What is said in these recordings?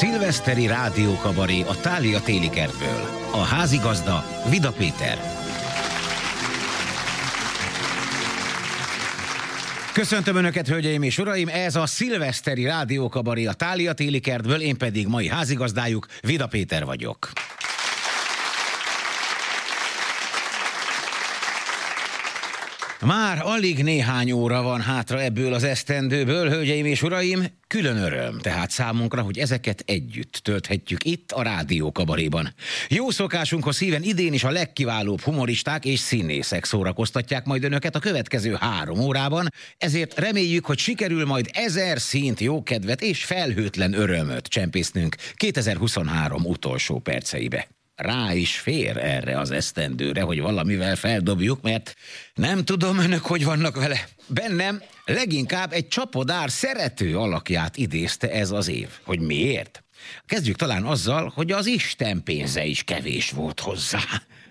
Szilveszteri rádiókabaré a Tália téli kertből. A házigazda Vida Péter. Köszöntöm Önöket, hölgyeim és uraim! Ez a szilveszteri rádiókabaré a Tália téli kertből, én pedig mai házigazdájuk Vida Péter vagyok. Már alig néhány óra van hátra ebből az esztendőből, hölgyeim és uraim, külön öröm tehát számunkra, hogy ezeket együtt tölthetjük itt a Rádió Kabaréban. Jó szokásunkhoz szíven idén is a legkiválóbb humoristák és színészek szórakoztatják majd önöket a következő három órában, ezért reméljük, hogy sikerül majd ezer szint jókedvet és felhőtlen örömöt csempésznünk 2023 utolsó perceibe rá is fér erre az esztendőre, hogy valamivel feldobjuk, mert nem tudom önök, hogy vannak vele. Bennem leginkább egy csapodár szerető alakját idézte ez az év. Hogy miért? Kezdjük talán azzal, hogy az Isten pénze is kevés volt hozzá.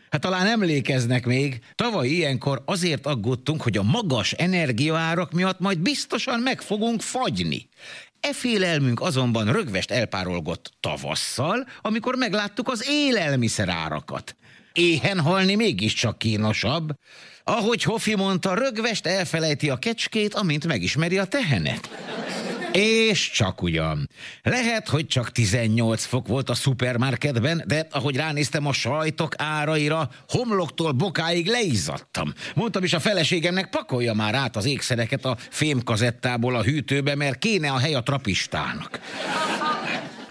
Hát talán emlékeznek még, tavaly ilyenkor azért aggódtunk, hogy a magas energiaárak miatt majd biztosan meg fogunk fagyni. E félelmünk azonban rögvest elpárolgott tavasszal, amikor megláttuk az élelmiszer árakat. Éhen halni mégiscsak kínosabb. Ahogy Hofi mondta, rögvest elfelejti a kecskét, amint megismeri a tehenet. És csak ugyan. Lehet, hogy csak 18 fok volt a szupermarketben, de ahogy ránéztem a sajtok áraira, homloktól bokáig leizzadtam. Mondtam is a feleségemnek, pakolja már át az ékszereket a fémkazettából a hűtőbe, mert kéne a hely a trapistának.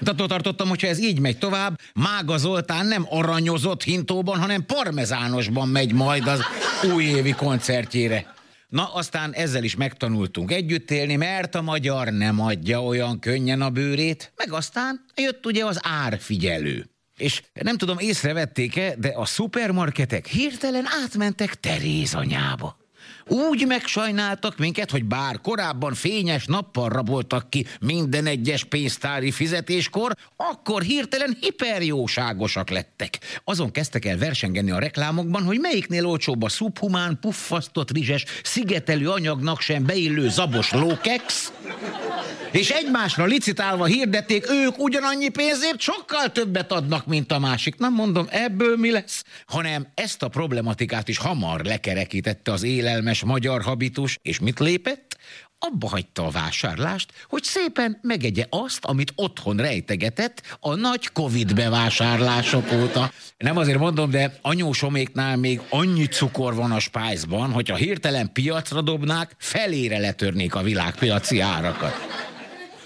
Attól tartottam, hogyha ez így megy tovább, Mága Zoltán nem aranyozott hintóban, hanem parmezánosban megy majd az újévi koncertjére. Na, aztán ezzel is megtanultunk együtt élni, mert a magyar nem adja olyan könnyen a bőrét, meg aztán jött ugye az árfigyelő. És nem tudom, észrevették-e, de a szupermarketek hirtelen átmentek Teréz anyába. Úgy megsajnáltak minket, hogy bár korábban fényes nappal raboltak ki minden egyes pénztári fizetéskor, akkor hirtelen hiperjóságosak lettek. Azon kezdtek el versengeni a reklámokban, hogy melyiknél olcsóbb a szubhumán, puffasztott rizses, szigetelő anyagnak sem beillő zabos lókex, és egymásra licitálva hirdették, ők ugyanannyi pénzért sokkal többet adnak, mint a másik. Nem mondom, ebből mi lesz? Hanem ezt a problematikát is hamar lekerekítette az élelmes magyar habitus, és mit lépett? abba hagyta a vásárlást, hogy szépen megegye azt, amit otthon rejtegetett a nagy Covid bevásárlások óta. Nem azért mondom, de anyósoméknál még annyi cukor van a spájzban, hogyha hirtelen piacra dobnák, felére letörnék a világpiaci árakat.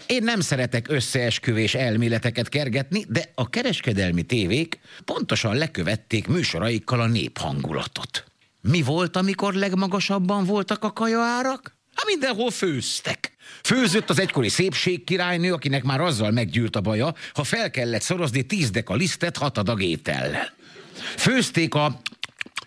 Én nem szeretek összeesküvés elméleteket kergetni, de a kereskedelmi tévék pontosan lekövették műsoraikkal a néphangulatot. Mi volt, amikor legmagasabban voltak a kajaárak? Hát mindenhol főztek. Főzött az egykori szépségkirálynő, akinek már azzal meggyűlt a baja, ha fel kellett szorozni tíz deka lisztet hat adag étellel. Főzték a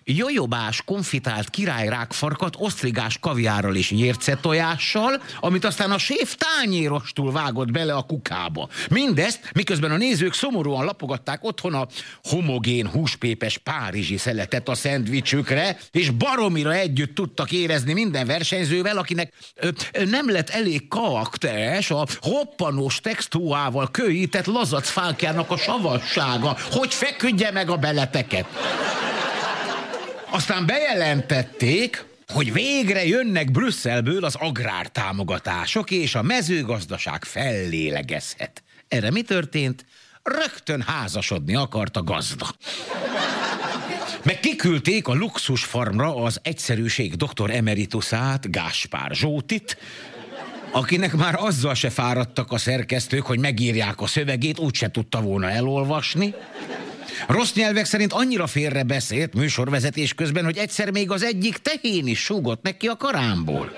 jojobás konfitált királyrákfarkat osztrigás kaviárral és tojással, amit aztán a séf tányérostul vágott bele a kukába. Mindezt, miközben a nézők szomorúan lapogatták otthon a homogén húspépes párizsi szeletet a szendvicsükre, és baromira együtt tudtak érezni minden versenyzővel, akinek ö, nem lett elég karakteres a hoppanós textúával kőített lazacfálkjának a savassága, hogy feküdje meg a beleteket. Aztán bejelentették, hogy végre jönnek Brüsszelből az agrártámogatások, és a mezőgazdaság fellélegezhet. Erre mi történt? Rögtön házasodni akart a gazda. Meg kiküldték a luxusfarmra az egyszerűség doktor emeritusát, Gáspár Zsótit, akinek már azzal se fáradtak a szerkesztők, hogy megírják a szövegét, úgyse tudta volna elolvasni. Rossz nyelvek szerint annyira félre beszélt műsorvezetés közben, hogy egyszer még az egyik tehén is súgott neki a karámból.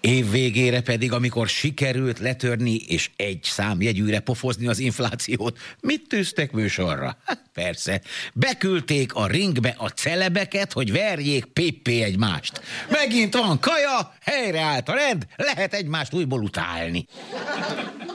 Év végére pedig, amikor sikerült letörni és egy számjegyűre pofozni az inflációt, mit tűztek műsorra? Hát persze, beküldték a ringbe a celebeket, hogy verjék pippé egymást. Megint van kaja, helyreállt a rend, lehet egymást újból utálni.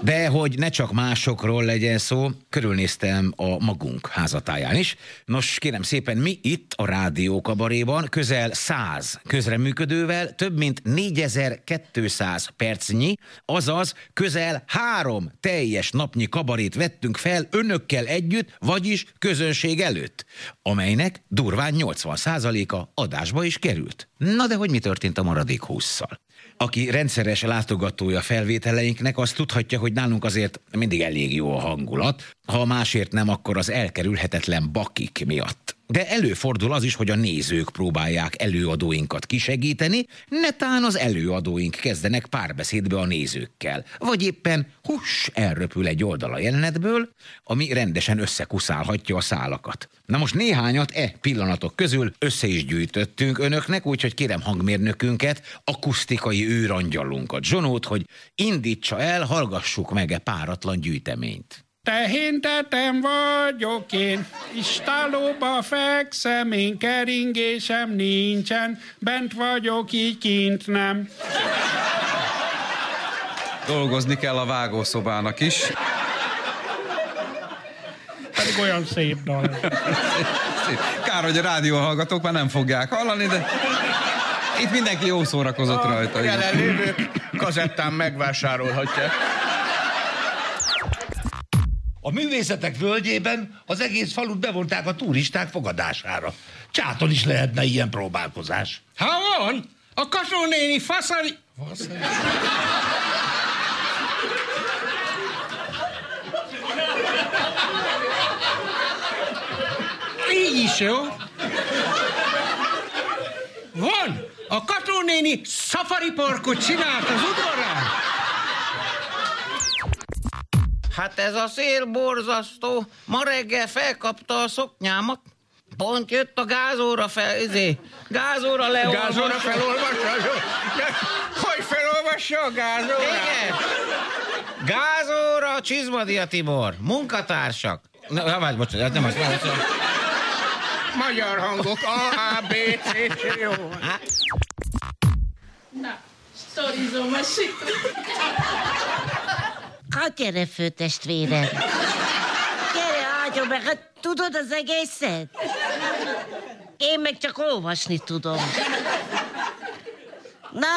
De hogy ne csak másokról legyen szó, körülnéztem a magunk házatáján is. Nos, kérem szépen, mi itt a Rádió Kabaréban közel 100 közreműködővel több mint 4200 percnyi, azaz közel három teljes napnyi kabarét vettünk fel önökkel együtt, vagyis közönség előtt, amelynek durván 80%-a adásba is került. Na de hogy mi történt a maradék 20-szal? Aki rendszeres látogatója felvételeinknek, az tudhatja, hogy nálunk azért mindig elég jó a hangulat, ha másért nem, akkor az elkerülhetetlen bakik miatt. De előfordul az is, hogy a nézők próbálják előadóinkat kisegíteni, netán az előadóink kezdenek párbeszédbe a nézőkkel. Vagy éppen hus, elröpül egy oldal a jelenetből, ami rendesen összekuszálhatja a szálakat. Na most néhányat e pillanatok közül össze is gyűjtöttünk önöknek, úgyhogy kérem hangmérnökünket, akusztikai őrangyalunkat, Zsonót, hogy indítsa el, hallgassuk meg e páratlan gyűjteményt. Tehintetem vagyok én, istálóba fekszem, én keringésem nincsen, bent vagyok, így kint nem. Dolgozni kell a vágószobának is. Pedig olyan szép dal. Kár, hogy a rádió hallgatók már nem fogják hallani, de itt mindenki jó szórakozott rajta. Jelenlévők kazettán megvásárolhatják. A művészetek völgyében az egész falut bevonták a turisták fogadására. Csáton is lehetne ilyen próbálkozás. Ha van, a Kasó néni faszali... Így is jó. Van, a Kató néni safari parkot csinált az udvarán. Hát ez a szél borzasztó. Ma reggel felkapta a szoknyámat. Pont jött a gázóra fel, izé, gázóra leolvassa. Gázóra felolvassa? Hogy felolvassa a gázóra? Igen. Gázóra Csizmadia Tibor, munkatársak. Na, várj, bocsánat, nem az, nem az. Magyar hangok, A, A, B, C, C, jó. Na, sztorizom a sikert. Hát gyere, főtestvérem. Gyere, áldjon meg, hát tudod az egészet? Én meg csak olvasni tudom. Na,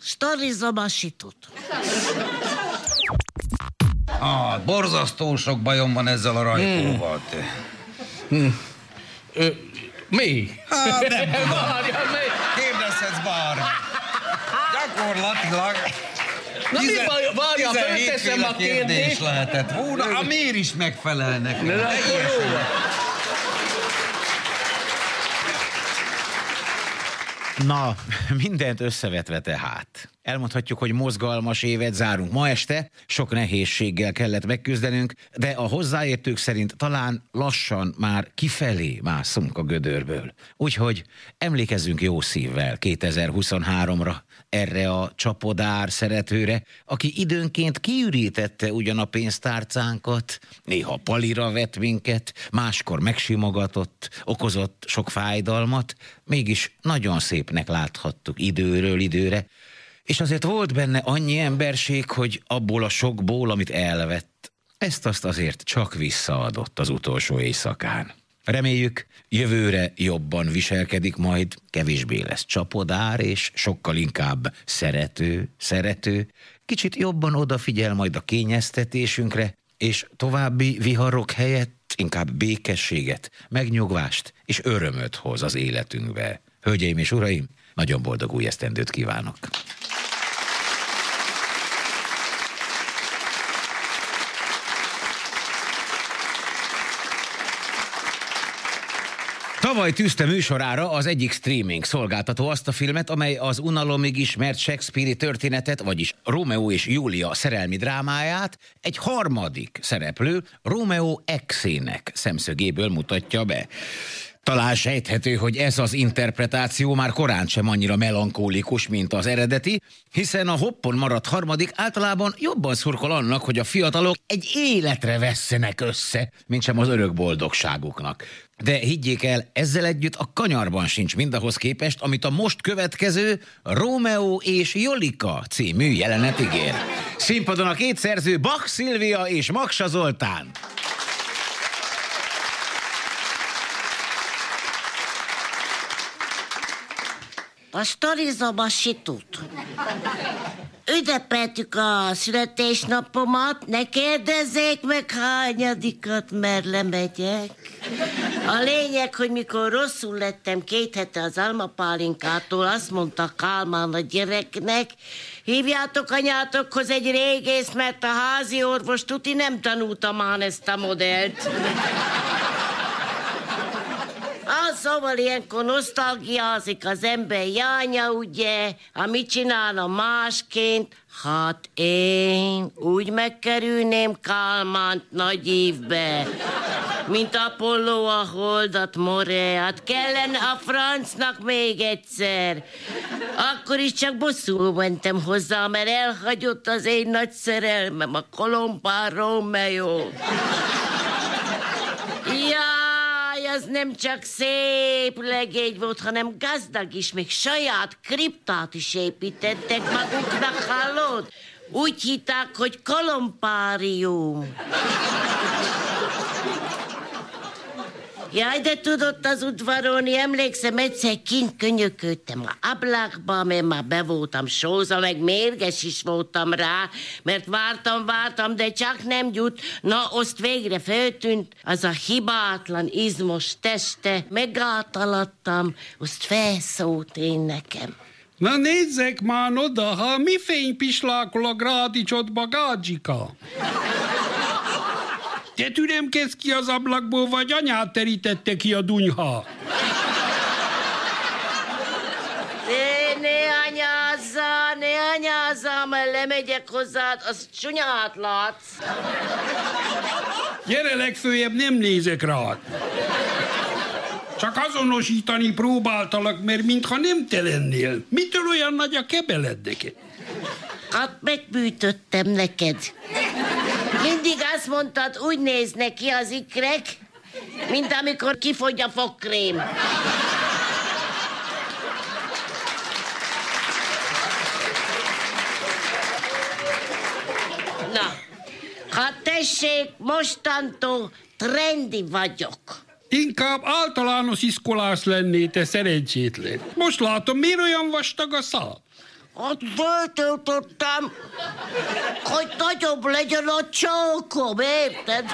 storizom a situt. Ah, borzasztó sok bajom van ezzel a rajkóval. te. Mi? Hát, nem tudom. Kérdezhetsz bár. Gyakorlatilag... Na mi baj, várja, 17 fölteszem a kérdést. lehetett volna. Hát miért is megfelelnek? Na, akkor jó. Na, mindent összevetve tehát. Elmondhatjuk, hogy mozgalmas évet zárunk ma este, sok nehézséggel kellett megküzdenünk, de a hozzáértők szerint talán lassan már kifelé mászunk a gödörből. Úgyhogy emlékezzünk jó szívvel 2023-ra, erre a csapodár szeretőre, aki időnként kiürítette ugyan a pénztárcánkat, néha palira vett minket, máskor megsimogatott, okozott sok fájdalmat, mégis nagyon szépnek láthattuk időről időre, és azért volt benne annyi emberség, hogy abból a sokból, amit elvett, ezt-azt azért csak visszaadott az utolsó éjszakán. Reméljük, jövőre jobban viselkedik majd, kevésbé lesz csapodár, és sokkal inkább szerető, szerető, kicsit jobban odafigyel majd a kényeztetésünkre, és további viharok helyett inkább békességet, megnyugvást és örömöt hoz az életünkbe. Hölgyeim és uraim, nagyon boldog új esztendőt kívánok! Tavaly tűzte műsorára az egyik streaming szolgáltató azt a filmet, amely az unalomig ismert Shakespeare történetet, vagyis Rómeó és Júlia szerelmi drámáját egy harmadik szereplő, Rómeó exének szemszögéből mutatja be. Talán sejthető, hogy ez az interpretáció már korán sem annyira melankólikus, mint az eredeti, hiszen a hoppon maradt harmadik általában jobban szurkol annak, hogy a fiatalok egy életre vesszenek össze, mint sem az örök boldogságuknak. De higgyék el, ezzel együtt a kanyarban sincs mindahhoz képest, amit a most következő Rómeó és Jolika című jelenet ígér. Színpadon a két szerző Bach Szilvia és Maksa Zoltán. A sztorizom a situt. Ünnepeltük a születésnapomat, ne kérdezzék meg hányadikat, mert lemegyek. A lényeg, hogy mikor rosszul lettem két hete az almapálinkától, azt mondta Kálmán a gyereknek, hívjátok anyátokhoz egy régész, mert a házi orvos tuti nem tanulta már ezt a modellt. Ah, szóval ilyenkor nosztalgiázik az ember jánya, ugye? Ha mit csinálna másként? Hát én úgy megkerülném Kálmánt nagy évbe, mint Apollo a holdat, more. Hát kellene a francnak még egyszer. Akkor is csak bosszul mentem hozzá, mert elhagyott az én nagy szerelmem, a Kolompár Romeo. Jaj, az nem csak szép legény volt, hanem gazdag is, még saját kriptát is építettek maguknak, hallod? Úgy hitták, hogy kolompárium. Jaj, de tudott az udvarolni, emlékszem, egyszer kint könyöködtem a ablakba, mert már be voltam sóza, meg mérges is voltam rá, mert vártam, vártam, de csak nem jut. Na, azt végre feltűnt, az a hibátlan, izmos teste, megátalattam, azt felszólt én nekem. Na nézzek már oda, ha mi fény pislákol a grádicsodba, gádzsika? Te türemkedsz ki az ablakból, vagy anyát terítette ki a dunyha? Ne, ne anyázza, ne anyázza, mert lemegyek hozzád, az csúnyát látsz. Gyere legfőjebb, nem nézek rád. Csak azonosítani próbáltalak, mert mintha nem te lennél. Mitől olyan nagy a kebeled neked? Hát megbűtöttem neked. Mindig azt mondtad, úgy néznek ki az ikrek, mint amikor kifogy a fogkrém. Na, hát tessék, mostantól trendi vagyok. Inkább általános iskolás lenné, te szerencsétlen. Most látom, miért olyan vastag a szál? Hát föltöltöttem, hogy nagyobb legyen a csókom, érted?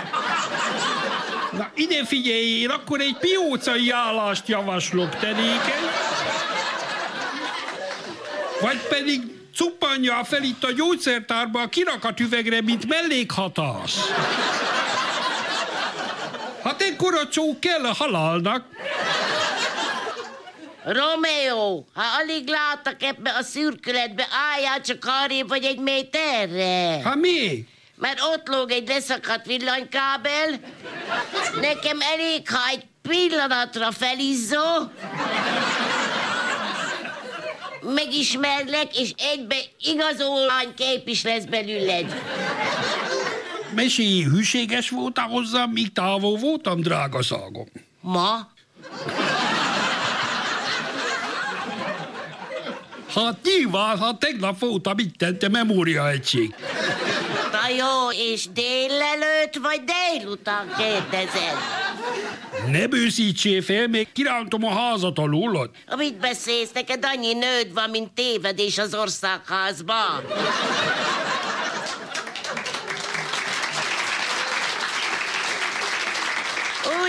Na ide figyelj, én akkor egy piócai állást javaslok te. Vagy pedig cuppanja fel itt a gyógyszertárba a kirakat üvegre, mint mellékhatás. Hát ekkora csók kell a halálnak. Romeo, ha alig láttak ebbe a szürkületbe, álljál csak arrébb vagy egy méterre. Ha mi? Mert ott lóg egy leszakadt villanykábel, nekem elég, ha egy pillanatra felizzó, megismerlek, és egybe igazolvány kép is lesz belőled. Mesélj, hűséges voltál hozzám, míg távol voltam, drága szágom. Ma? Hát nyilván, ha tegnap voltam itt, te memóriaegység. Na jó, és délelőtt vagy délután kérdezed? Ne bőszítsél fel, még kirántom a házat alólad. Mit beszélsz? Neked annyi nőd van, mint tévedés az országházban.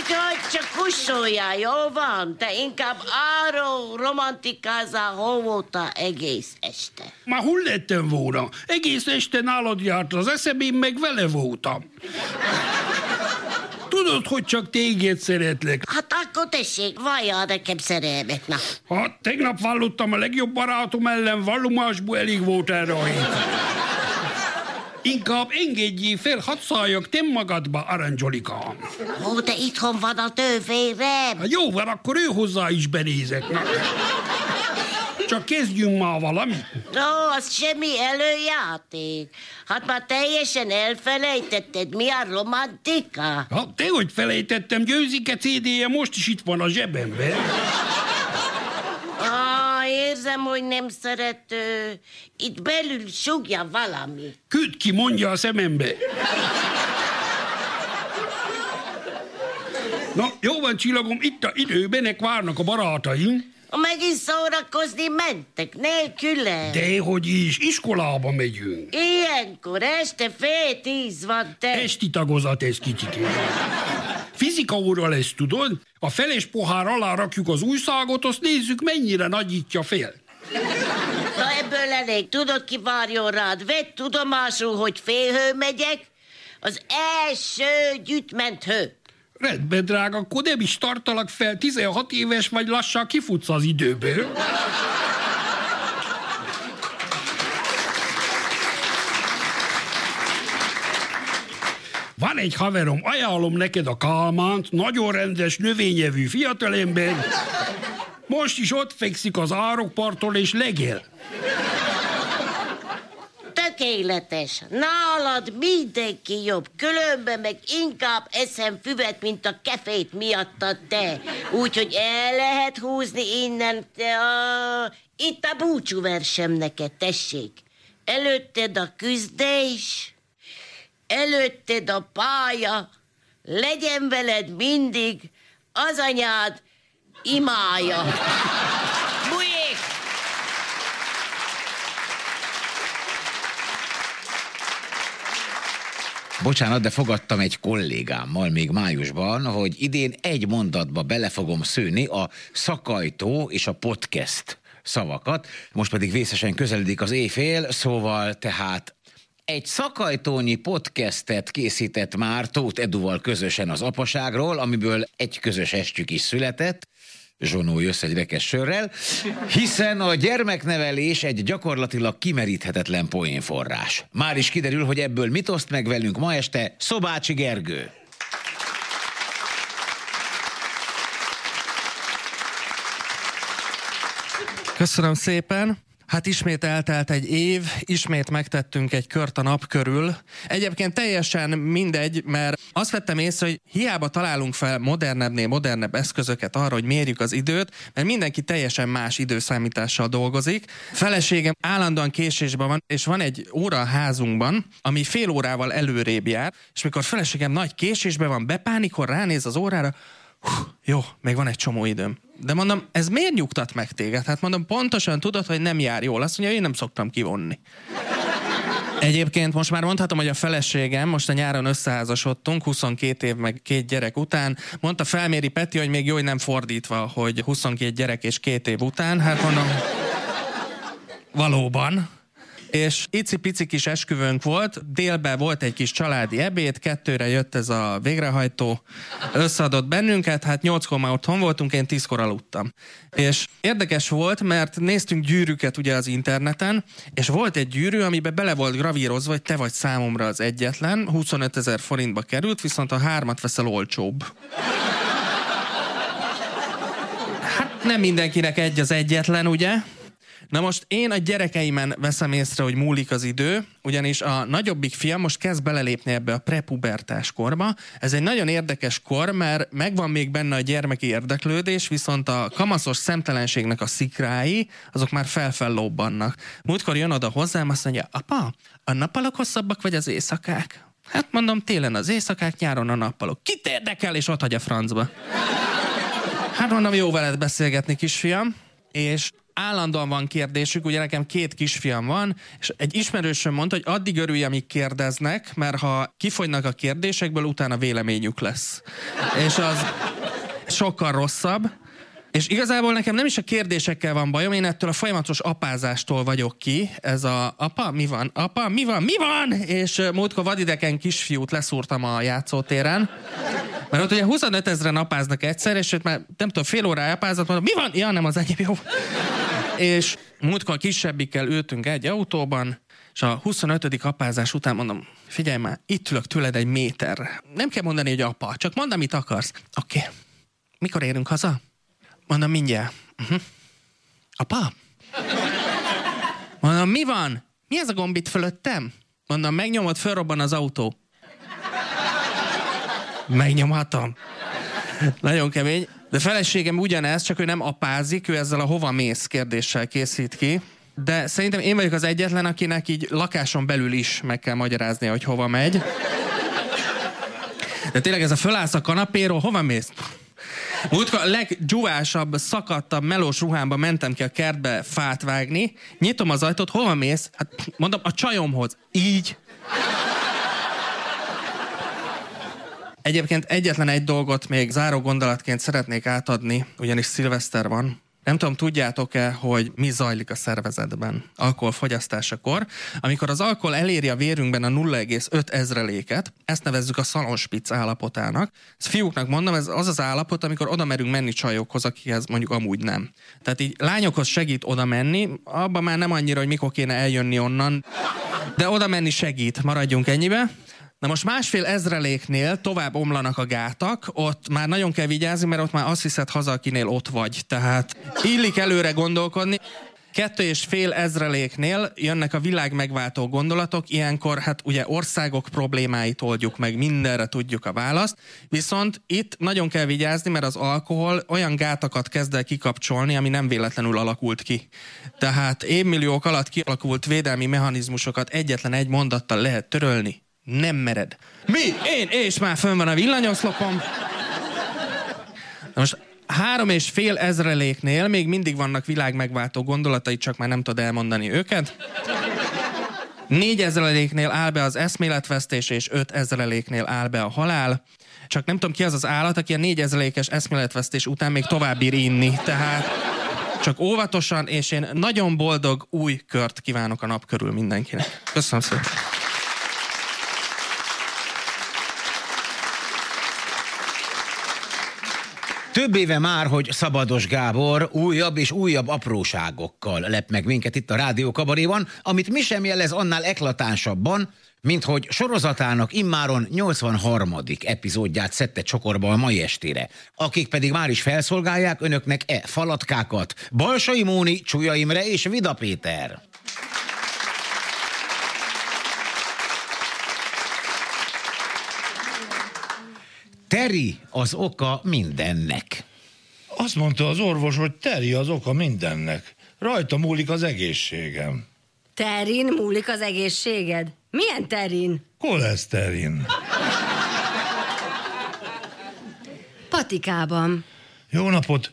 Úgyhogy csak kussoljál, jó van? Te inkább arról romantikázzál, hol voltál egész este. Már hol lettem volna? Egész este nálad járt az eszem, én meg vele voltam. Tudod, hogy csak téged szeretlek. Hát akkor tessék, valljál nekem szerelmet, na. Hát tegnap vallottam a legjobb barátom ellen, vallomásból elég volt erre a hét. Inkább engedjél fel, hadd szálljak te magadba, Arangyolika. Ó, de itthon van a tővérem. Hát jó, van, akkor ő hozzá is benézek. Na. Csak kezdjünk már valamit. Ó, az semmi előjáték. Hát már teljesen elfelejtetted, mi a romantika? Ha te hogy felejtettem, győzike CD-je most is itt van a zsebemben. Érzem, hogy nem szerető. Itt belül sugja valami. Küld ki, mondja a szemembe. Na, jó van, csillagom, itt a időbenek várnak a barátaim. Megint szórakozni mentek, nélküle. De hogy is, iskolába megyünk. Ilyenkor este fél tíz van te. Esti tagozat ez kicsikét. Fizika óra lesz, tudod? A feles pohár alá rakjuk az újságot, azt nézzük, mennyire nagyítja fel. Na ebből elég, tudod ki várjon rád. Vedd tudomásul, hogy félhő megyek. Az első gyűjtment hő. Rendben, drága, akkor nem is tartalak fel, 16 éves vagy lassan kifutsz az időből. Van egy haverom, ajánlom neked a Kálmánt, nagyon rendes, növényevű fiatalember. Most is ott fekszik az árokparton és legel. Tökéletes. Nálad mindenki jobb. Különben meg inkább eszem füvet, mint a kefét miattad te. Úgyhogy el lehet húzni innen. Te a... Itt a búcsú versem neked, tessék. Előtted a küzdés, előtted a pálya, legyen veled mindig az anyád imája. Bocsánat, de fogadtam egy kollégámmal még májusban, hogy idén egy mondatba bele fogom szőni a szakajtó és a podcast szavakat. Most pedig vészesen közeledik az éjfél, szóval tehát egy szakajtónyi podcastet készített már Tóth Eduval közösen az apaságról, amiből egy közös estjük is született. Zsonó jössz egy rekes sörrel, hiszen a gyermeknevelés egy gyakorlatilag kimeríthetetlen poénforrás. Már is kiderül, hogy ebből mit oszt meg velünk ma este Szobácsi Gergő. Köszönöm szépen. Hát ismét eltelt egy év, ismét megtettünk egy kört a nap körül. Egyébként teljesen mindegy, mert azt vettem észre, hogy hiába találunk fel modernebbnél modernebb eszközöket arra, hogy mérjük az időt, mert mindenki teljesen más időszámítással dolgozik. Feleségem állandóan késésben van, és van egy óra a házunkban, ami fél órával előrébb jár, és mikor feleségem nagy késésben van, bepánikol, ránéz az órára, Jó, még van egy csomó időm. De mondom, ez miért nyugtat meg téged? Hát mondom, pontosan tudod, hogy nem jár jól. Azt mondja, én nem szoktam kivonni. Egyébként most már mondhatom, hogy a feleségem, most a nyáron összeházasodtunk, 22 év meg két gyerek után, mondta felméri Peti, hogy még jó, hogy nem fordítva, hogy 22 gyerek és két év után. Hát mondom, valóban. És icipici kis esküvőnk volt, délben volt egy kis családi ebéd, kettőre jött ez a végrehajtó, összeadott bennünket, hát nyolckor már otthon voltunk, én tízkor aludtam. És érdekes volt, mert néztünk gyűrűket ugye az interneten, és volt egy gyűrű, amiben bele volt gravírozva, hogy te vagy számomra az egyetlen, 25 ezer forintba került, viszont a hármat veszel olcsóbb. Hát nem mindenkinek egy az egyetlen, ugye? Na most én a gyerekeimen veszem észre, hogy múlik az idő, ugyanis a nagyobbik fiam most kezd belelépni ebbe a prepubertás korba. Ez egy nagyon érdekes kor, mert megvan még benne a gyermeki érdeklődés, viszont a kamaszos szemtelenségnek a szikrái, azok már felfellobbannak. Múltkor jön oda hozzám, azt mondja, apa, a nappalok hosszabbak vagy az éjszakák? Hát mondom, télen az éjszakák, nyáron a nappalok. Kit érdekel, és ott hagy a francba. Hát mondom, jó veled beszélgetni, kisfiam. És állandóan van kérdésük, ugye nekem két kisfiam van, és egy ismerősöm mondta, hogy addig örülj, amíg kérdeznek, mert ha kifogynak a kérdésekből, utána véleményük lesz. És az sokkal rosszabb. És igazából nekem nem is a kérdésekkel van bajom, én ettől a folyamatos apázástól vagyok ki. Ez a apa, mi van? Apa, mi van? Mi van? És múltkor vadidegen kisfiút leszúrtam a játszótéren. Mert ott ugye 25 ezeren apáznak egyszer, és már nem tudom, fél órája apázott, mondom, mi van? Ja, nem az egyéb jó. és múltkor kisebbikkel ültünk egy autóban, És a 25. apázás után mondom, figyelj már, itt ülök tőled egy méter. Nem kell mondani, hogy apa, csak mondd, amit akarsz. Oké. Okay. Mikor érünk haza? Mondom, mindjárt. Uh-huh. Apa? Mondom, mi van? Mi ez a gomb itt fölöttem? Mondom, megnyomod, fölrobban az autó. Megnyomhatom. Nagyon kemény. De feleségem ugyanez, csak ő nem apázik, ő ezzel a hova mész kérdéssel készít ki. De szerintem én vagyok az egyetlen, akinek így lakáson belül is meg kell magyaráznia, hogy hova megy. De tényleg ez a fölállsz a kanapéról, hova mész? Múltkor a leggyúvásabb, szakadtabb, melós ruhámba mentem ki a kertbe fát vágni, nyitom az ajtót, hova mész? Hát mondom, a csajomhoz. Így. Egyébként egyetlen egy dolgot még záró gondolatként szeretnék átadni, ugyanis szilveszter van. Nem tudom, tudjátok-e, hogy mi zajlik a szervezetben alkoholfogyasztásakor. Amikor az alkohol eléri a vérünkben a 0,5 ezreléket, ezt nevezzük a szalonspic állapotának. Ezt fiúknak mondom, ez az az állapot, amikor oda merünk menni csajokhoz, akihez mondjuk amúgy nem. Tehát így lányokhoz segít oda menni, abban már nem annyira, hogy mikor kéne eljönni onnan, de oda menni segít, maradjunk ennyibe. Na most másfél ezreléknél tovább omlanak a gátak, ott már nagyon kell vigyázni, mert ott már azt hiszed haza, akinél ott vagy. Tehát illik előre gondolkodni. Kettő és fél ezreléknél jönnek a világ megváltó gondolatok, ilyenkor hát ugye országok problémáit oldjuk meg, mindenre tudjuk a választ, viszont itt nagyon kell vigyázni, mert az alkohol olyan gátakat kezd el kikapcsolni, ami nem véletlenül alakult ki. Tehát évmilliók alatt kialakult védelmi mechanizmusokat egyetlen egy mondattal lehet törölni, nem mered. Mi? Én? És már fönn van a villanyoszlopom. Na most három és fél ezreléknél még mindig vannak világmegváltó gondolatai, csak már nem tud elmondani őket. Négy ezreléknél áll be az eszméletvesztés, és öt ezreléknél áll be a halál. Csak nem tudom ki az az állat, aki a négy ezrelékes eszméletvesztés után még tovább bír inni. Tehát csak óvatosan, és én nagyon boldog új kört kívánok a nap körül mindenkinek. Köszönöm szépen. Több éve már, hogy Szabados Gábor újabb és újabb apróságokkal lep meg minket itt a Rádió Kabaréban, amit mi sem jelez annál eklatánsabban, mint hogy sorozatának immáron 83. epizódját szedte csokorba a mai estére, akik pedig már is felszolgálják önöknek e falatkákat, Balsai Móni, Csúlya Imre és Vida Péter. Teri az oka mindennek. Azt mondta az orvos, hogy teri az oka mindennek. Rajta múlik az egészségem. Terin múlik az egészséged? Milyen terin? Koleszterin. Patikában. Jó napot!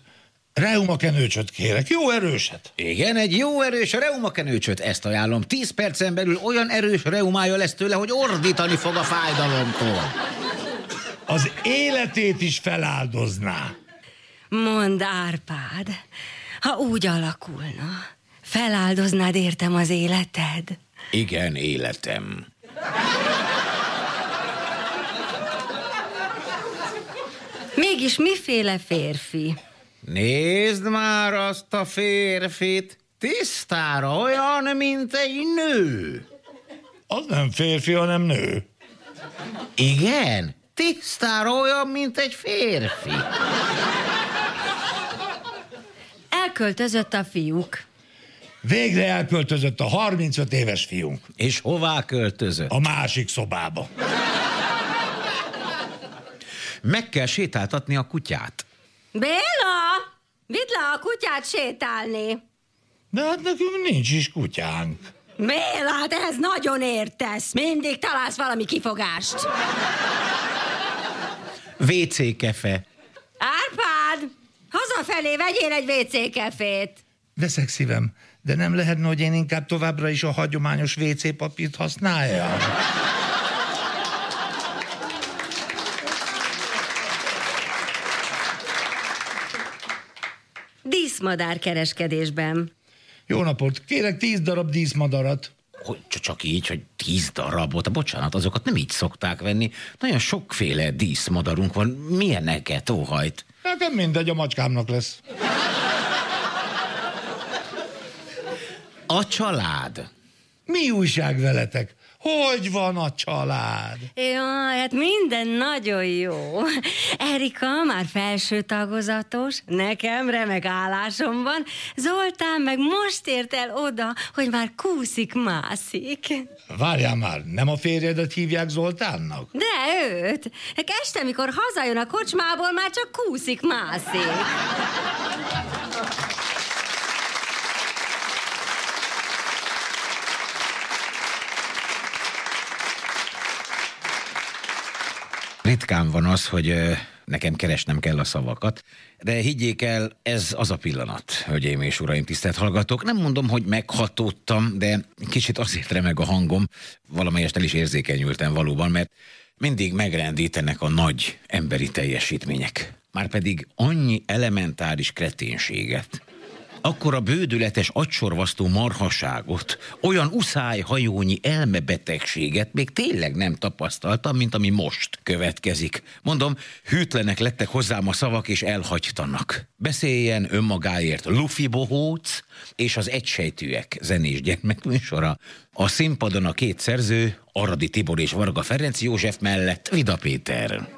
Reumakenőcsöt kérek, jó erőset. Igen, egy jó erős reumakenőcsöt, ezt ajánlom. Tíz percen belül olyan erős reumája lesz tőle, hogy ordítani fog a fájdalomtól. Az életét is feláldozná. Mondd, Árpád, ha úgy alakulna, feláldoznád értem az életed? Igen, életem. Mégis miféle férfi? Nézd már azt a férfit, tisztára olyan, mint egy nő. Az nem férfi, hanem nő. Igen, tisztára olyan, mint egy férfi. Elköltözött a fiúk. Végre elköltözött a 35 éves fiunk. És hová költözött? A másik szobába. Meg kell sétáltatni a kutyát. Béla! Vidd le a kutyát sétálni. De hát nekünk nincs is kutyánk. Béla, hát ez nagyon értesz. Mindig találsz valami kifogást. WC kefe. Árpád, hazafelé vegyél egy WC kefét. Veszek szívem, de nem lehetne, hogy én inkább továbbra is a hagyományos WC papírt használjam? Díszmadár kereskedésben. Jó napot, kérek tíz darab díszmadarat. Hogy csak így, hogy tíz darabot, bocsánat, azokat nem így szokták venni. Nagyon sokféle díszmadarunk van. Milyeneket óhajt? Nekem mindegy, a macskámnak lesz. A család. Mi újság veletek? Hogy van a család? Jaj, hát minden nagyon jó. Erika már felső tagozatos, nekem remek állásom van, Zoltán meg most ért el oda, hogy már kúszik-mászik. Várjál már, nem a férjedet hívják Zoltánnak? De őt. Este, mikor hazajön a kocsmából, már csak kúszik-mászik. Ritkán van az, hogy nekem keresnem kell a szavakat, de higgyék el, ez az a pillanat, hölgyeim és uraim, tisztelt hallgatók. Nem mondom, hogy meghatódtam, de kicsit azért remeg a hangom, valamelyest el is érzékenyültem valóban, mert mindig megrendítenek a nagy emberi teljesítmények. Márpedig annyi elementáris kreténséget, akkora bődületes agysorvasztó marhaságot, olyan uszályhajónyi elmebetegséget még tényleg nem tapasztaltam, mint ami most következik. Mondom, hűtlenek lettek hozzám a szavak, és elhagytanak. Beszéljen önmagáért Luffy Bohóc és az egysejtűek zenés gyermekműsora. A színpadon a két szerző, Aradi Tibor és Varga Ferenc József mellett Vida Péter.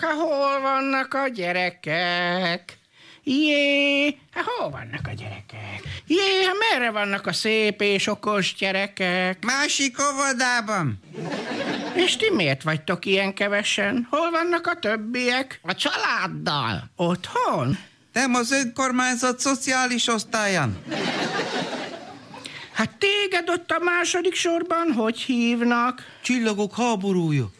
Hát hol vannak a gyerekek? Jé, hát hol vannak a gyerekek? Jé, hát merre vannak a szép és okos gyerekek? Másik óvodában. És ti miért vagytok ilyen kevesen? Hol vannak a többiek? A családdal. Otthon? Nem az önkormányzat szociális osztályán. Hát téged ott a második sorban hogy hívnak? Csillagok háborúja.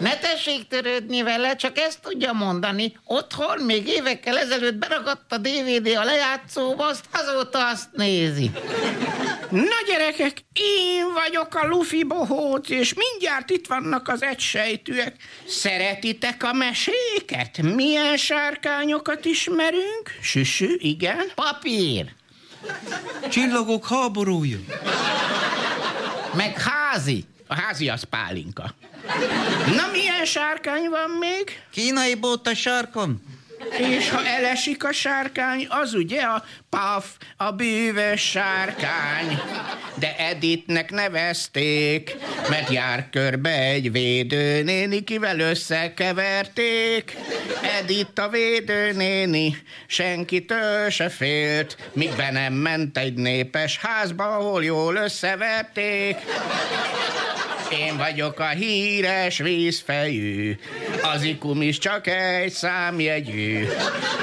Ne tessék törődni vele, csak ezt tudja mondani. Otthon még évekkel ezelőtt beragadt a DVD a lejátszóba, azt azóta azt nézi. Na gyerekek, én vagyok a Luffy bohóc, és mindjárt itt vannak az egysejtűek. Szeretitek a meséket? Milyen sárkányokat ismerünk? Süsü, igen. Papír. Csillagok háborúja. Meg házi. A házi az pálinka. Na milyen sárkány van még? Kínai bóta sarkon. És ha elesik a sárkány, az ugye a paf, a bűvös sárkány. De Editnek nevezték, mert jár körbe egy védőnéni, kivel összekeverték. Edit a védőnéni, senkitől se félt, míg be nem ment egy népes házba, ahol jól összeverték. Én vagyok a híres vízfejű, az ikum is csak egy számjegyű,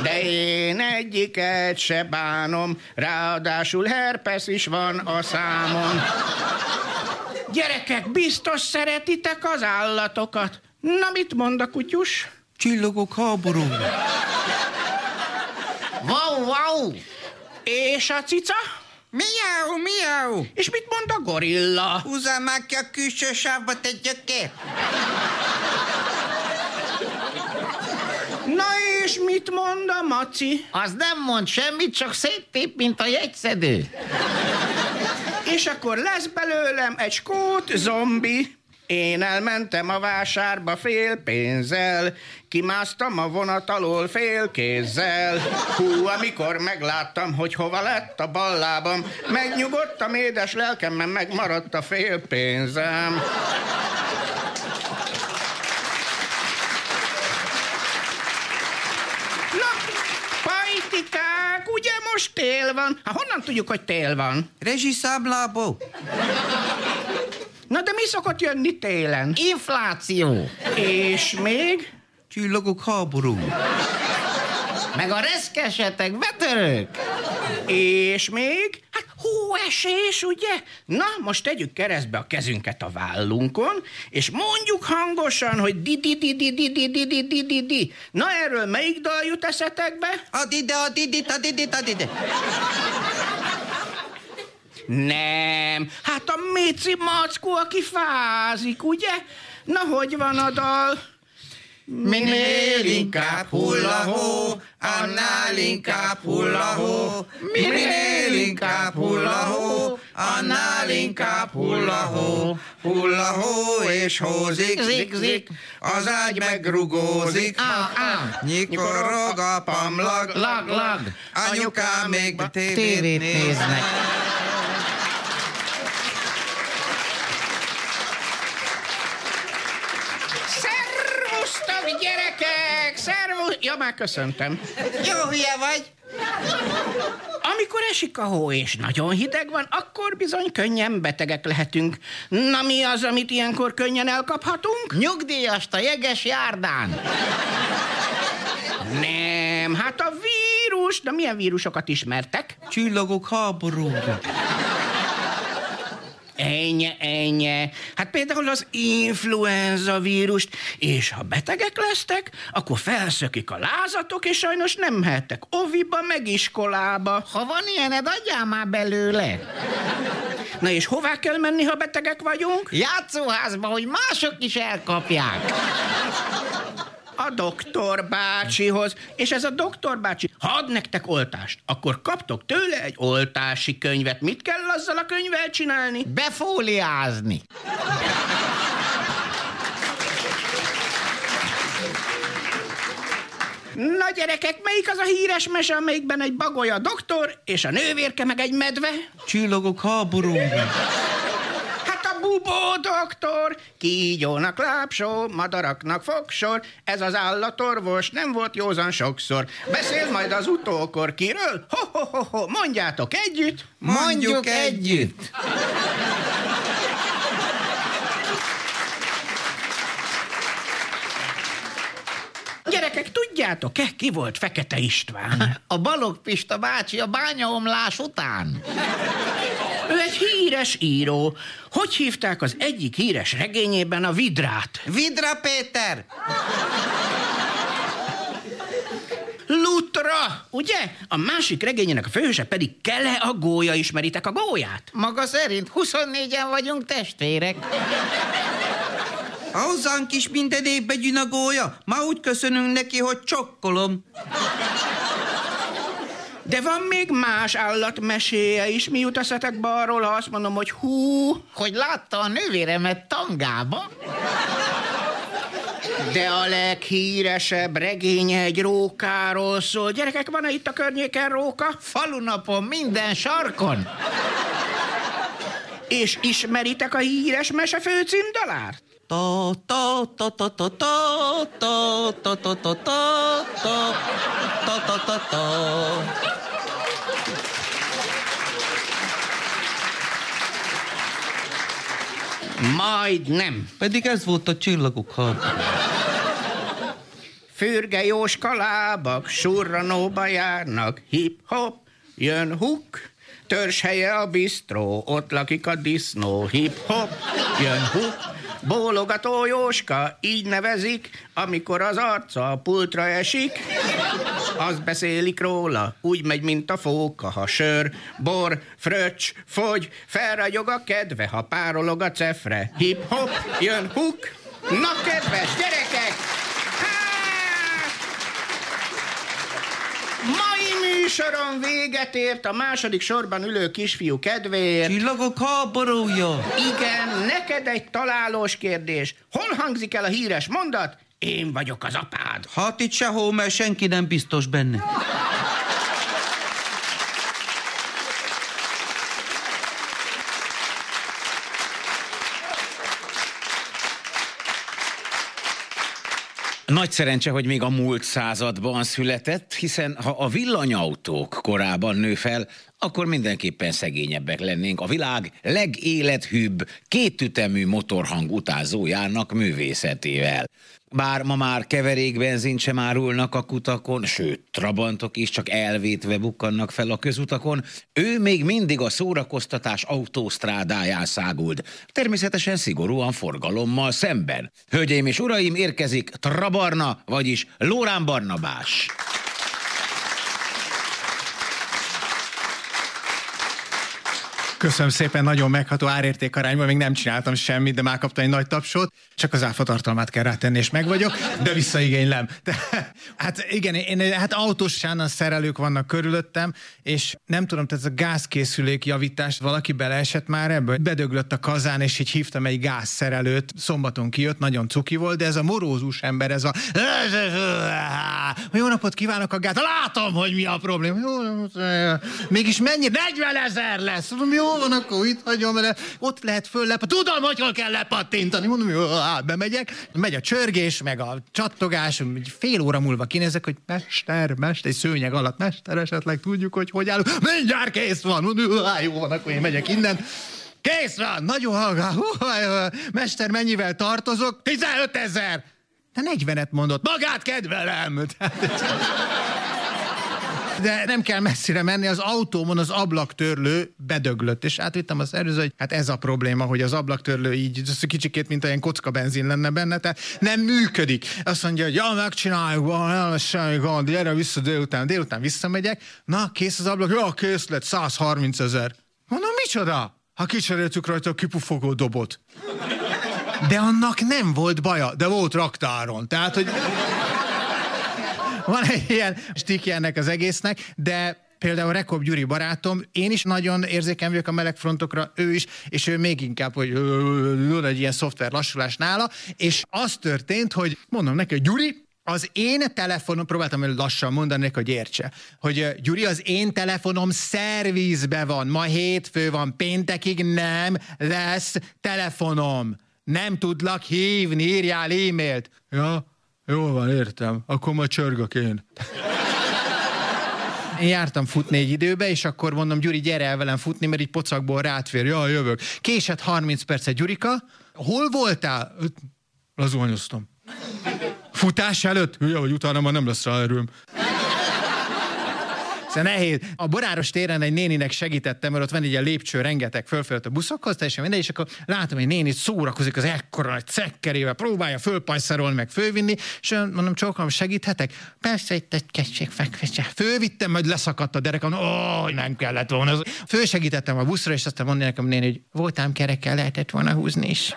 de én egyiket se bánom, ráadásul herpes is van a számon. Gyerekek, biztos szeretitek az állatokat. Na, mit mond a kutyus? Csillagok háborúja. Wow, wow! És a cica? Miau, miau. És mit mond a gorilla? Húzzál már ki a külső sávba, te gyökér. Na és mit mond a maci? Az nem mond semmit, csak széttép, mint a jegyszedő. És akkor lesz belőlem egy skót zombi. Én elmentem a vásárba fél pénzzel, kimásztam a vonat alól fél kézzel. Hú, amikor megláttam, hogy hova lett a ballábam, megnyugodtam édes lelkemben, megmaradt a fél pénzem. Na, pajtikák, ugye most tél van? Hát honnan tudjuk, hogy tél van? Rezsiszámlából. Na de mi szokott jönni télen? Infláció. És még? Csillagok háborúja. Meg a reszkesetek, betörők. És még? Hát hóesés, ugye? Na, most tegyük keresztbe a kezünket a vállunkon, és mondjuk hangosan, hogy di di di di di di di di di di di. Na, erről melyik dal jut eszetekbe? A dide, a didit, a didit, a didit. Nem, hát a Mici mackó, aki fázik, ugye? Na, hogy van a dal? Minél inkább hullahó, annál inkább hullahó. Minél inkább hullahó, annál inkább hullahó. Hullahó és hózik, zik, zik, az ágy megrugózik. Nyikorog a pamlag, lag, lag. Anyukám még tévét néznek. Szervusztok, gyerekek! Szervusz... Ja, már köszöntem. Jó hülye vagy. Amikor esik a hó és nagyon hideg van, akkor bizony könnyen betegek lehetünk. Na mi az, amit ilyenkor könnyen elkaphatunk? Nyugdíjast a jeges járdán. Nem, hát a vírus. De milyen vírusokat ismertek? Csillagok háborúja. Ennyi, ennyi. Hát például az influenza vírust, és ha betegek lesztek, akkor felszökik a lázatok, és sajnos nem mehettek oviba, meg iskolába. Ha van ilyened, adjál már belőle. Na és hová kell menni, ha betegek vagyunk? Játszóházba, hogy mások is elkapják. A doktor bácsihoz. És ez a doktor bácsi, ha ad nektek oltást, akkor kaptok tőle egy oltási könyvet. Mit kell azzal a könyvvel csinálni? Befóliázni. Na gyerekek, melyik az a híres mese, amelyikben egy bagolya doktor, és a nővérke meg egy medve? Csillagok háborúja. Bubó doktor, kígyónak lábsó, madaraknak fogsor, ez az állatorvos nem volt józan sokszor. Beszél majd az utókor kiről? Ho, ho, ho, ho, mondjátok együtt. Mondjuk együtt. Gyerekek, tudjátok-e, ki volt Fekete István? A Balog Pista bácsi a bányaomlás után. Ő egy híres író. Hogy hívták az egyik híres regényében a vidrát? Vidra Péter! Lutra, ugye? A másik regényének a főhőse pedig Kele a gólya. Ismeritek a gólyát? Maga szerint 24-en vagyunk testvérek. Hozzánk is minden évben a gólya. Ma úgy köszönünk neki, hogy csokkolom. De van még más állatmeséje is. Mi jut eszetekbe arról, ha azt mondom, hogy hú, Hogy látta a nővéremet tangába? de a leghíresebb regénye egy rókáról szól. Gyerekek, van-e itt a környéken róka? Falunapon minden sarkon. És ismeritek a híres mese főcímdalárt? Ta ta ta ta ta ta ta ta ta ta ta ta ta ta ta Majd nem. Pedig ez volt a csillagok háborúja. Fürge Jóska lábak, surranóba járnak, hip-hop, jön huk, törzshelye a bistró, ott lakik a disznó, hip-hop, jön huk, bólogató Jóska, így nevezik, amikor az arca a pultra esik, azt beszélik róla, úgy megy, mint a fóka, ha sör, bor, fröccs, fogy, felragyog a kedve, ha párolog a cefre, hip-hop, jön huk, na kedves gyerekek, Mai műsorom véget ért a második sorban ülő kisfiú kedvéért. Csillagok háborúja. Igen, neked egy találós kérdés. Hol hangzik el a híres mondat? Én vagyok az apád. Hát itt sehol, mert senki nem biztos benne. Nagy szerencse, hogy még a múlt században született, hiszen ha a villanyautók korában nő fel, akkor mindenképpen szegényebbek lennénk a világ legélethűbb, kétütemű motorhang utázójának művészetével. Bár ma már keverékbenzint sem árulnak a kutakon, sőt, trabantok is csak elvétve bukkannak fel a közutakon, ő még mindig a szórakoztatás autósztrádáján száguld, természetesen szigorúan forgalommal szemben. Hölgyeim és uraim, érkezik Trabarna, vagyis Lórán Barnabás. Köszönöm szépen, nagyon megható árérték arányban, még nem csináltam semmit, de már kaptam egy nagy tapsot, csak az áfa tartalmát kell rátenni, és meg vagyok, de visszaigénylem. De, hát igen, én, hát autós sánan szerelők vannak körülöttem, és nem tudom, tehát ez a gázkészülék javítás, valaki beleesett már ebből, bedöglött a kazán, és így hívtam egy gázszerelőt, szombaton kijött, nagyon cuki volt, de ez a morózus ember, ez a jó napot kívánok a gáz, látom, hogy mi a probléma. Jó, mégis mennyi? 40 ezer lesz. Mondom, jó van, akkor itt hagyom, mert ott lehet föllep. Tudom, hogy hol kell lepattintani. Mondom, jó, hát bemegyek. Megy a csörgés, meg a csattogás, fél óra múlva kinézek, hogy mester, mester, egy szőnyeg alatt, mester, esetleg tudjuk, hogy hogy állunk. Mindjárt kész van. Mondom, á, jó van, akkor én megyek innen. Kész van, nagyon hallgál. Mester, mennyivel tartozok? 15 ezer. De 40-et mondott. Magát kedvelem. De nem kell messzire menni, az autómon az ablaktörlő bedöglött, és átvittem az előző, hogy hát ez a probléma, hogy az ablaktörlő így kicsikét, mint olyan kocka benzin lenne benne, tehát nem működik. Azt mondja, hogy ja, megcsináljuk, van, semmi gond, gyere vissza délután, délután visszamegyek, na, kész az ablak, ja, kész lett, 130 ezer. Mondom, micsoda? Ha kicseréltük rajta a kipufogó dobot. De annak nem volt baja, de volt raktáron. Tehát, hogy van egy ilyen stikje ennek az egésznek, de például Rekop Gyuri barátom, én is nagyon érzékeny vagyok a melegfrontokra, ő is, és ő még inkább, hogy egy ilyen szoftver lassulás nála, és az történt, hogy mondom neki, Gyuri, az én telefonom, próbáltam lassan mondani hogy értse, hogy Gyuri, az én telefonom szervizbe van, ma hétfő van, péntekig nem lesz telefonom. Nem tudlak hívni, írjál e-mailt. Ja, jó van, értem. Akkor majd csörgök én. Én jártam futni egy időbe, és akkor mondom, Gyuri, gyere el velem futni, mert így pocakból rátfér. Ja, jövök. Késett 30 percet, Gyurika. Hol voltál? Lazulnyoztam. Futás előtt? Hülye, hogy utána már nem lesz rá erőm. Szóval nehéz. A Boráros téren egy néninek segítettem, mert ott van egy ilyen lépcső, rengeteg fölfölött a buszokhoz, teljesen mindegy, és akkor látom, hogy néni szórakozik az ekkora nagy cekkerével, próbálja fölpajszarolni, meg fölvinni, és mondom, csókolom, segíthetek? Persze, itt egy kecsék fekvese. Fölvittem, majd leszakadt a derekam, ó, nem kellett volna. Fölsegítettem a buszra, és aztán mondja nekem néni, hogy voltám kerekkel, lehetett volna húzni is.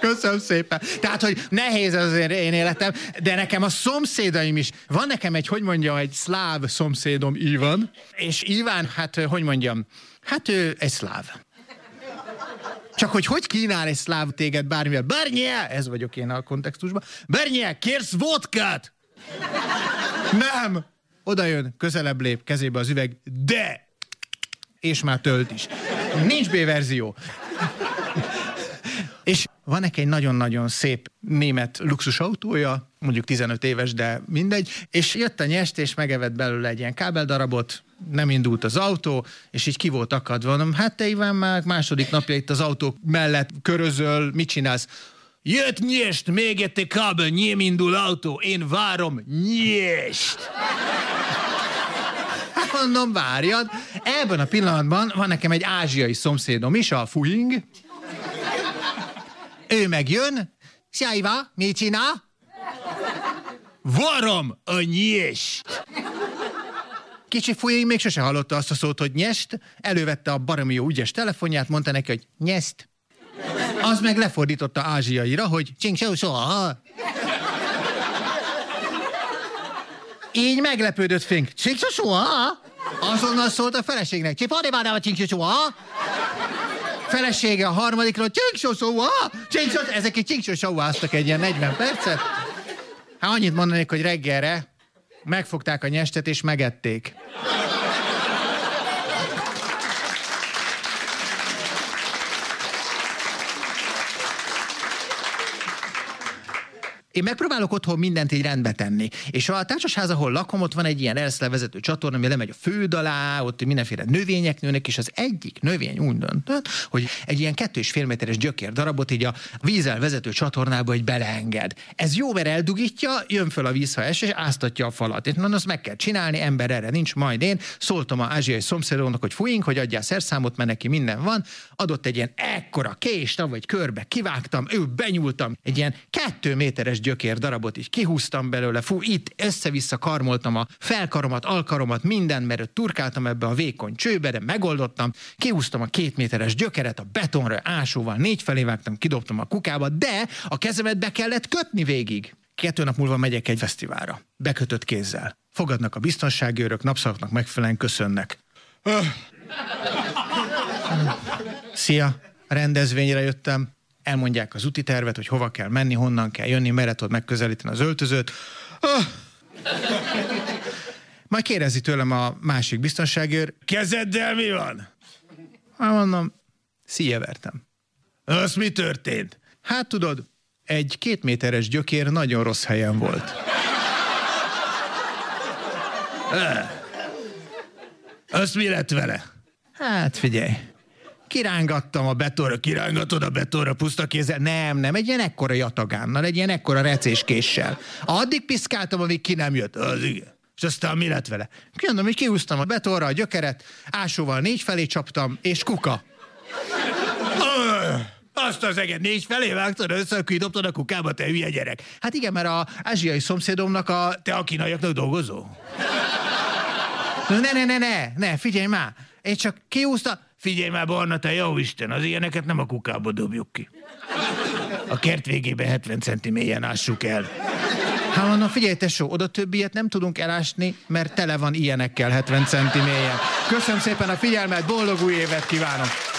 Köszönöm szépen. Tehát, hogy nehéz az én életem, de nekem a szomszédaim is. Van nekem egy, hogy mondja, egy szláv szomszédom, Iván, és Iván, hát, hogy mondjam, hát ő egy szláv. Csak hogy hogy kínál egy szláv téged bármivel? Bernie! Ez vagyok én a kontextusban. Bernie, kérsz vodkát? Nem! Oda jön, közelebb lép, kezébe az üveg, de! És már tölt is. Nincs B-verzió. És van neki egy nagyon-nagyon szép német luxusautója, mondjuk 15 éves, de mindegy, és jött a nyest, és megevett belőle egy ilyen kábeldarabot, nem indult az autó, és így ki volt akadva. Mondom, hát te Iván már második napja itt az autó mellett körözöl, mit csinálsz? Jött nyest, még egy kábel, nem indul autó, én várom nyest. Hát mondom, várjad. Ebben a pillanatban van nekem egy ázsiai szomszédom is, a Fuing, ő megjön, Szjaiva, mit csinál? Varom a nyest! Kicsi fújéig még sose hallotta azt a szót, hogy nyest, elővette a baromi jó ügyes telefonját, mondta neki, hogy nyest. Az meg lefordította ázsiaira, hogy csing soha. Így meglepődött Fink. Csing soha? Azonnal szólt a feleségnek. Csipadi a csing soha? Felesége a harmadikra, csingsosóa, csinksos, ezek egy csingsosóáztak egy ilyen 40 percet. Hát annyit mondanék, hogy reggelre megfogták a nyestet és megették. Én megpróbálok otthon mindent így rendbe tenni. És a társasház, ahol lakom, ott van egy ilyen erszle vezető csatorna, ami lemegy a föld alá, ott mindenféle növények nőnek, és az egyik növény úgy döntött, hogy egy ilyen kettő és fél méteres gyökér darabot így a vízzel vezető csatornába egy beleenged. Ez jó, mert eldugítja, jön föl a víz, ha es, és áztatja a falat. Itt mondom, azt meg kell csinálni, ember erre nincs, majd én szóltam a ázsiai szomszédónak, hogy fújink, hogy adjál szerszámot, mert neki minden van. Adott egy ilyen ekkora kést, vagy körbe kivágtam, ő benyúltam, egy ilyen kettő méteres gyökér darabot így kihúztam belőle, fú, itt össze-vissza karmoltam a felkaromat, alkaromat, minden, mert turkáltam ebbe a vékony csőbe, de megoldottam, kihúztam a két méteres gyökeret a betonra, ásóval négy felé vágtam, kidobtam a kukába, de a kezemet be kellett kötni végig. Kettő nap múlva megyek egy fesztiválra. Bekötött kézzel. Fogadnak a biztonsági őrök, napszaknak megfelelően köszönnek. Öh. Szia, rendezvényre jöttem. Elmondják az úti tervet, hogy hova kell menni, honnan kell jönni, merre tudod megközelíteni az öltözőt. Öh. Majd kérdezi tőlem a másik biztonsági őr, kezeddel mi van? Hát mondom, szia vertem. Az mi történt? Hát tudod, egy két méteres gyökér nagyon rossz helyen volt. Azt mi lett vele? Hát figyelj, kirángattam a betóra, kirángatod a betóra puszta kézzel. Nem, nem, egy ilyen ekkora jatagánnal, egy ilyen ekkora recéskéssel. Addig piszkáltam, amíg ki nem jött. Az igen. És aztán mi lett vele? Mondom, hogy kihúztam a betóra a gyökeret, ásóval négy felé csaptam, és kuka. Azt az eget négy felé vágtad össze, akkor dobtad a kukába, te hülye gyerek. Hát igen, mert a ázsiai szomszédomnak a te a kínaiaknak dolgozó. Ne, ne, ne, ne, ne, figyelj már. Én csak kiúzta. Figyelj már, Barna, te jó Isten, az ilyeneket nem a kukába dobjuk ki. A kert végébe 70 centi mélyen ássuk el. Hát mondom, figyelj tesó, oda többiet nem tudunk elásni, mert tele van ilyenekkel 70 centi mélyen. Köszönöm szépen a figyelmet, boldog új évet kívánok!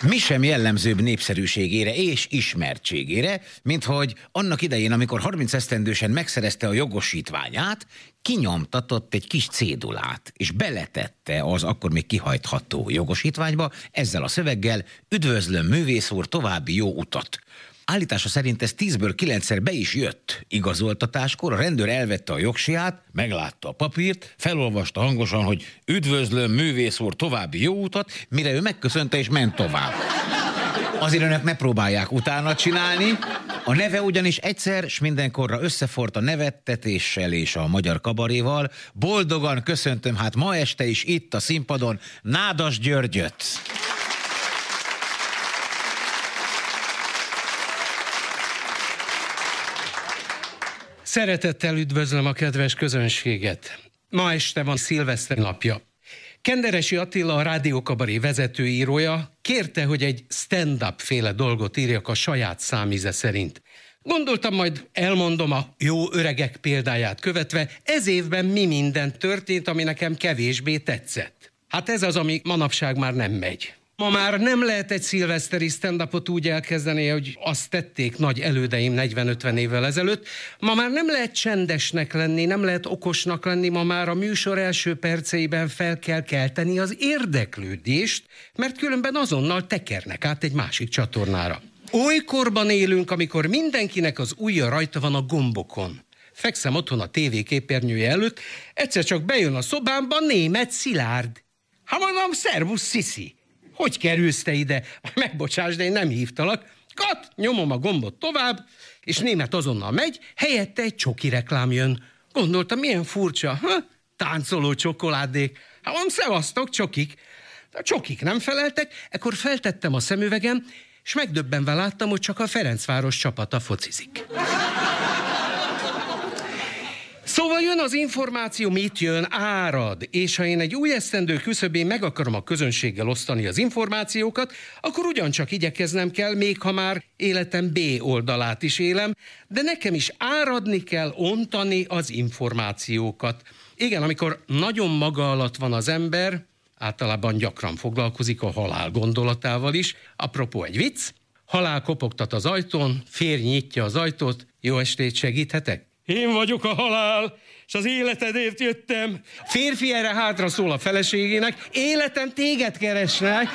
Mi sem jellemzőbb népszerűségére és ismertségére, mint hogy annak idején, amikor 30 esztendősen megszerezte a jogosítványát, kinyomtatott egy kis cédulát, és beletette az akkor még kihajtható jogosítványba, ezzel a szöveggel üdvözlöm művész úr, további jó utat. Állítása szerint ez tízből kilencszer be is jött. Igazoltatáskor a rendőr elvette a jogsiát, meglátta a papírt, felolvasta hangosan, hogy üdvözlöm művész úr további jó utat, mire ő megköszönte és ment tovább. Azért önök ne próbálják utána csinálni. A neve ugyanis egyszer s mindenkorra összefort a nevettetéssel és a magyar kabaréval. Boldogan köszöntöm hát ma este is itt a színpadon Nádas Györgyöt. Szeretettel üdvözlöm a kedves közönséget. Ma este van szilveszter napja. Kenderesi Attila, a Rádiókabaré vezetőírója kérte, hogy egy stand-up féle dolgot írjak a saját számíze szerint. Gondoltam, majd elmondom a jó öregek példáját követve, ez évben mi minden történt, ami nekem kevésbé tetszett. Hát ez az, ami manapság már nem megy. Ma már nem lehet egy szilveszteri stand úgy elkezdeni, hogy azt tették nagy elődeim 40-50 évvel ezelőtt. Ma már nem lehet csendesnek lenni, nem lehet okosnak lenni, ma már a műsor első perceiben fel kell kelteni az érdeklődést, mert különben azonnal tekernek át egy másik csatornára. Olykorban élünk, amikor mindenkinek az ujja rajta van a gombokon. Fekszem otthon a tévé képernyője előtt, egyszer csak bejön a szobámba német Szilárd. Ha mondom, szervusz, Sziszi hogy kerülsz te ide? Megbocsáss, de én nem hívtalak. Kat, nyomom a gombot tovább, és német azonnal megy, helyette egy csoki reklám jön. Gondoltam, milyen furcsa, ha? táncoló csokoládék. Hát mondom, szevasztok, csokik. A csokik nem feleltek, ekkor feltettem a szemüvegem, és megdöbbenve láttam, hogy csak a Ferencváros csapata focizik. Szóval jön az információ, mit jön, árad, és ha én egy új esztendő küszöbén meg akarom a közönséggel osztani az információkat, akkor ugyancsak igyekeznem kell, még ha már életem B oldalát is élem, de nekem is áradni kell, ontani az információkat. Igen, amikor nagyon maga alatt van az ember, általában gyakran foglalkozik a halál gondolatával is. Apropó egy vicc, halál kopogtat az ajtón, férj nyitja az ajtót, jó estét, segíthetek? Én vagyok a halál, és az életedért jöttem. Férfi erre hátra szól a feleségének, életem téged keresnek.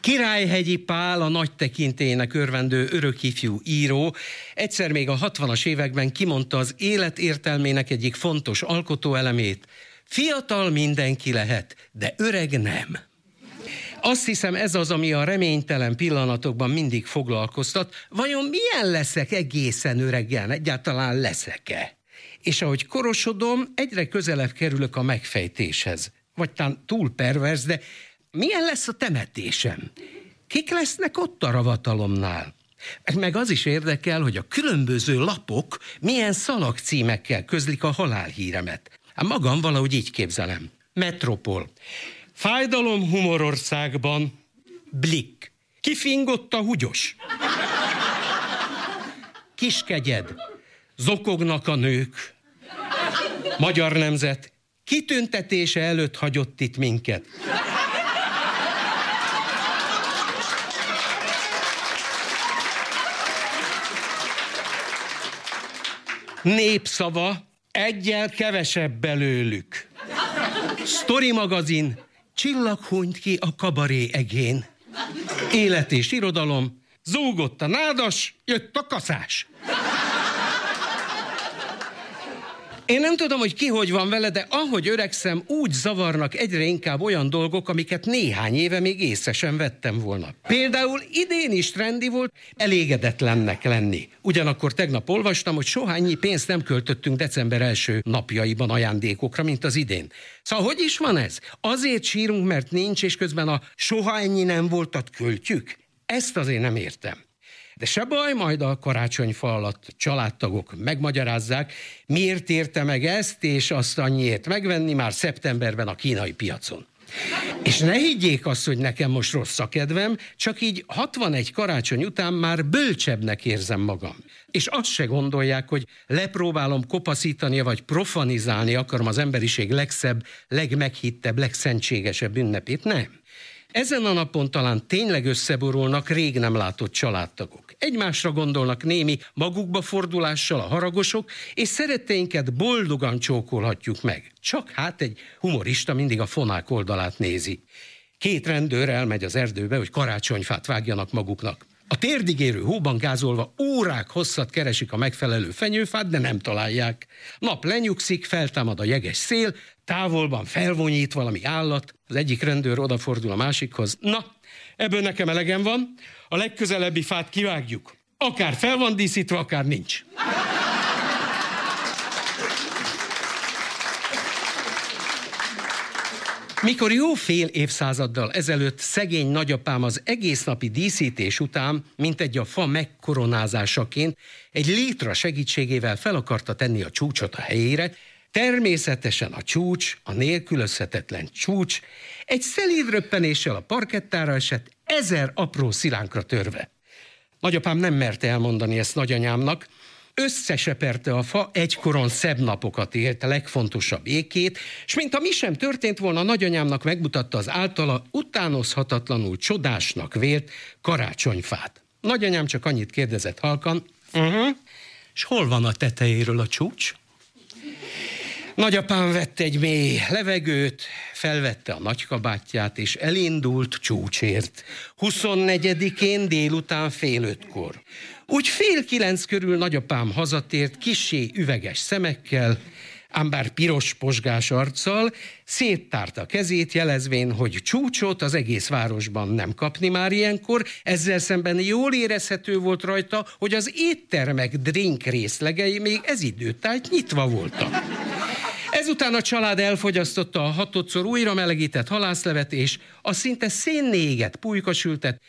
Királyhegyi Pál, a nagy tekintélynek örvendő örökifjú író, egyszer még a 60-as években kimondta az élet értelmének egyik fontos alkotóelemét. Fiatal mindenki lehet, de öreg nem. Azt hiszem ez az, ami a reménytelen pillanatokban mindig foglalkoztat. Vajon milyen leszek egészen öregen? Egyáltalán leszek-e? És ahogy korosodom, egyre közelebb kerülök a megfejtéshez. Vagy talán túl pervers, de milyen lesz a temetésem? Kik lesznek ott a ravatalomnál? Meg az is érdekel, hogy a különböző lapok milyen szalagcímekkel közlik a halálhíremet. Hát magam valahogy így képzelem. Metropol. Fájdalom humorországban. Blik. Kifingott a húgyos. Kiskegyed. Zokognak a nők. Magyar nemzet. Kitüntetése előtt hagyott itt minket. Népszava, egyel kevesebb belőlük. Story magazin, csillag hunyt ki a kabaré egén. Élet és irodalom, zúgott a nádas, jött a kaszás. Én nem tudom, hogy ki hogy van vele, de ahogy öregszem, úgy zavarnak egyre inkább olyan dolgok, amiket néhány éve még észre sem vettem volna. Például idén is trendi volt elégedetlennek lenni. Ugyanakkor tegnap olvastam, hogy sohányi pénzt nem költöttünk december első napjaiban ajándékokra, mint az idén. Szóval hogy is van ez? Azért sírunk, mert nincs, és közben a soha ennyi nem voltat költjük? Ezt azért nem értem. De se baj, majd a karácsonyfa alatt családtagok megmagyarázzák, miért érte meg ezt, és azt annyiért megvenni már szeptemberben a kínai piacon. És ne higgyék azt, hogy nekem most rossz a kedvem, csak így 61 karácsony után már bölcsebbnek érzem magam. És azt se gondolják, hogy lepróbálom kopaszítani, vagy profanizálni akarom az emberiség legszebb, legmeghittebb, legszentségesebb ünnepét. Nem. Ezen a napon talán tényleg összeborulnak rég nem látott családtagok. Egymásra gondolnak némi magukba fordulással a haragosok, és szeretteinket boldogan csókolhatjuk meg. Csak hát egy humorista mindig a fonák oldalát nézi. Két rendőr elmegy az erdőbe, hogy karácsonyfát vágjanak maguknak. A térdigérő hóban gázolva órák hosszat keresik a megfelelő fenyőfát, de nem találják. Nap lenyugszik, feltámad a jeges szél, távolban felvonyít valami állat, az egyik rendőr odafordul a másikhoz. Na, ebből nekem elegem van, a legközelebbi fát kivágjuk. Akár fel van díszítve, akár nincs. Mikor jó fél évszázaddal ezelőtt szegény nagyapám az egész napi díszítés után, mint egy a fa megkoronázásaként, egy létra segítségével fel akarta tenni a csúcsot a helyére, természetesen a csúcs, a nélkülözhetetlen csúcs, egy szelíd röppenéssel a parkettára esett, ezer apró szilánkra törve. Nagyapám nem merte elmondani ezt nagyanyámnak, összeseperte a fa, egykoron szebb napokat élt, a legfontosabb ékét, és mint a mi sem történt volna, nagyanyámnak megmutatta az általa utánozhatatlanul csodásnak vélt karácsonyfát. Nagyanyám csak annyit kérdezett halkan, uh-huh, és hol van a tetejéről a csúcs? Nagyapám vett egy mély levegőt, felvette a nagykabátját, és elindult csúcsért. 24-én délután fél ötkor. Úgy fél kilenc körül nagyapám hazatért, kisé üveges szemekkel, ám bár piros posgás arccal, széttárta a kezét, jelezvén, hogy csúcsot az egész városban nem kapni már ilyenkor, ezzel szemben jól érezhető volt rajta, hogy az éttermek drink részlegei még ez időtájt nyitva voltak. Ezután a család elfogyasztotta a hatodszor újra melegített halászlevet, és a szinte szénnéget pulykasültet,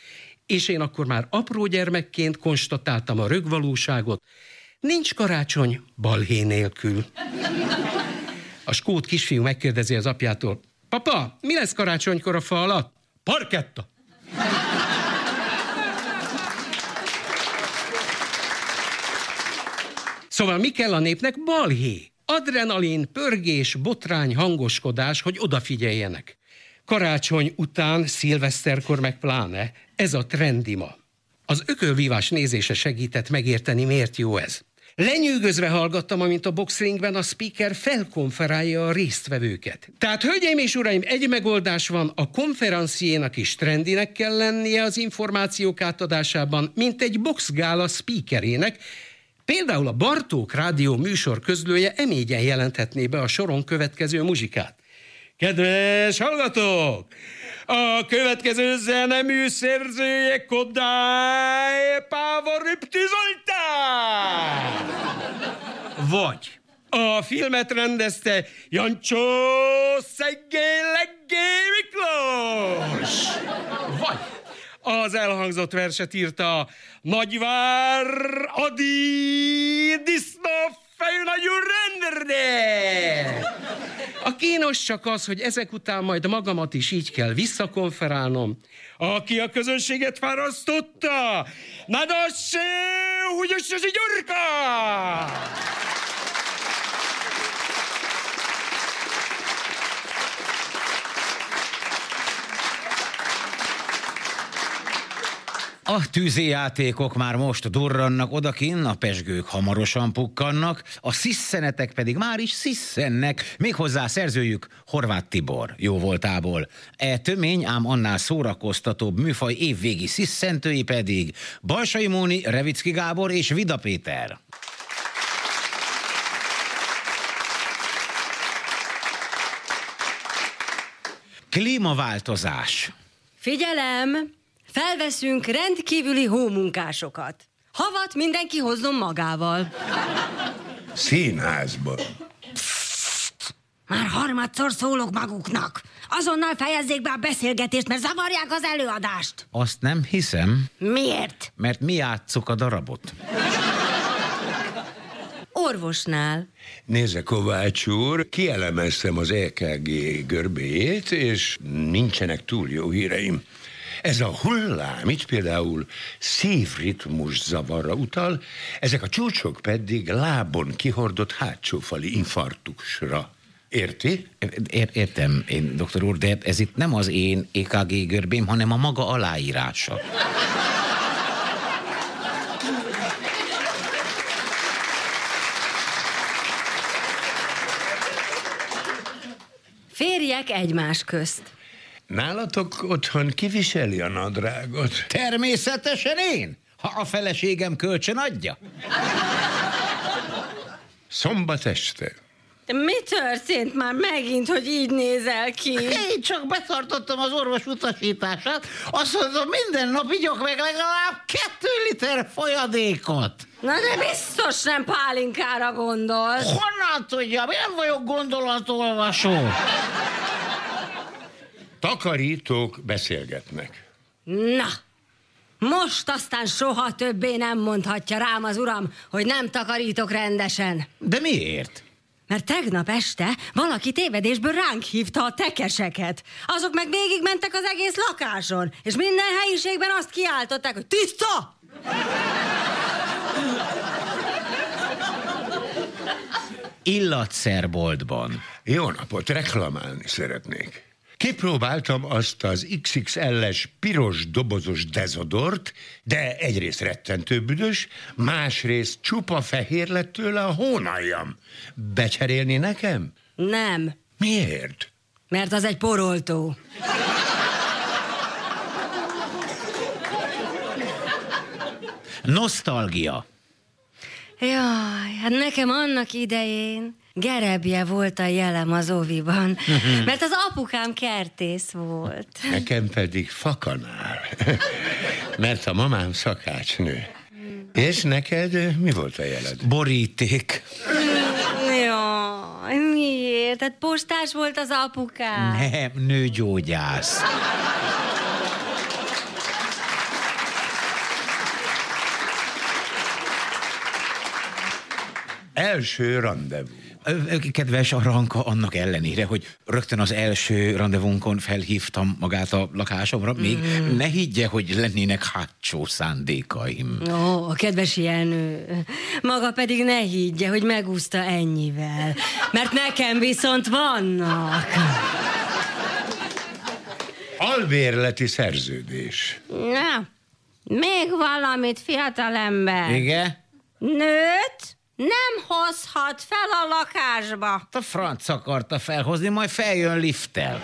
és én akkor már apró gyermekként konstatáltam a rögvalóságot. Nincs karácsony balhé nélkül. A skót kisfiú megkérdezi az apjától, Papa, mi lesz karácsonykor a fa alatt? Parketta. Szóval mi kell a népnek? Balhé. Adrenalin, pörgés, botrány, hangoskodás, hogy odafigyeljenek. Karácsony után, szilveszterkor meg pláne, ez a trendi ma. Az ökölvívás nézése segített megérteni, miért jó ez. Lenyűgözve hallgattam, amint a boxringben a speaker felkonferálja a résztvevőket. Tehát, hölgyeim és uraim, egy megoldás van, a konferenciénak is trendinek kell lennie az információk átadásában, mint egy boxgála speakerének, Például a Bartók Rádió műsor közlője emégyen jelenthetné be a soron következő muzsikát. Kedves hallgatók! A következő zenemű szerzője Kodály Zoltán! Vagy a filmet rendezte Jancsó Szeggé Leggé Miklós! Vagy az elhangzott verset írta Nagyvár Adi Disznó fejnagyú renderde! A kínos csak az, hogy ezek után majd magamat is így kell visszakonferálnom. Aki a közönséget fárasztotta, Nadasse Húgyososi Gyurka! A tűzijátékok már most durrannak odakin, a pesgők hamarosan pukkannak, a sziszenetek pedig már is sziszennek, méghozzá szerzőjük Horváth Tibor jó voltából. E tömény, ám annál szórakoztatóbb műfaj évvégi sziszentői pedig Balsai Móni, Revicki Gábor és Vida Péter. Klímaváltozás. Figyelem! Felveszünk rendkívüli hómunkásokat. Havat mindenki hozzon magával. Színházban. Már harmadszor szólok maguknak. Azonnal fejezzék be a beszélgetést, mert zavarják az előadást. Azt nem hiszem, Miért? mert mi játsszuk a darabot. Orvosnál. Nézze, Kovács úr, kielemeztem az EKG görbéjét, és nincsenek túl jó híreim. Ez a hullám, itt például szívritmus zavarra utal, ezek a csúcsok pedig lábon kihordott hátsófali infarktusra. Érti? Ér- értem, én, doktor úr, de ez itt nem az én EKG görbém, hanem a maga aláírása. Férjek egymás közt. Nálatok otthon kiviseli a nadrágot? Természetesen én, ha a feleségem kölcsön adja. Szombat este. De mi történt már megint, hogy így nézel ki? Én csak betartottam az orvos utasítását. Azt mondom, minden nap igyok meg legalább kettő liter folyadékot. Na de biztos nem pálinkára gondolsz. Honnan tudja? Mi nem vagyok gondolatolvasó. Takarítók beszélgetnek. Na, most aztán soha többé nem mondhatja rám az uram, hogy nem takarítok rendesen. De miért? Mert tegnap este valaki tévedésből ránk hívta a tekeseket. Azok meg végigmentek az egész lakáson, és minden helyiségben azt kiáltották, hogy tiszta! Illatszerboltban. Jó napot, reklamálni szeretnék. Kipróbáltam azt az XXL-es piros dobozos dezodort, de egyrészt rettentő büdös, másrészt csupa fehér lett tőle a hónaljam. Becserélni nekem? Nem, Miért? mert az egy poroltó. Nosztalgia. Jaj, hát nekem annak idején gerebje volt a jelem az oviban, mert az apukám kertész volt. Nekem pedig fakanál. Mert a mamám szakácsnő. És neked mi volt a jeled? Boríték. Jaj, miért? Tehát postás volt az apukám. Nem, nőgyógyász. Első rendezvú. Kedves Aranka, annak ellenére, hogy rögtön az első rendezvunkon felhívtam magát a lakásomra, még Mm. ne higgye, hogy lennének hátsó szándékaim. Ó, a kedves Jenő. Maga pedig ne higgye, hogy megúszta ennyivel. Mert nekem viszont vannak. Albérleti szerződés. Na, még valamit, fiatalember. Igen? Nőt nem hozhat fel a lakásba. A franc akarta felhozni, majd feljön lifttel.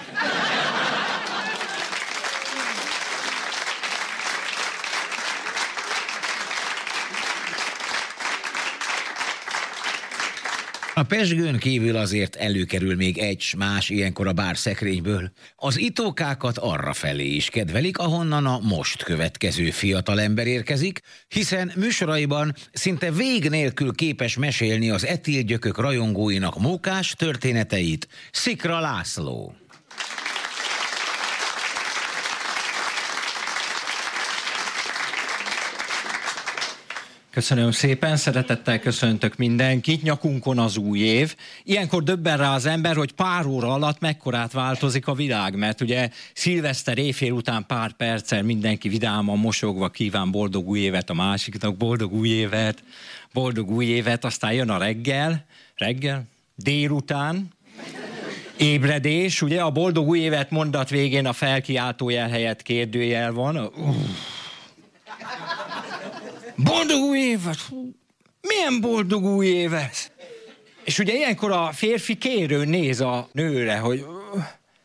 A pesgőn kívül azért előkerül még egy más ilyenkor a bár szekrényből. Az itókákat arra felé is kedvelik, ahonnan a most következő fiatalember érkezik, hiszen műsoraiban szinte vég nélkül képes mesélni az etilgyökök rajongóinak mókás történeteit Szikra László. Köszönöm szépen, szeretettel köszöntök mindenkit, nyakunkon az új év. Ilyenkor döbben rá az ember, hogy pár óra alatt mekkorát változik a világ, mert ugye szilveszter éjfél után pár perccel mindenki vidáman mosogva kíván boldog új évet a másiknak, boldog új évet, boldog új évet, aztán jön a reggel, reggel, délután, ébredés, ugye a boldog új évet mondat végén a felkiáltójel helyett kérdőjel van. Uh. Boldog új évet! Milyen boldog új évet! És ugye ilyenkor a férfi kérő néz a nőre, hogy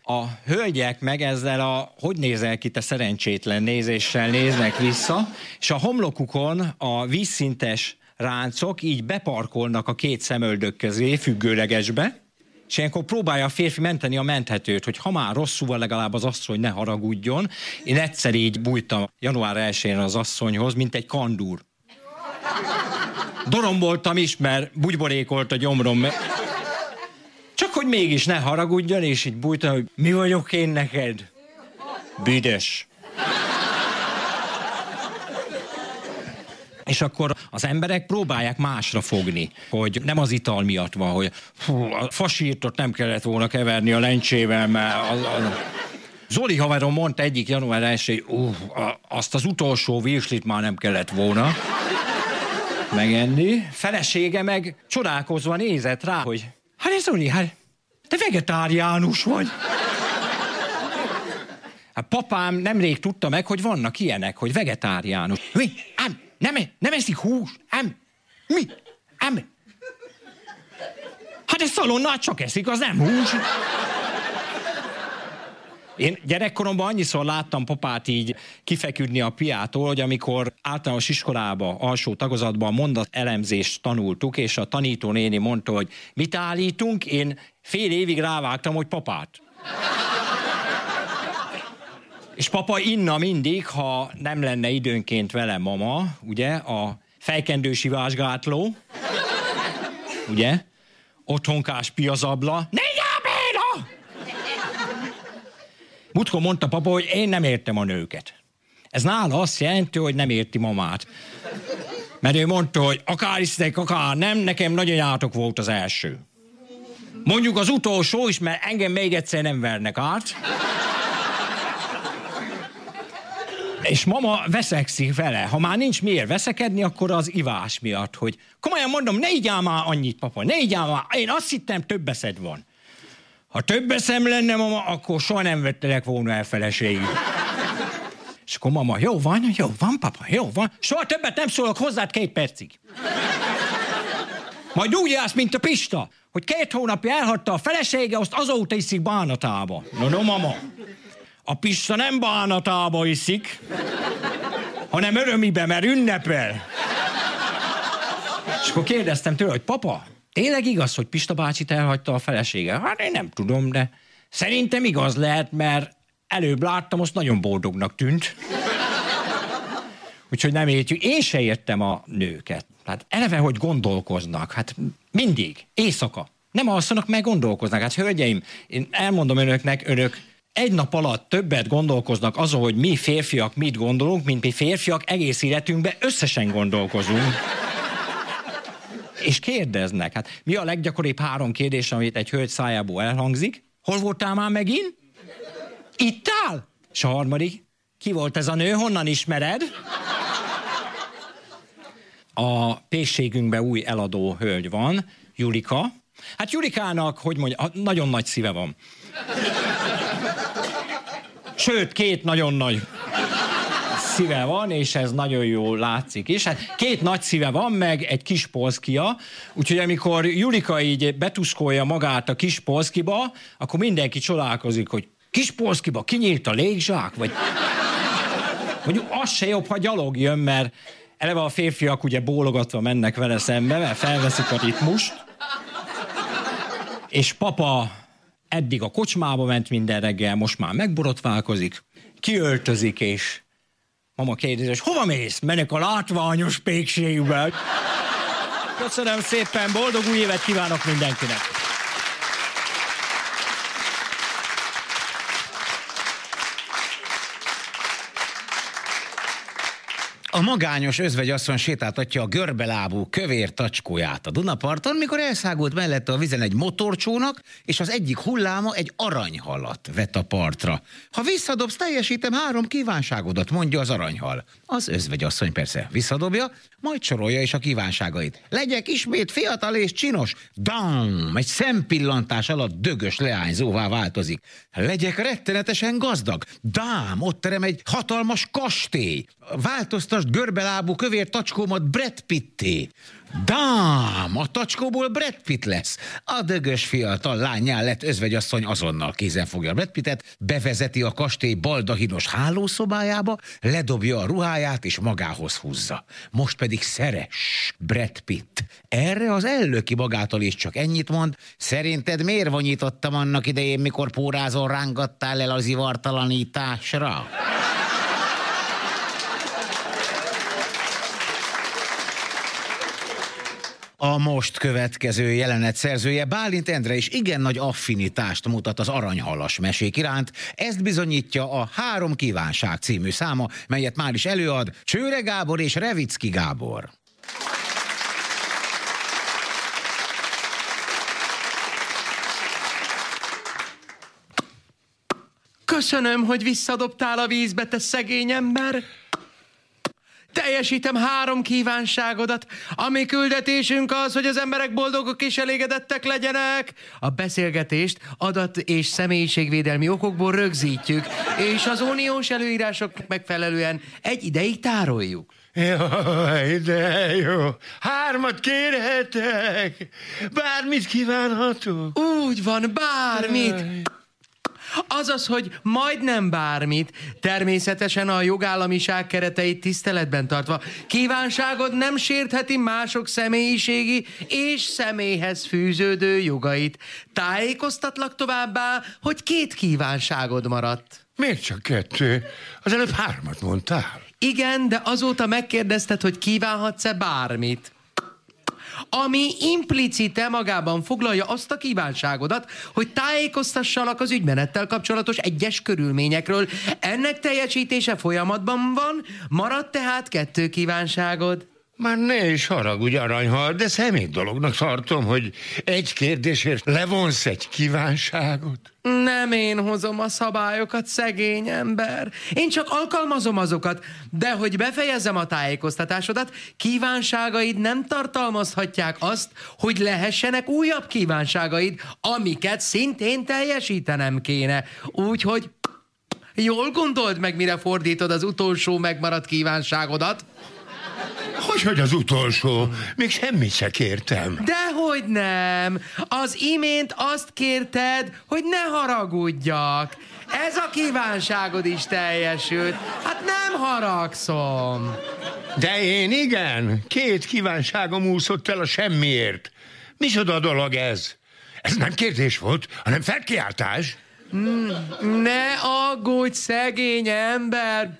a hölgyek meg ezzel a hogy nézel ki te szerencsétlen nézéssel néznek vissza, és a homlokukon a vízszintes ráncok így beparkolnak a két szemöldök közé függőlegesbe, és ilyenkor próbálja a férfi menteni a menthetőt, hogy ha már rosszul van, legalább az asszony ne haragudjon. Én egyszer így bújtam január 1-én az asszonyhoz, mint egy kandúr. Doromboltam is, mert bugyborékolt a gyomrom. Csak hogy mégis ne haragudjon, és így bújtam, hogy mi vagyok én neked? Büdös. És akkor az emberek próbálják másra fogni, hogy nem az ital miatt van, hogy fú, a fasírtot nem kellett volna keverni a lencsével, mert az, az... Zoli haverom mondta egyik január 1 hogy uh, azt az utolsó virslit már nem kellett volna megenni. Felesége meg csodálkozva nézett rá, hogy hát ez Zoli, hát te vegetáriánus vagy. Hát papám nemrég tudta meg, hogy vannak ilyenek, hogy vegetáriánus. Mi? Ám, nem, nem eszik hús? Ám, mi? Ám. Hát ez szalonnát csak eszik, az nem hús. Én gyerekkoromban annyiszor láttam papát így kifeküdni a piától, hogy amikor általános iskolába, alsó tagozatban mondat elemzést tanultuk, és a tanító néni mondta, hogy mit állítunk, én fél évig rávágtam, hogy papát. És papa inna mindig, ha nem lenne időnként vele mama, ugye, a fejkendősi vásgátló, ugye, otthonkás piazabla, ne Mutkó mondta papa, hogy én nem értem a nőket. Ez nála azt jelenti, hogy nem érti mamát. Mert ő mondta, hogy akár isztek, akár nem, nekem nagyanyátok volt az első. Mondjuk az utolsó is, mert engem még egyszer nem vernek át. És mama veszekszik vele. Ha már nincs miért veszekedni, akkor az ivás miatt, hogy komolyan mondom, ne igyál már annyit, papa, ne igyál már. Én azt hittem, több eszed van. Ha több eszem lenne, mama, akkor soha nem vettelek volna el feleségül. És akkor mama, jó van, jó van, papa, jó van. Soha többet nem szólok hozzád két percig. Majd úgy állsz, mint a Pista, hogy két hónapja elhagyta a felesége, azt azóta iszik bánatába. No, no, mama. A Pista nem bánatába iszik, hanem örömibe, mert ünnepel. És akkor kérdeztem tőle, hogy papa, Tényleg igaz, hogy Pista bácsit elhagyta a felesége? Hát én nem tudom, de szerintem igaz lehet, mert előbb láttam, most nagyon boldognak tűnt. Úgyhogy nem értjük. Én se értem a nőket. Hát eleve, hogy gondolkoznak. Hát mindig. Éjszaka. Nem alszanak, meg gondolkoznak. Hát hölgyeim, én elmondom önöknek, önök egy nap alatt többet gondolkoznak azon, hogy mi férfiak mit gondolunk, mint mi férfiak egész életünkben összesen gondolkozunk és kérdeznek. Hát mi a leggyakoribb három kérdés, amit egy hölgy szájából elhangzik? Hol voltál már megint? Itt áll? És a harmadik, ki volt ez a nő, honnan ismered? A pészségünkben új eladó hölgy van, Julika. Hát Julikának, hogy mondja, nagyon nagy szíve van. Sőt, két nagyon nagy szíve van, és ez nagyon jól látszik is. Hát két nagy szíve van, meg egy kis polszkia, úgyhogy amikor Julika így betuszkolja magát a kis polszkiba, akkor mindenki csodálkozik, hogy kis polszkiba kinyílt a légzsák, vagy... Mondjuk az se jobb, ha gyalog jön, mert eleve a férfiak ugye bólogatva mennek vele szembe, mert felveszik a ritmust. És papa eddig a kocsmába ment minden reggel, most már megborotválkozik, kiöltözik, és mama kérdezi, hogy hova mész? Menek a látványos pékségbe. Köszönöm szépen, boldog új évet kívánok mindenkinek! A magányos özvegyasszony sétáltatja a görbelábú kövér tacskóját a Dunaparton, mikor elszágult mellette a vizen egy motorcsónak, és az egyik hulláma egy aranyhalat vet a partra. Ha visszadobsz, teljesítem három kívánságodat, mondja az aranyhal. Az özvegyasszony persze visszadobja, majd sorolja is a kívánságait. Legyek ismét fiatal és csinos. Dam! Egy szempillantás alatt dögös leányzóvá változik. Legyek rettenetesen gazdag. Dám! Ott terem egy hatalmas kastély. Változtasd görbelábú kövér tacskómat Brad Pitté. Dám! A tacskóból Brad Pitt lesz. A dögös fiatal lányán lett özvegyasszony azonnal kézen fogja Brad Pittet, bevezeti a kastély baldahinos hálószobájába, ledobja a ruháját és magához húzza. Most pedig szeres Brad Pitt. Erre az ellöki magától is csak ennyit mond. Szerinted miért vonyítottam annak idején, mikor pórázon rángattál el az ivartalanításra? A most következő jelenet szerzője Bálint Endre is igen nagy affinitást mutat az aranyhalas mesék iránt. Ezt bizonyítja a Három kívánság című száma, melyet már is előad Csőre Gábor és Revicki Gábor. Köszönöm, hogy visszadobtál a vízbe, te szegény ember. Teljesítem három kívánságodat. A mi küldetésünk az, hogy az emberek boldogok és elégedettek legyenek. A beszélgetést adat- és személyiségvédelmi okokból rögzítjük, és az uniós előírások megfelelően egy ideig tároljuk. Jaj, de jó. Hármat kérhetek. Bármit kívánhatok. Úgy van, bármit. Azaz, hogy majdnem bármit, természetesen a jogállamiság kereteit tiszteletben tartva. Kívánságod nem sértheti mások személyiségi és személyhez fűződő jogait. Tájékoztatlak továbbá, hogy két kívánságod maradt. Miért csak kettő? Az előbb hármat mondtál. Igen, de azóta megkérdezted, hogy kívánhatsz-e bármit ami implicite magában foglalja azt a kívánságodat, hogy tájékoztassalak az ügymenettel kapcsolatos egyes körülményekről. Ennek teljesítése folyamatban van, maradt tehát kettő kívánságod. Már ne is haragudj, aranyhal, de szemét dolognak tartom, hogy egy kérdésért levonsz egy kívánságot. Nem én hozom a szabályokat, szegény ember. Én csak alkalmazom azokat, de hogy befejezem a tájékoztatásodat, kívánságaid nem tartalmazhatják azt, hogy lehessenek újabb kívánságaid, amiket szintén teljesítenem kéne. Úgyhogy jól gondold meg, mire fordítod az utolsó megmaradt kívánságodat. Hogy, hogy az utolsó? Még semmit se kértem. Dehogy nem. Az imént azt kérted, hogy ne haragudjak. Ez a kívánságod is teljesült. Hát nem haragszom. De én igen. Két kívánságom úszott el a semmiért. Micsoda dolog ez? Ez nem kérdés volt, hanem felkiáltás. Mm, ne aggódj, szegény ember!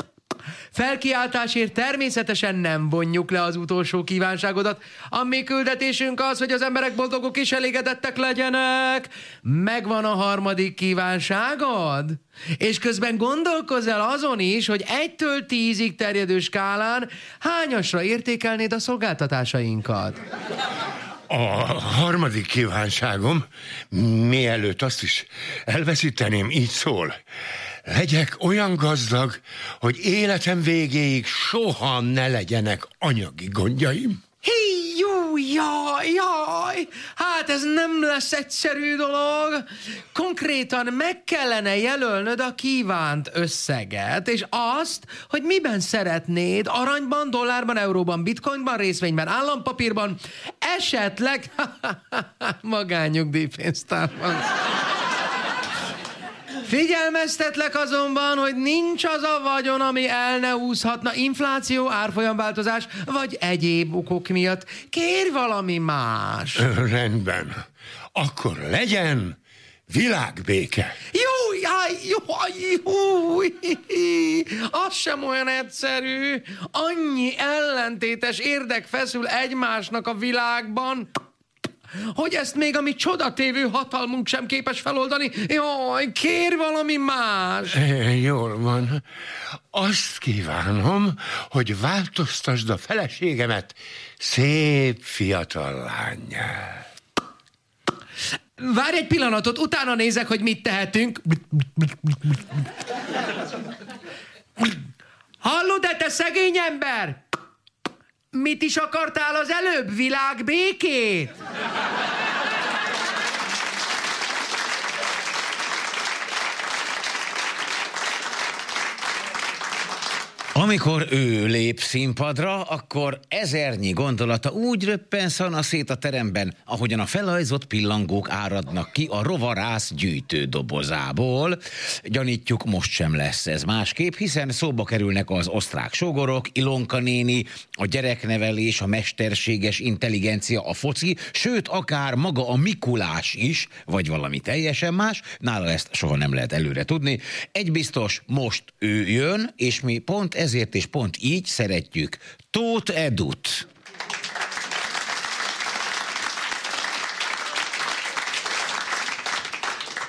Felkiáltásért természetesen nem vonjuk le az utolsó kívánságodat. A mi küldetésünk az, hogy az emberek boldogok és elégedettek legyenek. Megvan a harmadik kívánságod? És közben gondolkozz el azon is, hogy egytől tízig terjedő skálán hányasra értékelnéd a szolgáltatásainkat? A harmadik kívánságom, mielőtt azt is elveszíteném, így szól. Legyek olyan gazdag, hogy életem végéig soha ne legyenek anyagi gondjaim. Hí, jó, jaj, jaj, hát ez nem lesz egyszerű dolog. Konkrétan meg kellene jelölnöd a kívánt összeget, és azt, hogy miben szeretnéd, aranyban, dollárban, euróban, bitcoinban, részvényben, állampapírban, esetleg magányugdíjpénztárban. Figyelmeztetlek azonban, hogy nincs az a vagyon, ami el ne úszhatna infláció, árfolyamváltozás vagy egyéb okok miatt. Kér valami más. Rendben. Akkor legyen világbéke. Jó, jaj, jó, jó, az sem olyan egyszerű. Annyi ellentétes érdek feszül egymásnak a világban, hogy ezt még a mi csodatévő hatalmunk sem képes feloldani. Jaj, kér valami más. E, Jól van. Azt kívánom, hogy változtasd a feleségemet szép fiatal lányjá. Várj egy pillanatot, utána nézek, hogy mit tehetünk. Hallod-e, te szegény ember? Mit is akartál az előbb? Világbékét? Amikor ő lép színpadra, akkor ezernyi gondolata úgy röppen szana szét a teremben, ahogyan a felajzott pillangók áradnak ki a rovarász gyűjtő dobozából. Gyanítjuk, most sem lesz ez másképp, hiszen szóba kerülnek az osztrák sogorok, Ilonka néni, a gyereknevelés, a mesterséges intelligencia, a foci, sőt, akár maga a Mikulás is, vagy valami teljesen más, nála ezt soha nem lehet előre tudni. Egy biztos, most ő jön, és mi pont ezért és pont így szeretjük Tóth Edut.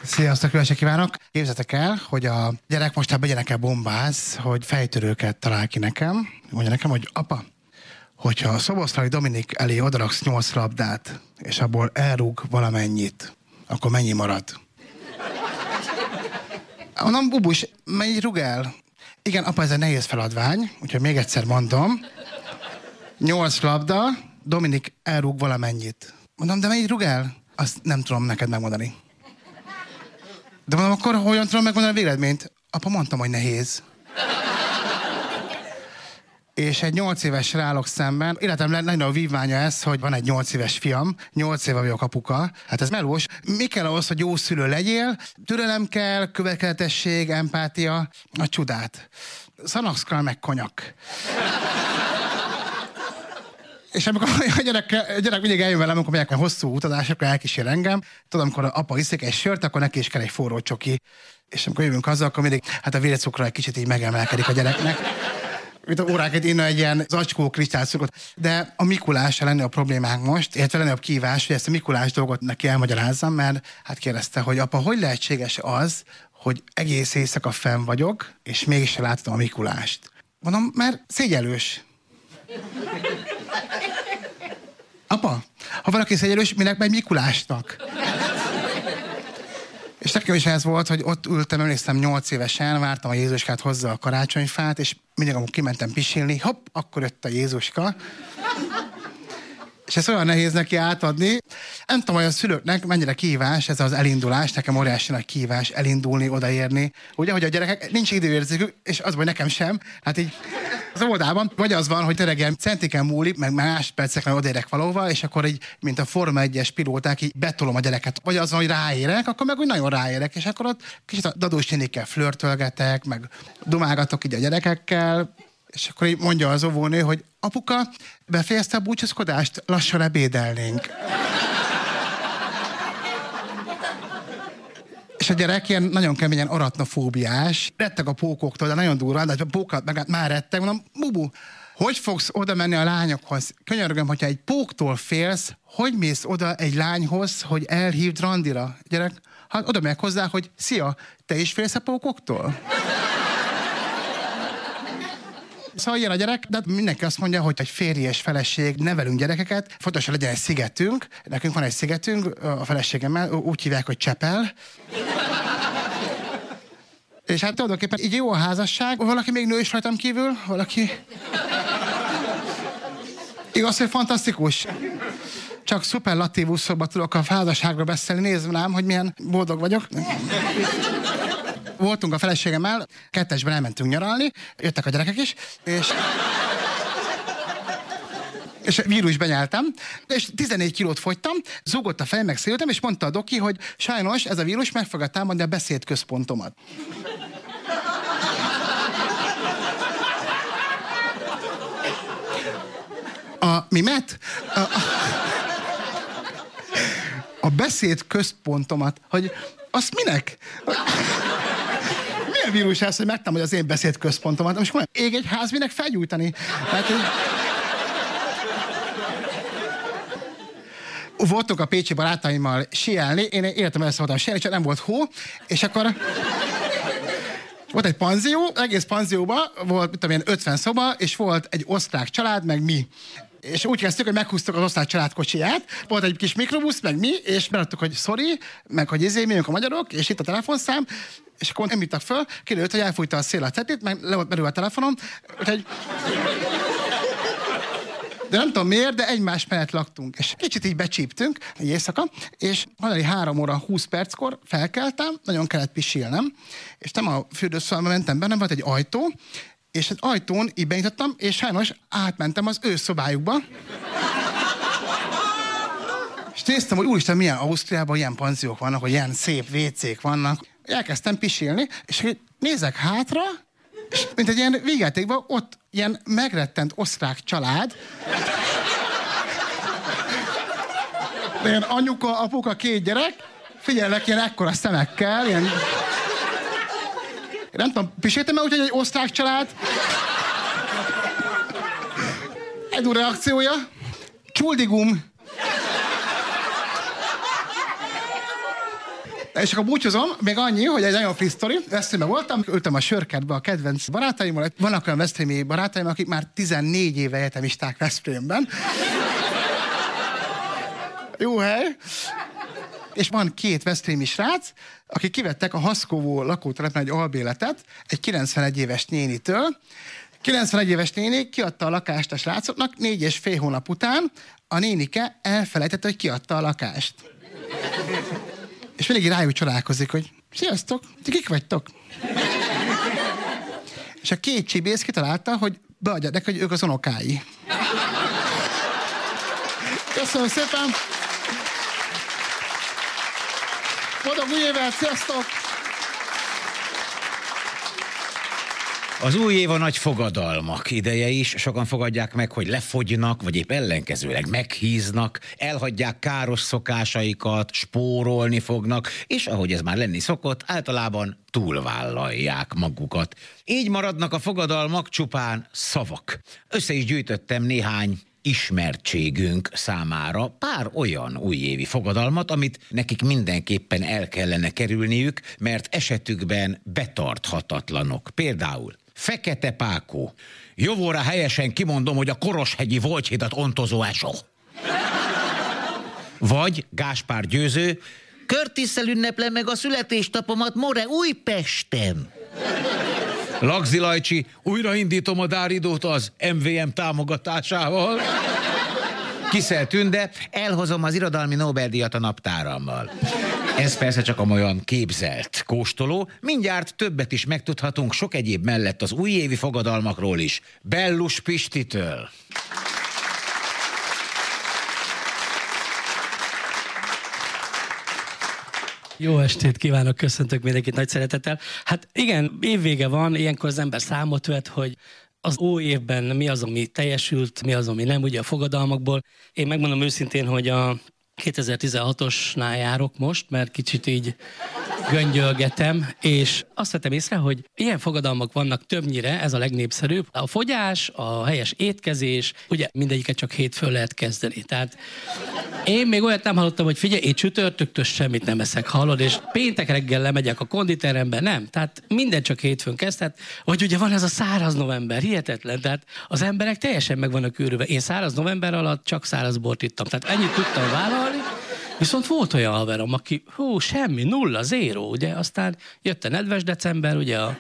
Sziasztok, estét kívánok! Képzeljétek el, hogy a gyerek most ebben gyerekkel bombáz, hogy fejtörőket talál ki nekem. Mondja nekem, hogy apa, hogyha a Szoboszlai Dominik elé odaraksz nyolc labdát, és abból elrúg valamennyit, akkor mennyi marad? Mondom, bubus, mennyi rúg el? Igen, apa, ez egy nehéz feladvány, úgyhogy még egyszer mondom. Nyolc labda, Dominik elrúg valamennyit. Mondom, de mennyit rúg el? Azt nem tudom neked megmondani. De mondom, akkor hogyan tudom megmondani a végeredményt? Apa, mondtam, hogy nehéz. És egy nyolc éves állok szemben. Életem legnagyobb vívmánya ez, hogy van egy nyolc éves fiam, nyolc éve vagyok apuka. Hát ez melós. Mi kell ahhoz, hogy jó szülő legyél? Türelem kell, következetesség, empátia, a csodát. Szanaxkal meg konyak. És amikor a gyerek, a gyerek mindig eljön velem, amikor megyek hosszú utazásokra, elkísér engem. Tudom, amikor apa iszik egy sört, akkor neki is kell egy forró csoki. És amikor jövünk haza, akkor mindig hát a vércukra egy kicsit így megemelkedik a gyereknek. Mint a óránként inna egy ilyen zacskó kristályszukot. De a Mikulás lenne a problémánk most, illetve lenne a kívás, hogy ezt a Mikulás dolgot neki elmagyarázzam, mert hát kérdezte, hogy apa, hogy lehetséges az, hogy egész éjszaka fenn vagyok, és mégis láttam a Mikulást. Mondom, mert szégyelős. Apa, ha valaki szégyelős, minek megy Mikulásnak? És nekem is ez volt, hogy ott ültem, emlékszem, nyolc évesen, vártam a Jézuskát hozzá a karácsonyfát, és mindig, amikor kimentem pisilni, hopp, akkor jött a Jézuska. És ez olyan nehéz neki átadni. Nem tudom, hogy a szülőknek mennyire kívás ez az elindulás, nekem óriási nagy kívás elindulni, odaérni. Ugye, hogy a gyerekek nincs időérzékük, és az, hogy nekem sem. Hát így az oldalban, vagy az van, hogy ilyen centiken múlik, meg máspercekre odaérek valóval, és akkor így, mint a Forma 1-es pilóták, így betolom a gyereket. Vagy az van, hogy ráérek, akkor meg úgy nagyon ráérek, és akkor ott kicsit a dadós nénikkel flörtölgetek, meg dumálgatok így a gyerekekkel, és akkor így mondja az óvónő, hogy apuka, befejezte a búcsúzkodást, lassan ebédelnénk. És a gyerek ilyen nagyon keményen aratnofóbiás, retteg a pókoktól, de nagyon durván, de a pókat meg hát már retteg, mondom, bubu, hogy fogsz oda menni a lányokhoz? Könyörgöm, hogyha egy póktól félsz, hogy mész oda egy lányhoz, hogy elhívd randira? Gyerek, hát oda meg hozzá, hogy szia, te is félsz a pókoktól? Szóval ilyen a gyerek, de mindenki azt mondja, hogy egy férj és feleség nevelünk gyerekeket, fontos, hogy legyen egy szigetünk. Nekünk van egy szigetünk a feleségemmel, úgy hívják, hogy Csepel. És hát tulajdonképpen így jó a házasság. Valaki még nő is rajtam kívül? Valaki? Igaz, hogy fantasztikus? Csak szuperlatívusokban tudok a házasságról beszélni. Nézd rám, hogy milyen boldog vagyok. Voltunk a feleségemmel, kettesben elmentünk nyaralni, jöttek a gyerekek is, és... és vírus benyeltem, és 14 kilót fogytam, zúgott a fejem, meg széltem, és mondta a doki, hogy sajnos ez a vírus meg fogja támadni a beszédközpontomat. A mimet? A, a, a beszéd központomat, hogy azt minek? Milyen vírus ez, hogy megtámadja az én beszéd központomat? Most komolyan, ég egy ház, minek felgyújtani? Hát, hogy... Voltunk a pécsi barátaimmal sielni, én életem először voltam sielni, csak nem volt hó, és akkor volt egy panzió, egész panzióban volt, mit tudom én, 50 szoba, és volt egy osztrák család, meg mi. És úgy kezdtük, hogy meghúztuk az osztrák család kocsiját, volt egy kis mikrobusz, meg mi, és beadtuk, hogy sorry, meg hogy izé, mi a magyarok, és itt a telefonszám, és akkor nem írtak föl, kiderült, hogy elfújta a szél a cetét, meg le volt belül a telefonom, úgyhogy... De nem tudom miért, de egymás mellett laktunk. És kicsit így becsíptünk egy éjszaka, és hajnali 3 óra 20 perckor felkeltem, nagyon kellett pisilnem, és nem a fürdőszobába mentem be, nem volt egy ajtó, és az ajtón így benyitottam, és sajnos átmentem az ő szobájukba. És néztem, hogy úristen, milyen Ausztriában ilyen panziók vannak, hogy ilyen szép WC-k vannak. Elkezdtem pisilni, és nézek hátra, és mint egy ilyen végjátékban, ott ilyen megrettent osztrák család. De ilyen anyuka, apuka, két gyerek, figyelek ilyen ekkora szemekkel, ilyen nem tudom, piséltem el úgy, hogy egy osztrák család. Edu reakciója. Csuldigum. És akkor búcsúzom, még annyi, hogy egy nagyon friss sztori. Veszprémben voltam, ültem a sörkertbe a kedvenc barátaimmal. Vannak olyan veszprémi barátaim, akik már 14 éve egyetemisták Veszprémben. Jó hely. És van két veszprémi srác, akik kivettek a Haszkovó lakótelepen egy albéletet egy 91 éves nénitől. 91 éves néni kiadta a lakást a srácoknak, négy és fél hónap után a nénike elfelejtette, hogy kiadta a lakást. És mindig rájuk csodálkozik, hogy sziasztok, ti kik vagytok? És a két csibész kitalálta, hogy beadja neki, hogy ők az unokái. Köszönöm szépen! Boldog új évet, sziasztok! Az új év a nagy fogadalmak ideje is. Sokan fogadják meg, hogy lefogynak, vagy épp ellenkezőleg meghíznak, elhagyják káros szokásaikat, spórolni fognak, és ahogy ez már lenni szokott, általában túlvállalják magukat. Így maradnak a fogadalmak csupán szavak. Össze is gyűjtöttem néhány ismertségünk számára pár olyan újévi fogadalmat, amit nekik mindenképpen el kellene kerülniük, mert esetükben betarthatatlanok. Például Fekete Pákó. Jóvóra helyesen kimondom, hogy a Koroshegyi Volthidat ontozó esó. Vagy Gáspár Győző, Körtisszel ünneplem meg a születésnapomat More Újpesten. Lagzi Lajcsi, újraindítom a Dáridót az MVM támogatásával. Kiszel Tünde, elhozom az irodalmi Nobel-díjat a naptárammal. Ez persze csak olyan képzelt kóstoló, mindjárt többet is megtudhatunk sok egyéb mellett az újévi fogadalmakról is. Bellus Pistitől. Jó estét kívánok, köszöntök mindenkit nagy szeretettel. Hát igen, évvége van, ilyenkor az ember számot vet, hogy az új évben mi az, ami teljesült, mi az, ami nem, ugye a fogadalmakból. Én megmondom őszintén, hogy a 2016-osnál járok most, mert kicsit így göngyölgetem, és azt vettem észre, hogy ilyen fogadalmak vannak többnyire, ez a legnépszerűbb. A fogyás, a helyes étkezés, ugye mindegyiket csak hétfőn lehet kezdeni. Tehát én még olyat nem hallottam, hogy figyelj, én csütörtöktől semmit nem eszek, hallod, és péntek reggel lemegyek a konditerembe, nem. Tehát minden csak hétfőn kezd, tehát, vagy ugye van ez a száraz november, hihetetlen, tehát az emberek teljesen meg vannak őrülve. Én száraz november alatt csak száraz bort ittam, tehát ennyit tudtam vállalni, Viszont volt olyan haverom, aki, hú, semmi, nulla, zéró, ugye, aztán jött a nedves december, ugye a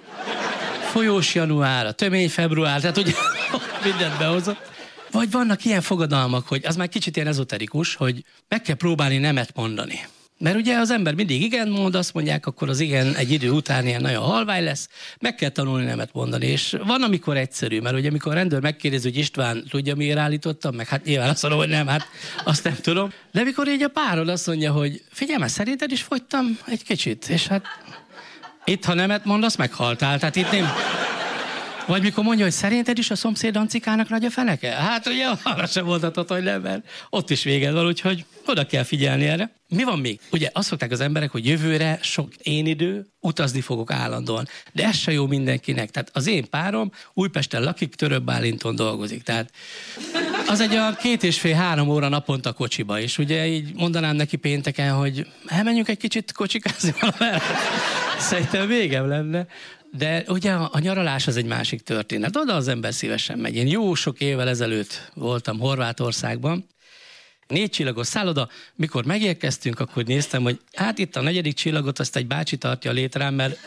folyós január, a tömény február, tehát ugye mindent behozott. Vagy vannak ilyen fogadalmak, hogy az már kicsit ilyen ezoterikus, hogy meg kell próbálni nemet mondani. Mert ugye az ember mindig igen mond, azt mondják, akkor az igen egy idő után ilyen nagyon halvány lesz, meg kell tanulni nemet mondani. És van, amikor egyszerű, mert ugye amikor a rendőr megkérdezi, hogy István tudja, miért állítottam, meg hát nyilván azt mondom, hogy nem, hát azt nem tudom. De mikor így a párod azt mondja, hogy figyelj, mert szerinted is fogytam egy kicsit, és hát itt, ha nemet mondasz, meghaltál. Tehát itt nem... Vagy mikor mondja, hogy szerinted is a szomszéd ancikának nagy a feneke? Hát ugye arra sem mondhatod, hogy nem, mert ott is véged van, úgyhogy oda kell figyelni erre. Mi van még? Ugye azt szokták az emberek, hogy jövőre sok én idő, utazni fogok állandóan. De ez se jó mindenkinek. Tehát az én párom Újpesten lakik, Töröbb Bálinton dolgozik. Tehát az egy a két és fél, három óra naponta kocsiba, és ugye így mondanám neki pénteken, hogy elmenjünk egy kicsit kocsikázni valamelyre. Szerintem végem lenne. De ugye a, nyaralás az egy másik történet. Oda az ember szívesen megy. Én jó sok évvel ezelőtt voltam Horvátországban, négy csillagos szálloda, mikor megérkeztünk, akkor néztem, hogy hát itt a negyedik csillagot azt egy bácsi tartja létrán, mert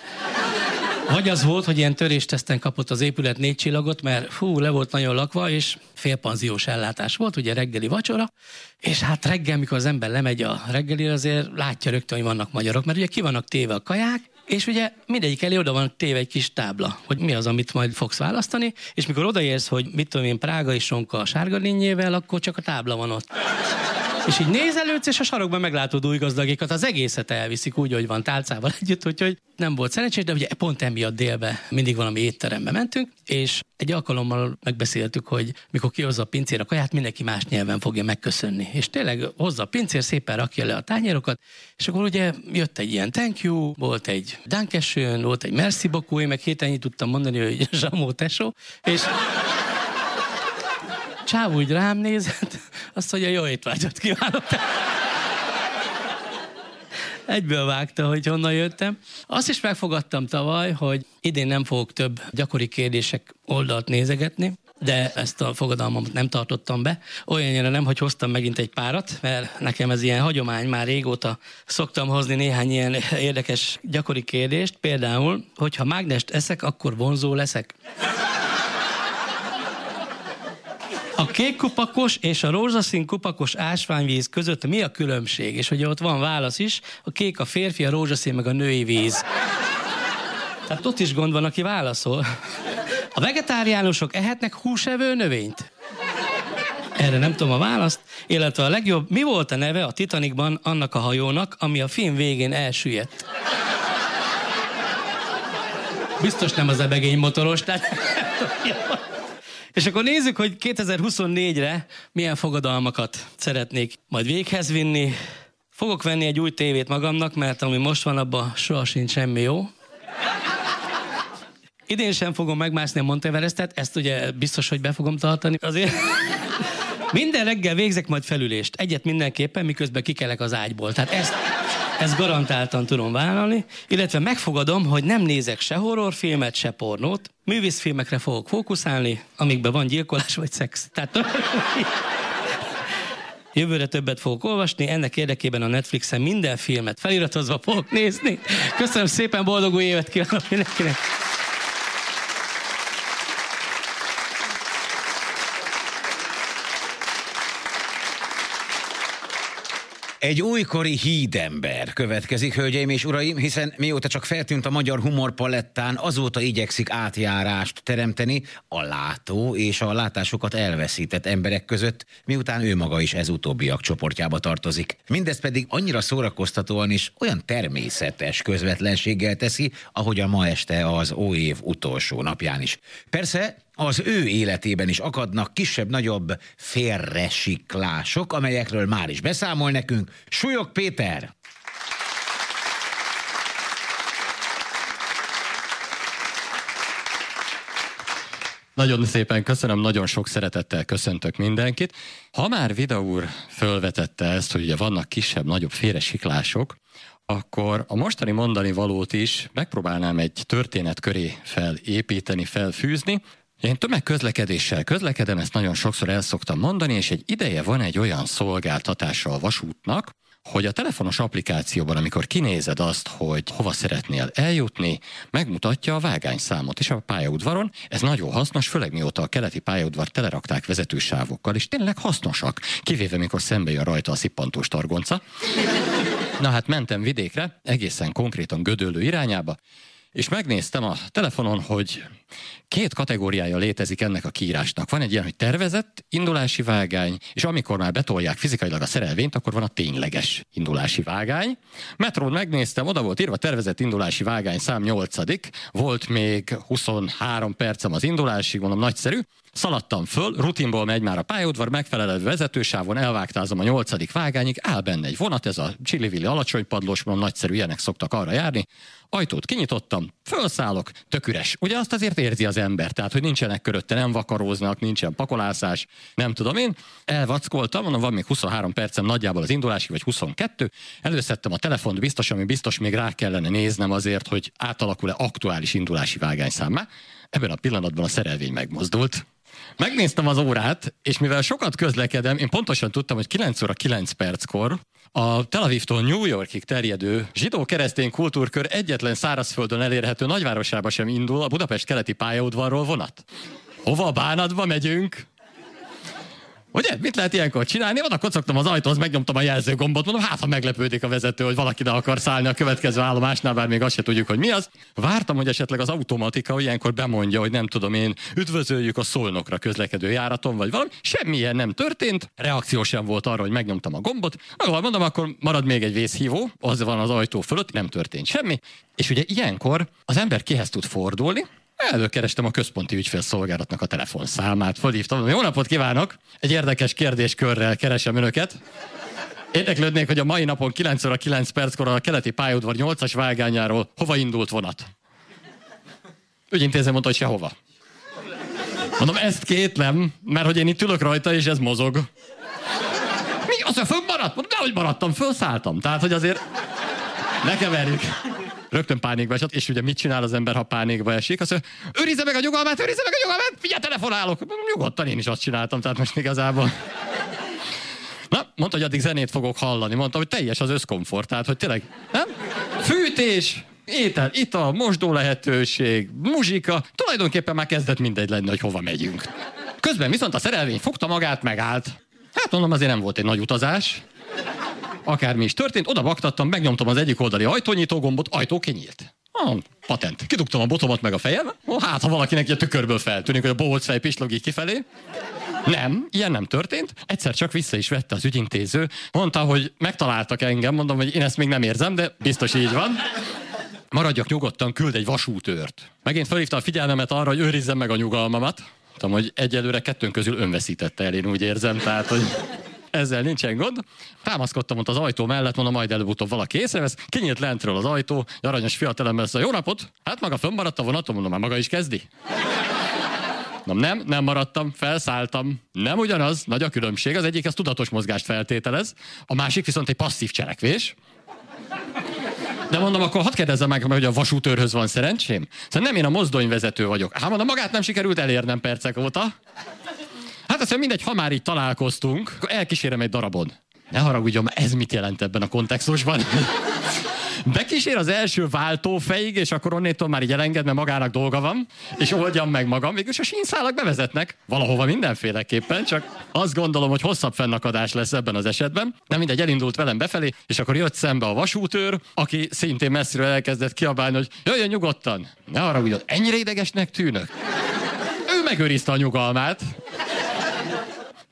vagy az volt, hogy ilyen törésteszten kapott az épület négy csillagot, mert fú, le volt nagyon lakva, és félpanziós ellátás volt, ugye reggeli vacsora, és hát reggel, mikor az ember lemegy a reggelire, azért látja rögtön, hogy vannak magyarok, mert ugye ki vannak téve a kaják, és ugye mindegyik elé oda van téve egy kis tábla, hogy mi az, amit majd fogsz választani, és mikor odaérsz, hogy mit tudom én, Prága és Sonka a sárga lényével, akkor csak a tábla van ott. És így nézelődsz, és a sarokban meglátod új gazdagikat, az egészet elviszik úgy, hogy van tálcával együtt, úgyhogy nem volt szerencsés, de ugye pont emiatt délbe mindig valami étterembe mentünk, és egy alkalommal megbeszéltük, hogy mikor kihozza a pincér a kaját, mindenki más nyelven fogja megköszönni. És tényleg hozza a pincér, szépen rakja le a tányérokat, és akkor ugye jött egy ilyen thank you, volt egy dankesön, volt egy merci beaucoup, én meg héten tudtam mondani, hogy zsamó tesó, és Csáv úgy rám nézett, azt mondja, jó étvágyat kívánok. Egyből vágta, hogy honnan jöttem. Azt is megfogadtam tavaly, hogy idén nem fogok több gyakori kérdések oldalt nézegetni, de ezt a fogadalmamat nem tartottam be. Olyannyira nem, hogy hoztam megint egy párat, mert nekem ez ilyen hagyomány, már régóta szoktam hozni néhány ilyen érdekes gyakori kérdést. Például, hogyha mágnest eszek, akkor vonzó leszek. A kék kupakos és a rózsaszín kupakos ásványvíz között mi a különbség? És ugye ott van válasz is, a kék a férfi, a rózsaszín meg a női víz. Tehát ott is gond van, aki válaszol. A vegetáriánusok ehetnek húsevő növényt? Erre nem tudom a választ. Illetve a legjobb, mi volt a neve a Titanicban annak a hajónak, ami a film végén elsüllyedt? Biztos nem az ebegény motoros, tehát és akkor nézzük, hogy 2024-re milyen fogadalmakat szeretnék majd véghez vinni. Fogok venni egy új tévét magamnak, mert ami most van, abban soha sincs semmi jó. Idén sem fogom megmászni a Monteverestet, ezt ugye biztos, hogy be fogom tartani. Azért minden reggel végzek majd felülést. Egyet mindenképpen, miközben kikelek az ágyból. Tehát ezt, ezt garantáltan tudom vállalni, illetve megfogadom, hogy nem nézek se horrorfilmet, se pornót, művészfilmekre fogok fókuszálni, amikben van gyilkolás vagy szex. Tehát Jövőre többet fogok olvasni, ennek érdekében a Netflixen minden filmet feliratozva fogok nézni. Köszönöm szépen, boldog új évet kívánok mindenkinek! Egy újkori hídember következik, hölgyeim és uraim, hiszen mióta csak feltűnt a magyar humorpalettán, azóta igyekszik átjárást teremteni a látó és a látásokat elveszített emberek között, miután ő maga is ez utóbbiak csoportjába tartozik. Mindez pedig annyira szórakoztatóan és olyan természetes közvetlenséggel teszi, ahogy a ma este az óév utolsó napján is. Persze az ő életében is akadnak kisebb-nagyobb félresiklások, amelyekről már is beszámol nekünk Súlyog Péter. Nagyon szépen köszönöm, nagyon sok szeretettel köszöntök mindenkit. Ha már Vida úr fölvetette ezt, hogy ugye vannak kisebb-nagyobb félresiklások, akkor a mostani mondani valót is megpróbálnám egy történet köré felépíteni, felfűzni, én tömegközlekedéssel közlekedem, ezt nagyon sokszor el szoktam mondani, és egy ideje van egy olyan szolgáltatása a vasútnak, hogy a telefonos applikációban, amikor kinézed azt, hogy hova szeretnél eljutni, megmutatja a vágányszámot is a pályaudvaron. Ez nagyon hasznos, főleg mióta a keleti pályaudvar telerakták vezetősávokkal, és tényleg hasznosak, kivéve mikor szembe jön rajta a szippantós targonca. Na hát mentem vidékre, egészen konkrétan Gödöllő irányába, és megnéztem a telefonon, hogy két kategóriája létezik ennek a kiírásnak. Van egy ilyen, hogy tervezett indulási vágány, és amikor már betolják fizikailag a szerelvényt, akkor van a tényleges indulási vágány. Metrón megnéztem, oda volt írva tervezett indulási vágány szám 8 volt még 23 percem az indulásig, mondom nagyszerű. Szaladtam föl, rutinból megy már a pályaudvar, megfelelő vezetősávon, elvágtázom a nyolcadik vágányig, áll benne egy vonat, ez a csillivilli alacsony padlós, mondom, nagyszerű, ilyenek szoktak arra járni. Ajtót kinyitottam, fölszállok, tök üres. Ugye azt azért érzi az ember, tehát hogy nincsenek körötte, nem vakaróznak, nincsen pakolászás, nem tudom én. Elvackoltam, mondom, van még 23 percem nagyjából az indulásig, vagy 22. Előszedtem a telefont, biztos, ami biztos még rá kellene néznem azért, hogy átalakul-e aktuális indulási vágányszámmá. Ebben a pillanatban a szerelvény megmozdult. Megnéztem az órát, és mivel sokat közlekedem, én pontosan tudtam, hogy 9 óra 9 perckor a Tel Avivtól New Yorkig terjedő zsidó-keresztény kultúrkör egyetlen szárazföldön elérhető nagyvárosába sem indul a Budapest keleti pályaudvarról vonat. Hova bánatba megyünk? Ugye? Mit lehet ilyenkor csinálni? Oda kocogtam az ajtóhoz, megnyomtam a jelzőgombot, mondom, hát ha meglepődik a vezető, hogy valaki ne akar szállni a következő állomásnál, bár még azt se tudjuk, hogy mi az. Vártam, hogy esetleg az automatika ilyenkor bemondja, hogy nem tudom én, üdvözöljük a szolnokra közlekedő járaton, vagy valami. Semmilyen nem történt, reakció sem volt arra, hogy megnyomtam a gombot. Akkor mondom, akkor marad még egy vészhívó, az van az ajtó fölött, nem történt semmi. És ugye ilyenkor az ember kihez tud fordulni, Előkerestem a központi ügyfélszolgálatnak a telefonszámát, fölhívtam, jó napot kívánok! Egy érdekes kérdéskörrel keresem önöket. Érdeklődnék, hogy a mai napon 9 óra 9 perckor a keleti pályaudvar 8-as vágányáról hova indult vonat? Ügyintézem mondta, hogy sehova. Mondom, ezt kétlem, mert hogy én itt ülök rajta, és ez mozog. Mi? Az, hogy fönnmaradt? Mondom, hogy maradtam, felszálltam. Tehát, hogy azért ne keverjük rögtön pánikba esett, és ugye mit csinál az ember, ha pánikba esik? Azt mondja, őrizze meg a nyugalmát, őrizze meg a nyugalmát, figyelj, telefonálok. Nyugodtan én is azt csináltam, tehát most igazából. Na, mondta, hogy addig zenét fogok hallani. Mondta, hogy teljes az összkomfort, tehát hogy tényleg, nem? Fűtés, étel, ital, mosdó lehetőség, muzsika, tulajdonképpen már kezdett mindegy lenni, hogy hova megyünk. Közben viszont a szerelvény fogta magát, megállt. Hát mondom, azért nem volt egy nagy utazás akármi is történt, oda baktattam, megnyomtam az egyik oldali ajtónyitó gombot, ajtó kinyílt. Ah, patent. Kidugtam a botomat meg a fejem, hát ha valakinek a tükkörből feltűnik, hogy a bohóc fej pislog így kifelé. Nem, ilyen nem történt. Egyszer csak vissza is vette az ügyintéző. Mondta, hogy megtaláltak engem, mondom, hogy én ezt még nem érzem, de biztos így van. Maradjak nyugodtan, küld egy vasútőrt. Megint felhívta a figyelmemet arra, hogy őrizzem meg a nyugalmamat. Tudom, hogy egyelőre kettőnk közül önveszítette el, én úgy érzem, tehát, hogy ezzel nincsen gond. Támaszkodtam ott az ajtó mellett, mondom, majd előbb-utóbb valaki észrevesz. Kinyílt lentről az ajtó, aranyos fiatalember a jó napot, hát maga fönnmaradt a vonaton, mondom, már maga is kezdi. Na, nem, nem maradtam, felszálltam. Nem ugyanaz, nagy a különbség. Az egyik az tudatos mozgást feltételez, a másik viszont egy passzív cselekvés. De mondom, akkor hadd kérdezzem meg, hogy a vasútőrhöz van szerencsém? Szóval nem én a mozdonyvezető vagyok. Hát mondom, magát nem sikerült elérnem percek óta. Hát azt mindegy, ha már így találkoztunk, akkor elkísérem egy darabon. Ne haragudjon, ez mit jelent ebben a kontextusban? Bekísér az első váltófejig, és akkor onnétól már így elenged, mert magának dolga van, és oldjam meg magam. Végülis a sínszálak bevezetnek, valahova mindenféleképpen, csak azt gondolom, hogy hosszabb fennakadás lesz ebben az esetben. Nem mindegy, elindult velem befelé, és akkor jött szembe a vasútőr, aki szintén messziről elkezdett kiabálni, hogy jöjjön nyugodtan. Ne haragudjon, ennyire idegesnek tűnök. Ő megőrizte a nyugalmát.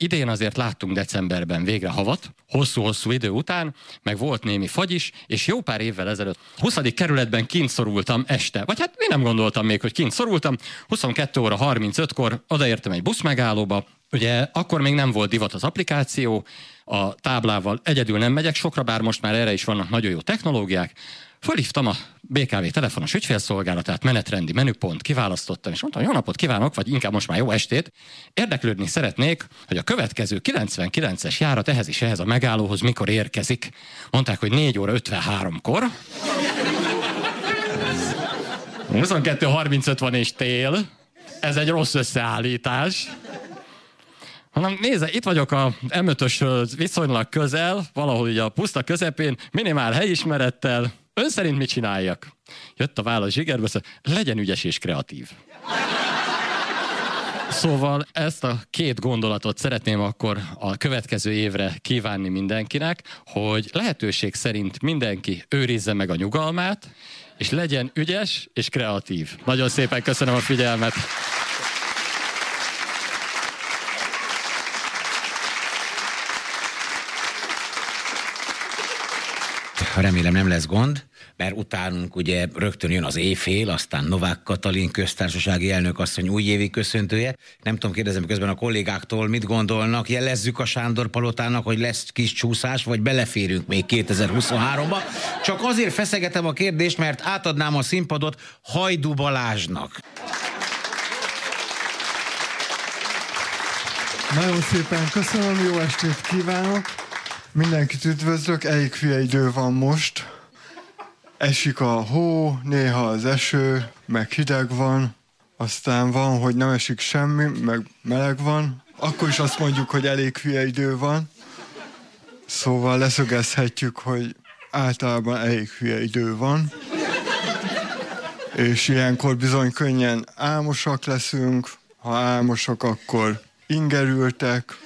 Idén azért láttunk decemberben végre havat, hosszú-hosszú idő után, meg volt némi fagy is, és jó pár évvel ezelőtt 20. kerületben kint szorultam este. Vagy hát én nem gondoltam még, hogy kint szorultam. 22 óra 35-kor odaértem egy buszmegállóba, Ugye akkor még nem volt divat az applikáció, a táblával egyedül nem megyek sokra, bár most már erre is vannak nagyon jó technológiák. Fölhívtam a BKV telefonos ügyfélszolgálatát, menetrendi menüpont, kiválasztottam, és mondtam, jó napot kívánok, vagy inkább most már jó estét. Érdeklődni szeretnék, hogy a következő 99-es járat ehhez is ehhez a megállóhoz mikor érkezik. Mondták, hogy 4 óra 53-kor. 22.35 van és tél. Ez egy rossz összeállítás. hanem nézze, itt vagyok a m viszonylag közel, valahol ugye a puszta közepén, minimál helyismerettel. Ön szerint mit csináljak? Jött a válasz zsigerbe, szóval, legyen ügyes és kreatív. Szóval ezt a két gondolatot szeretném akkor a következő évre kívánni mindenkinek, hogy lehetőség szerint mindenki őrizze meg a nyugalmát, és legyen ügyes és kreatív. Nagyon szépen köszönöm a figyelmet! Remélem nem lesz gond, mert utánunk ugye rögtön jön az éjfél, aztán Novák Katalin köztársasági elnök asszony újévi köszöntője. Nem tudom, kérdezem közben a kollégáktól, mit gondolnak, jelezzük a Sándor Palotának, hogy lesz kis csúszás, vagy beleférünk még 2023-ba. Csak azért feszegetem a kérdést, mert átadnám a színpadot Hajdu Balázsnak. Nagyon szépen köszönöm, jó estét kívánok! Mindenkit üdvözlök, elég hülye idő van most. Esik a hó, néha az eső, meg hideg van, aztán van, hogy nem esik semmi, meg meleg van. Akkor is azt mondjuk, hogy elég hülye idő van. Szóval leszögezhetjük, hogy általában elég hülye idő van. És ilyenkor bizony könnyen álmosak leszünk. Ha álmosak, akkor ingerültek,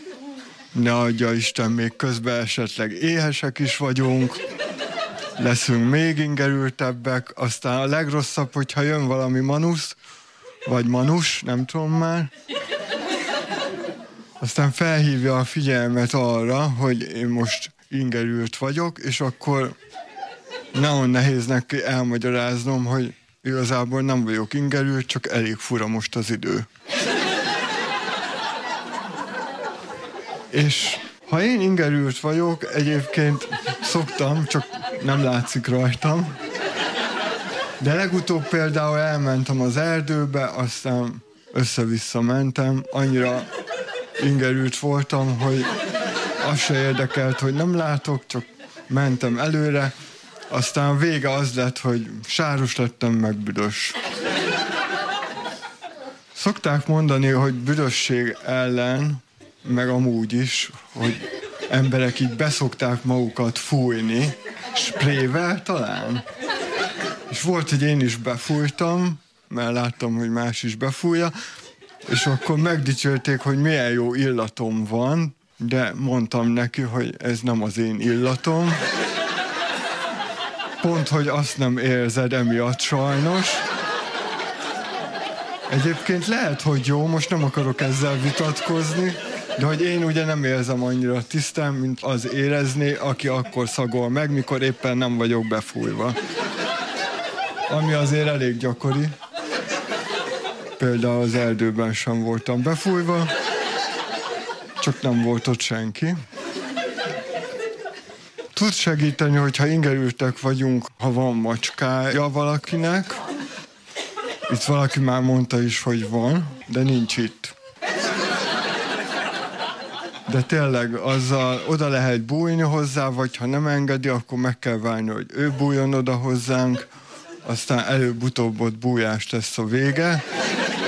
ne adja Isten, még közben esetleg éhesek is vagyunk, leszünk még ingerültebbek, aztán a legrosszabb, hogyha jön valami manusz, vagy manus, nem tudom már, aztán felhívja a figyelmet arra, hogy én most ingerült vagyok, és akkor nagyon nehéz neki elmagyaráznom, hogy igazából nem vagyok ingerült, csak elég fura most az idő. És ha én ingerült vagyok, egyébként szoktam, csak nem látszik rajtam. De legutóbb például elmentem az erdőbe, aztán össze-vissza mentem. Annyira ingerült voltam, hogy az se érdekelt, hogy nem látok, csak mentem előre. Aztán vége az lett, hogy sáros lettem, meg büdös. Szokták mondani, hogy büdösség ellen meg amúgy is, hogy emberek így beszokták magukat fújni, sprével talán. És volt, hogy én is befújtam, mert láttam, hogy más is befújja, és akkor megdicsérték, hogy milyen jó illatom van, de mondtam neki, hogy ez nem az én illatom. Pont, hogy azt nem érzed emiatt sajnos. Egyébként lehet, hogy jó, most nem akarok ezzel vitatkozni, de hogy én ugye nem érzem annyira tisztán, mint az érezni, aki akkor szagol meg, mikor éppen nem vagyok befújva. Ami azért elég gyakori. Például az erdőben sem voltam befújva, csak nem volt ott senki. Tud segíteni, hogyha ingerültek vagyunk, ha van macskája valakinek. Itt valaki már mondta is, hogy van, de nincs itt de tényleg azzal oda lehet bújni hozzá, vagy ha nem engedi, akkor meg kell várni, hogy ő bújjon oda hozzánk, aztán előbb-utóbb ott bújás lesz a vége.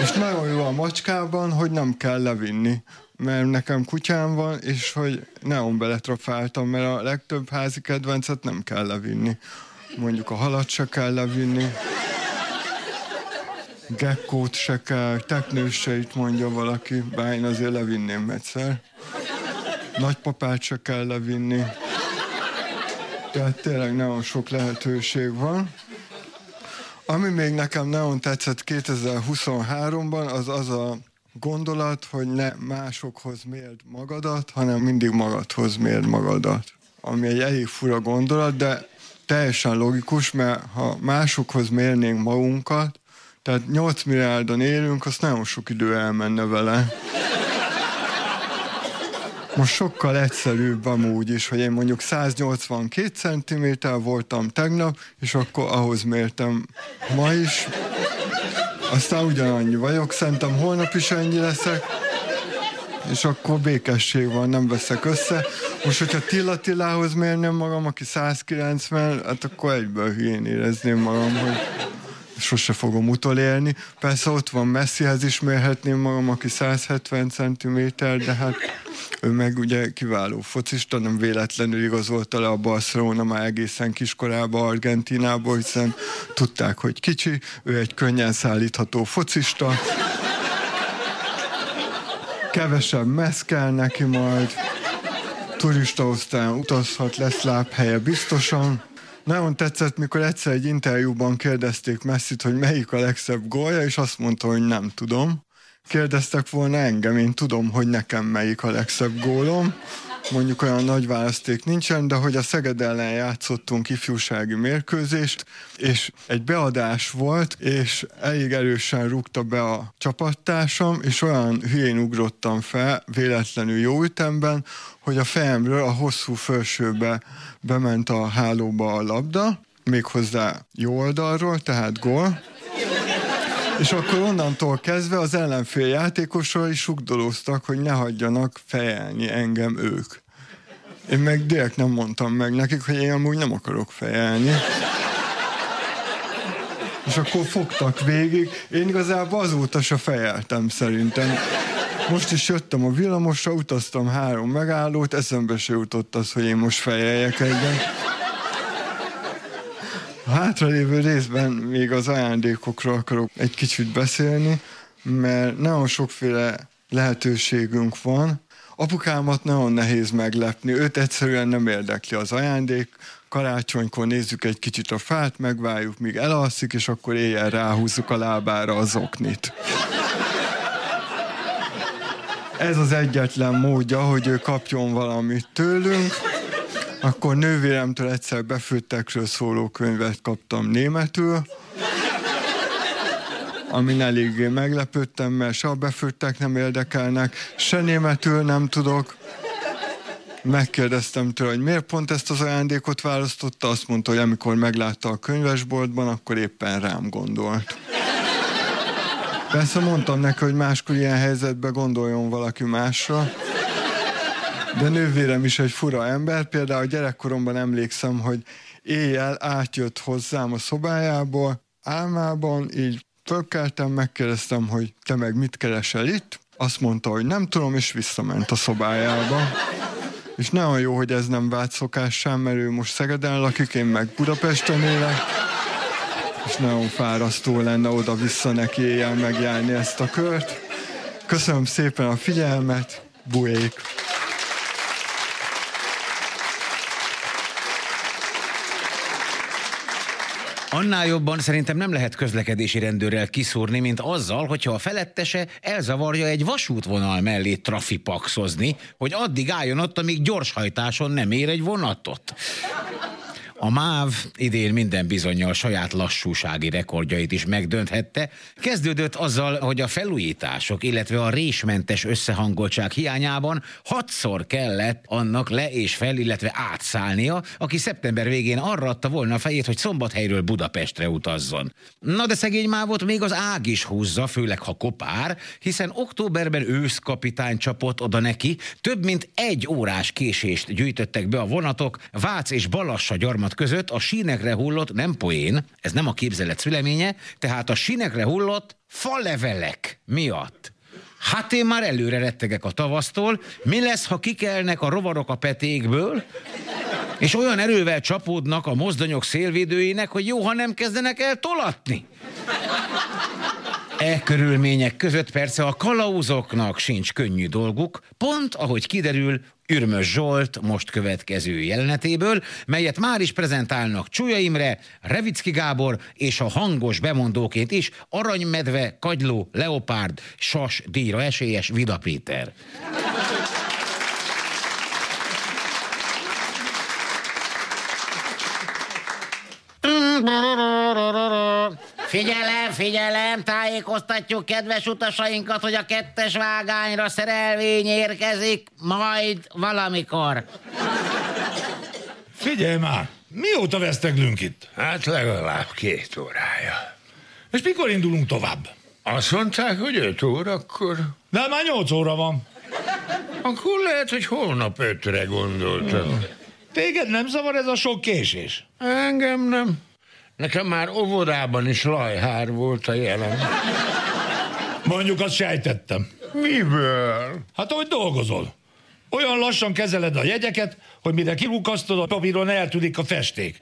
És nagyon jó a macskában, hogy nem kell levinni, mert nekem kutyám van, és hogy neon beletrafáltam, mert a legtöbb házi kedvencet nem kell levinni. Mondjuk a halat se kell levinni, gekkót se kell, teknőseit mondja valaki, bár én azért levinném egyszer nagypapát se kell levinni. Tehát tényleg nagyon sok lehetőség van. Ami még nekem nagyon tetszett 2023-ban, az az a gondolat, hogy ne másokhoz mérd magadat, hanem mindig magadhoz mérd magadat. Ami egy elég fura gondolat, de teljesen logikus, mert ha másokhoz mérnénk magunkat, tehát 8 milliárdon élünk, azt nagyon sok idő elmenne vele. Most sokkal egyszerűbb amúgy is, hogy én mondjuk 182 cm voltam tegnap, és akkor ahhoz mértem ma is. Aztán ugyanannyi vagyok, szerintem holnap is ennyi leszek, és akkor békesség van, nem veszek össze. Most, hogyha Tilla Tillához mérném magam, aki 190, hát akkor egyből hülyén érezném magam, hogy sose fogom utolérni. Persze ott van Messihez is mérhetném magam, aki 170 cm, de hát ő meg ugye kiváló focista, nem véletlenül igazolta le a Barcelona már egészen kiskorába Argentinába, hiszen tudták, hogy kicsi, ő egy könnyen szállítható focista, kevesebb mesz kell neki majd, turista osztályon utazhat, lesz lábhelye biztosan. Nagyon tetszett, mikor egyszer egy interjúban kérdezték Messit, hogy melyik a legszebb gólja, és azt mondta, hogy nem tudom. Kérdeztek volna engem, én tudom, hogy nekem melyik a legszebb gólom. Mondjuk olyan nagy választék nincsen, de hogy a Szeged ellen játszottunk ifjúsági mérkőzést, és egy beadás volt, és elég erősen rúgta be a csapattársam, és olyan hülyén ugrottam fel, véletlenül jó ütemben, hogy a fejemről a hosszú felsőbe bement a hálóba a labda, méghozzá jó oldalról, tehát gól. És akkor onnantól kezdve az ellenfél játékosai sugdolóztak, hogy ne hagyjanak fejelni engem ők. Én meg direkt nem mondtam meg nekik, hogy én amúgy nem akarok fejelni. És akkor fogtak végig. Én igazából azóta se fejeltem szerintem. Most is jöttem a villamosra, utaztam három megállót, eszembe se jutott az, hogy én most fejeljek egyet. A hátralévő részben még az ajándékokról akarok egy kicsit beszélni, mert nagyon sokféle lehetőségünk van. Apukámat nagyon nehéz meglepni, őt egyszerűen nem érdekli az ajándék. Karácsonykor nézzük egy kicsit a fát, megvárjuk, míg elalszik, és akkor éjjel ráhúzzuk a lábára az oknit. Ez az egyetlen módja, hogy ő kapjon valamit tőlünk. Akkor nővéremtől egyszer befőttekről szóló könyvet kaptam németül, amin eléggé meglepődtem, mert se a befőttek nem érdekelnek, se németül nem tudok. Megkérdeztem tőle, hogy miért pont ezt az ajándékot választotta, azt mondta, hogy amikor meglátta a könyvesboltban, akkor éppen rám gondolt. Persze mondtam neki, hogy máskor ilyen helyzetben gondoljon valaki másra, de nővérem is egy fura ember. Például gyerekkoromban emlékszem, hogy éjjel átjött hozzám a szobájából, álmában, így fölkeltem, megkérdeztem, hogy te meg mit keresel itt? Azt mondta, hogy nem tudom, és visszament a szobájába. És nagyon jó, hogy ez nem vált szokás mert ő most Szegeden lakik, én meg Budapesten élek. És nagyon fárasztó lenne oda-vissza neki éjjel megjárni ezt a kört. Köszönöm szépen a figyelmet, buék! Annál jobban szerintem nem lehet közlekedési rendőrrel kiszúrni, mint azzal, hogyha a felettese elzavarja egy vasútvonal mellé trafipaxozni, hogy addig álljon ott, amíg gyorshajtáson nem ér egy vonatot. A MÁV idén minden bizonyal saját lassúsági rekordjait is megdönthette. Kezdődött azzal, hogy a felújítások, illetve a résmentes összehangoltság hiányában hatszor kellett annak le és fel, illetve átszállnia, aki szeptember végén arra adta volna a fejét, hogy Szombathelyről Budapestre utazzon. Na de szegény mávot még az ág is húzza, főleg ha kopár, hiszen októberben őszkapitány csapott oda neki, több mint egy órás késést gyűjtöttek be a vonatok Vác és Balassa gyarmat között a sínekre hullott, nem poén, ez nem a képzelet szüleménye, tehát a sínekre hullott falevelek miatt. Hát én már előre rettegek a tavasztól, mi lesz, ha kikelnek a rovarok a petékből, és olyan erővel csapódnak a mozdonyok szélvédőinek, hogy jó, ha nem kezdenek el tolatni. E körülmények között persze a kalauzoknak sincs könnyű dolguk, pont ahogy kiderül Ürmös Zsolt most következő jelenetéből, melyet már is prezentálnak Csúlya Imre, Revicki Gábor és a hangos bemondóként is Aranymedve, Kagyló, Leopárd, Sas díjra esélyes Vida Péter. Figyelem, figyelem, tájékoztatjuk kedves utasainkat, hogy a kettes vágányra szerelvény érkezik, majd valamikor. Figyelj már, mióta veszteglünk itt? Hát legalább két órája. És mikor indulunk tovább? Azt mondták, hogy öt órakor. De már nyolc óra van. Akkor lehet, hogy holnap ötre gondoltam. Téged nem zavar ez a sok késés? Engem nem. Nekem már óvodában is lajhár volt a jelen. Mondjuk azt sejtettem. Miből? Hát hogy dolgozol? Olyan lassan kezeled a jegyeket, hogy mire kirukasztod a papíron eltűnik a festék.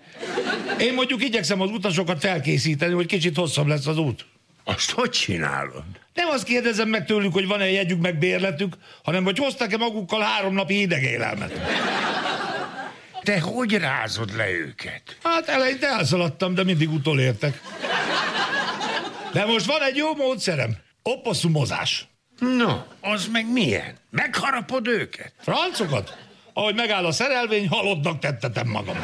Én mondjuk igyekszem az utasokat felkészíteni, hogy kicsit hosszabb lesz az út. Azt hogy csinálod? Nem azt kérdezem meg tőlük, hogy van-e jegyük meg bérletük, hanem hogy hoztak-e magukkal három napi idegélelmet. Te hogy rázod le őket? Hát eleinte elszaladtam, de mindig utolértek. De most van egy jó módszerem. Oposszumozás. No, az meg milyen? Megharapod őket? Francokat? Ahogy megáll a szerelvény, halottnak tettetem magam.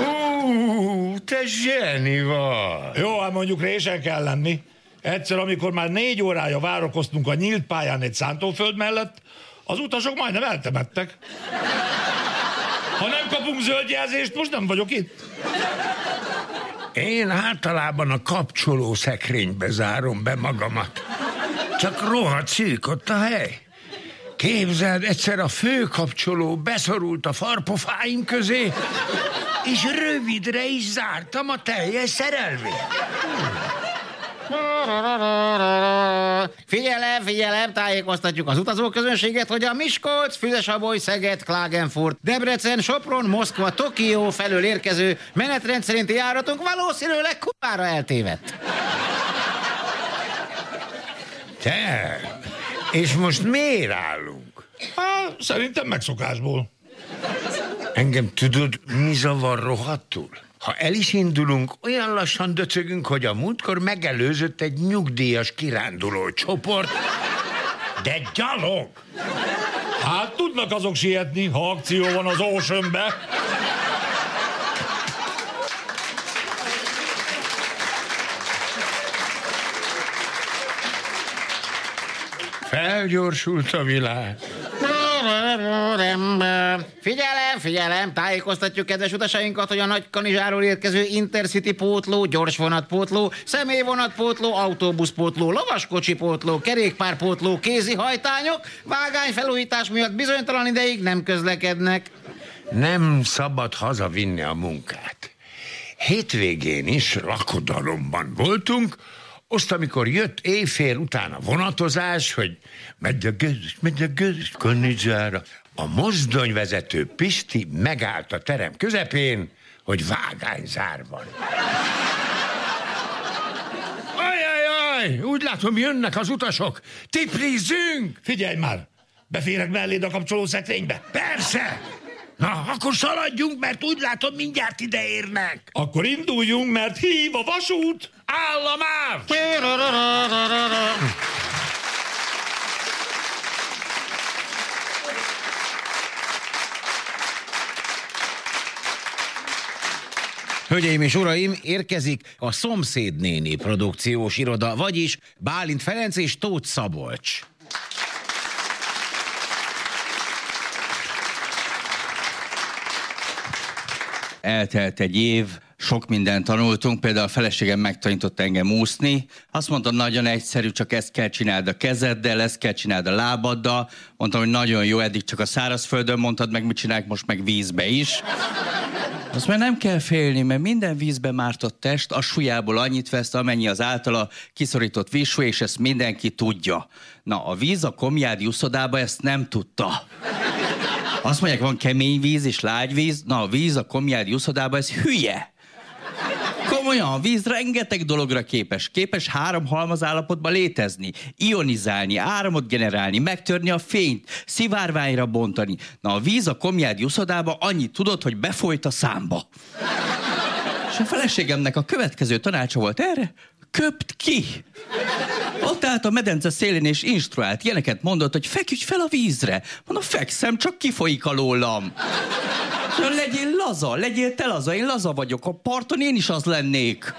Ú, te zseni vagy. Jó, hát mondjuk résen kell lenni. Egyszer, amikor már négy órája várakoztunk a nyílt pályán egy szántóföld mellett, az utasok majdnem eltemettek. Ha nem kapunk zöld jelzést, most nem vagyok itt. Én általában a kapcsoló szekrénybe zárom be magamat. Csak rohadt szűk ott a hely. Képzeld, egyszer a főkapcsoló beszorult a farpofáim közé, és rövidre is zártam a teljes szerelvényt. Figyelem, figyelem, tájékoztatjuk az utazóközönséget, hogy a Miskolc, Füzesaboly, Szeged, Klagenfurt, Debrecen, Sopron, Moszkva, Tokió felől érkező menetrend szerinti járatunk valószínűleg kumára eltévedt. Te, és most miért állunk? Hát, szerintem megszokásból. Engem tudod, mi zavar rohadtul? Ha el is indulunk, olyan lassan döcögünk, hogy a múltkor megelőzött egy nyugdíjas kiránduló csoport, de gyalog. Hát tudnak azok sietni, ha akció van az Oceanbe. Felgyorsult a világ. Figyelem, figyelem, tájékoztatjuk kedves utasainkat, hogy a nagy kanizsáról érkező Intercity pótló, gyorsvonatpótló, személyvonatpótló, autóbuszpótló, lovaskocsipótló, kerékpárpótló, kézihajtányok vágányfelújítás miatt bizonytalan ideig nem közlekednek. Nem szabad hazavinni a munkát. Hétvégén is lakodalomban voltunk, azt, amikor jött éjfél után a vonatozás, hogy megy a gőzös, megy a gőzös kanizsára. A mozdonyvezető Pisti megállt a terem közepén, hogy vágányzár van. Ajajaj, úgy látom jönnek az utasok. Tiplizzünk! Figyelj már, beférek melléd a kapcsoló szekrénybe? Persze! Na, akkor szaladjunk, mert úgy látom mindjárt ide érnek. Akkor induljunk, mert hív a vasút! Államás! Hölgyeim és uraim, érkezik a Szomszédnéni produkciós iroda, vagyis Bálint Ferenc és Tóth Szabolcs. eltelt egy év, sok mindent tanultunk, például a feleségem megtanított engem úszni. Azt mondtam, nagyon egyszerű, csak ezt kell csináld a kezeddel, ezt kell csináld a lábaddal. Mondtam, hogy nagyon jó, eddig csak a szárazföldön mondtad meg, mit csinálják most meg vízbe is. Azt már nem kell félni, mert minden vízbe mártott test a súlyából annyit vesz, amennyi az általa kiszorított vízsú, és ezt mindenki tudja. Na, a víz a komjádi uszodába ezt nem tudta. Azt mondják, van kemény víz és lágy víz. Na, a víz a komjádi uszodában, ez hülye. Komolyan, a víz rengeteg dologra képes. Képes három halmaz állapotban létezni, ionizálni, áramot generálni, megtörni a fényt, szivárványra bontani. Na, a víz a komjádi uszodába annyit tudod, hogy befolyt a számba. És a feleségemnek a következő tanácsa volt erre, köpt ki. Ott állt a medence szélén és instruált, ilyeneket mondott, hogy feküdj fel a vízre. Mondom, fekszem, csak kifolyik alólam. Mondom, legyél laza, legyél te laza, én laza vagyok, a parton én is az lennék.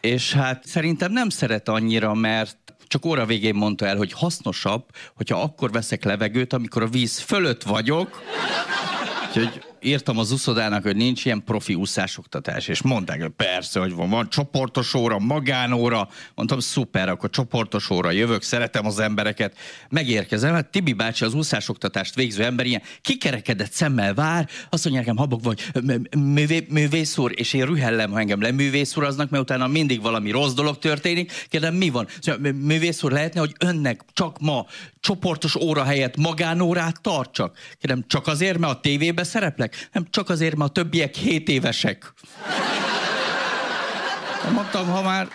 És hát szerintem nem szeret annyira, mert csak óra végén mondta el, hogy hasznosabb, hogyha akkor veszek levegőt, amikor a víz fölött vagyok. Úgyhogy írtam az uszodának, hogy nincs ilyen profi úszásoktatás, és mondták, hogy persze, hogy van, van csoportos óra, magánóra, mondtam, szuper, akkor csoportos óra, jövök, szeretem az embereket, megérkezem, hát Tibi bácsi az úszásoktatást végző ember ilyen kikerekedett szemmel vár, azt mondja nekem habok vagy, művé, művész úr, és én rühellem, ha engem leművész uraznak, mert utána mindig valami rossz dolog történik, kérdem, mi van? Szóval, művész úr, lehetne, hogy önnek csak ma csoportos óra helyett magánórát tartsak? Kérdem, csak azért, mert a tévébe szereplek? Nem, csak azért, mert a többiek 7 évesek. Mondtam, ha már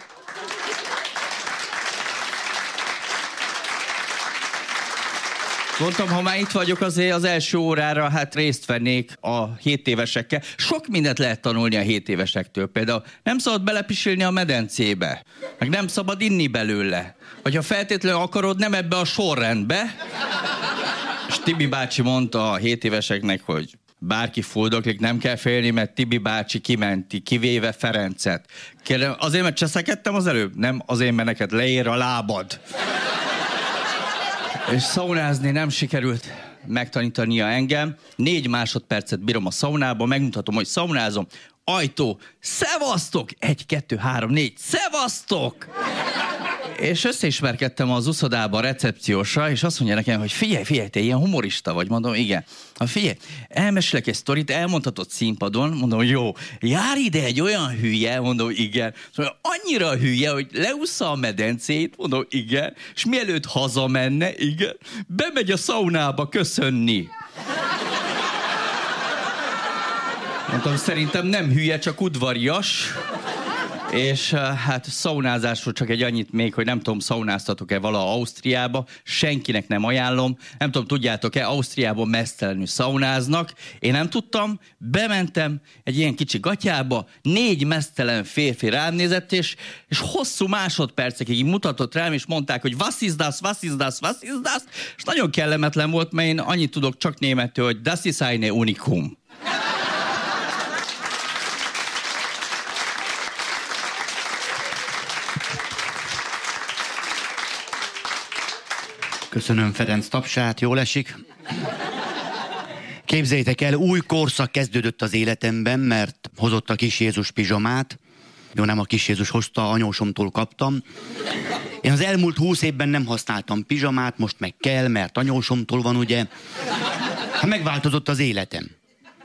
Mondtam, ha már itt vagyok, azért az első órára hát részt vennék a 7 évesekkel. Sok mindent lehet tanulni a 7 évesektől. Például nem szabad belepisilni a medencébe, meg nem szabad inni belőle. Vagy ha feltétlenül akarod, nem ebbe a sorrendbe. És Tibi bácsi mondta a 7 éveseknek, hogy bárki fuldoklik, nem kell félni, mert Tibi bácsi kimenti, kivéve Ferencet. Kérdem, azért, mert cseszekedtem az előbb? Nem, azért, mert neked leér a lábad. És szaunázni nem sikerült megtanítania engem. Négy másodpercet bírom a szaunába, megmutatom, hogy szaunázom. Ajtó, szevasztok! Egy, kettő, három, négy, szevasztok! És összeismerkedtem az uszodába a recepciósra, és azt mondja nekem, hogy figyelj, figyelj, te ilyen humorista vagy. Mondom, igen. Ha figyelj, elmesélek egy sztorit, elmondhatod színpadon, mondom, jó, jár ide egy olyan hülye, mondom, igen. Szóval annyira hülye, hogy leúszza a medencét, mondom, igen, és mielőtt hazamenne, igen, bemegy a szaunába köszönni. Mondtam, szerintem nem hülye, csak udvarias. És uh, hát szaunázásról csak egy annyit még, hogy nem tudom, szaunáztatok-e vala Ausztriába, senkinek nem ajánlom. Nem tudom, tudjátok-e, Ausztriában mesztelenül szaunáznak. Én nem tudtam, bementem egy ilyen kicsi gatyába, négy mesztelen férfi rám nézett, és, és hosszú másodpercekig mutatott rám, és mondták, hogy was ist das, was ist das, was ist das, és nagyon kellemetlen volt, mert én annyit tudok csak németül, hogy das ist eine Unikum. Köszönöm Ferenc tapsát, jól esik. Képzeljétek el, új korszak kezdődött az életemben, mert hozott a kis Jézus pizsamát. Jó, nem a kis Jézus hozta, anyósomtól kaptam. Én az elmúlt húsz évben nem használtam pizsamát, most meg kell, mert anyósomtól van, ugye. Hát megváltozott az életem.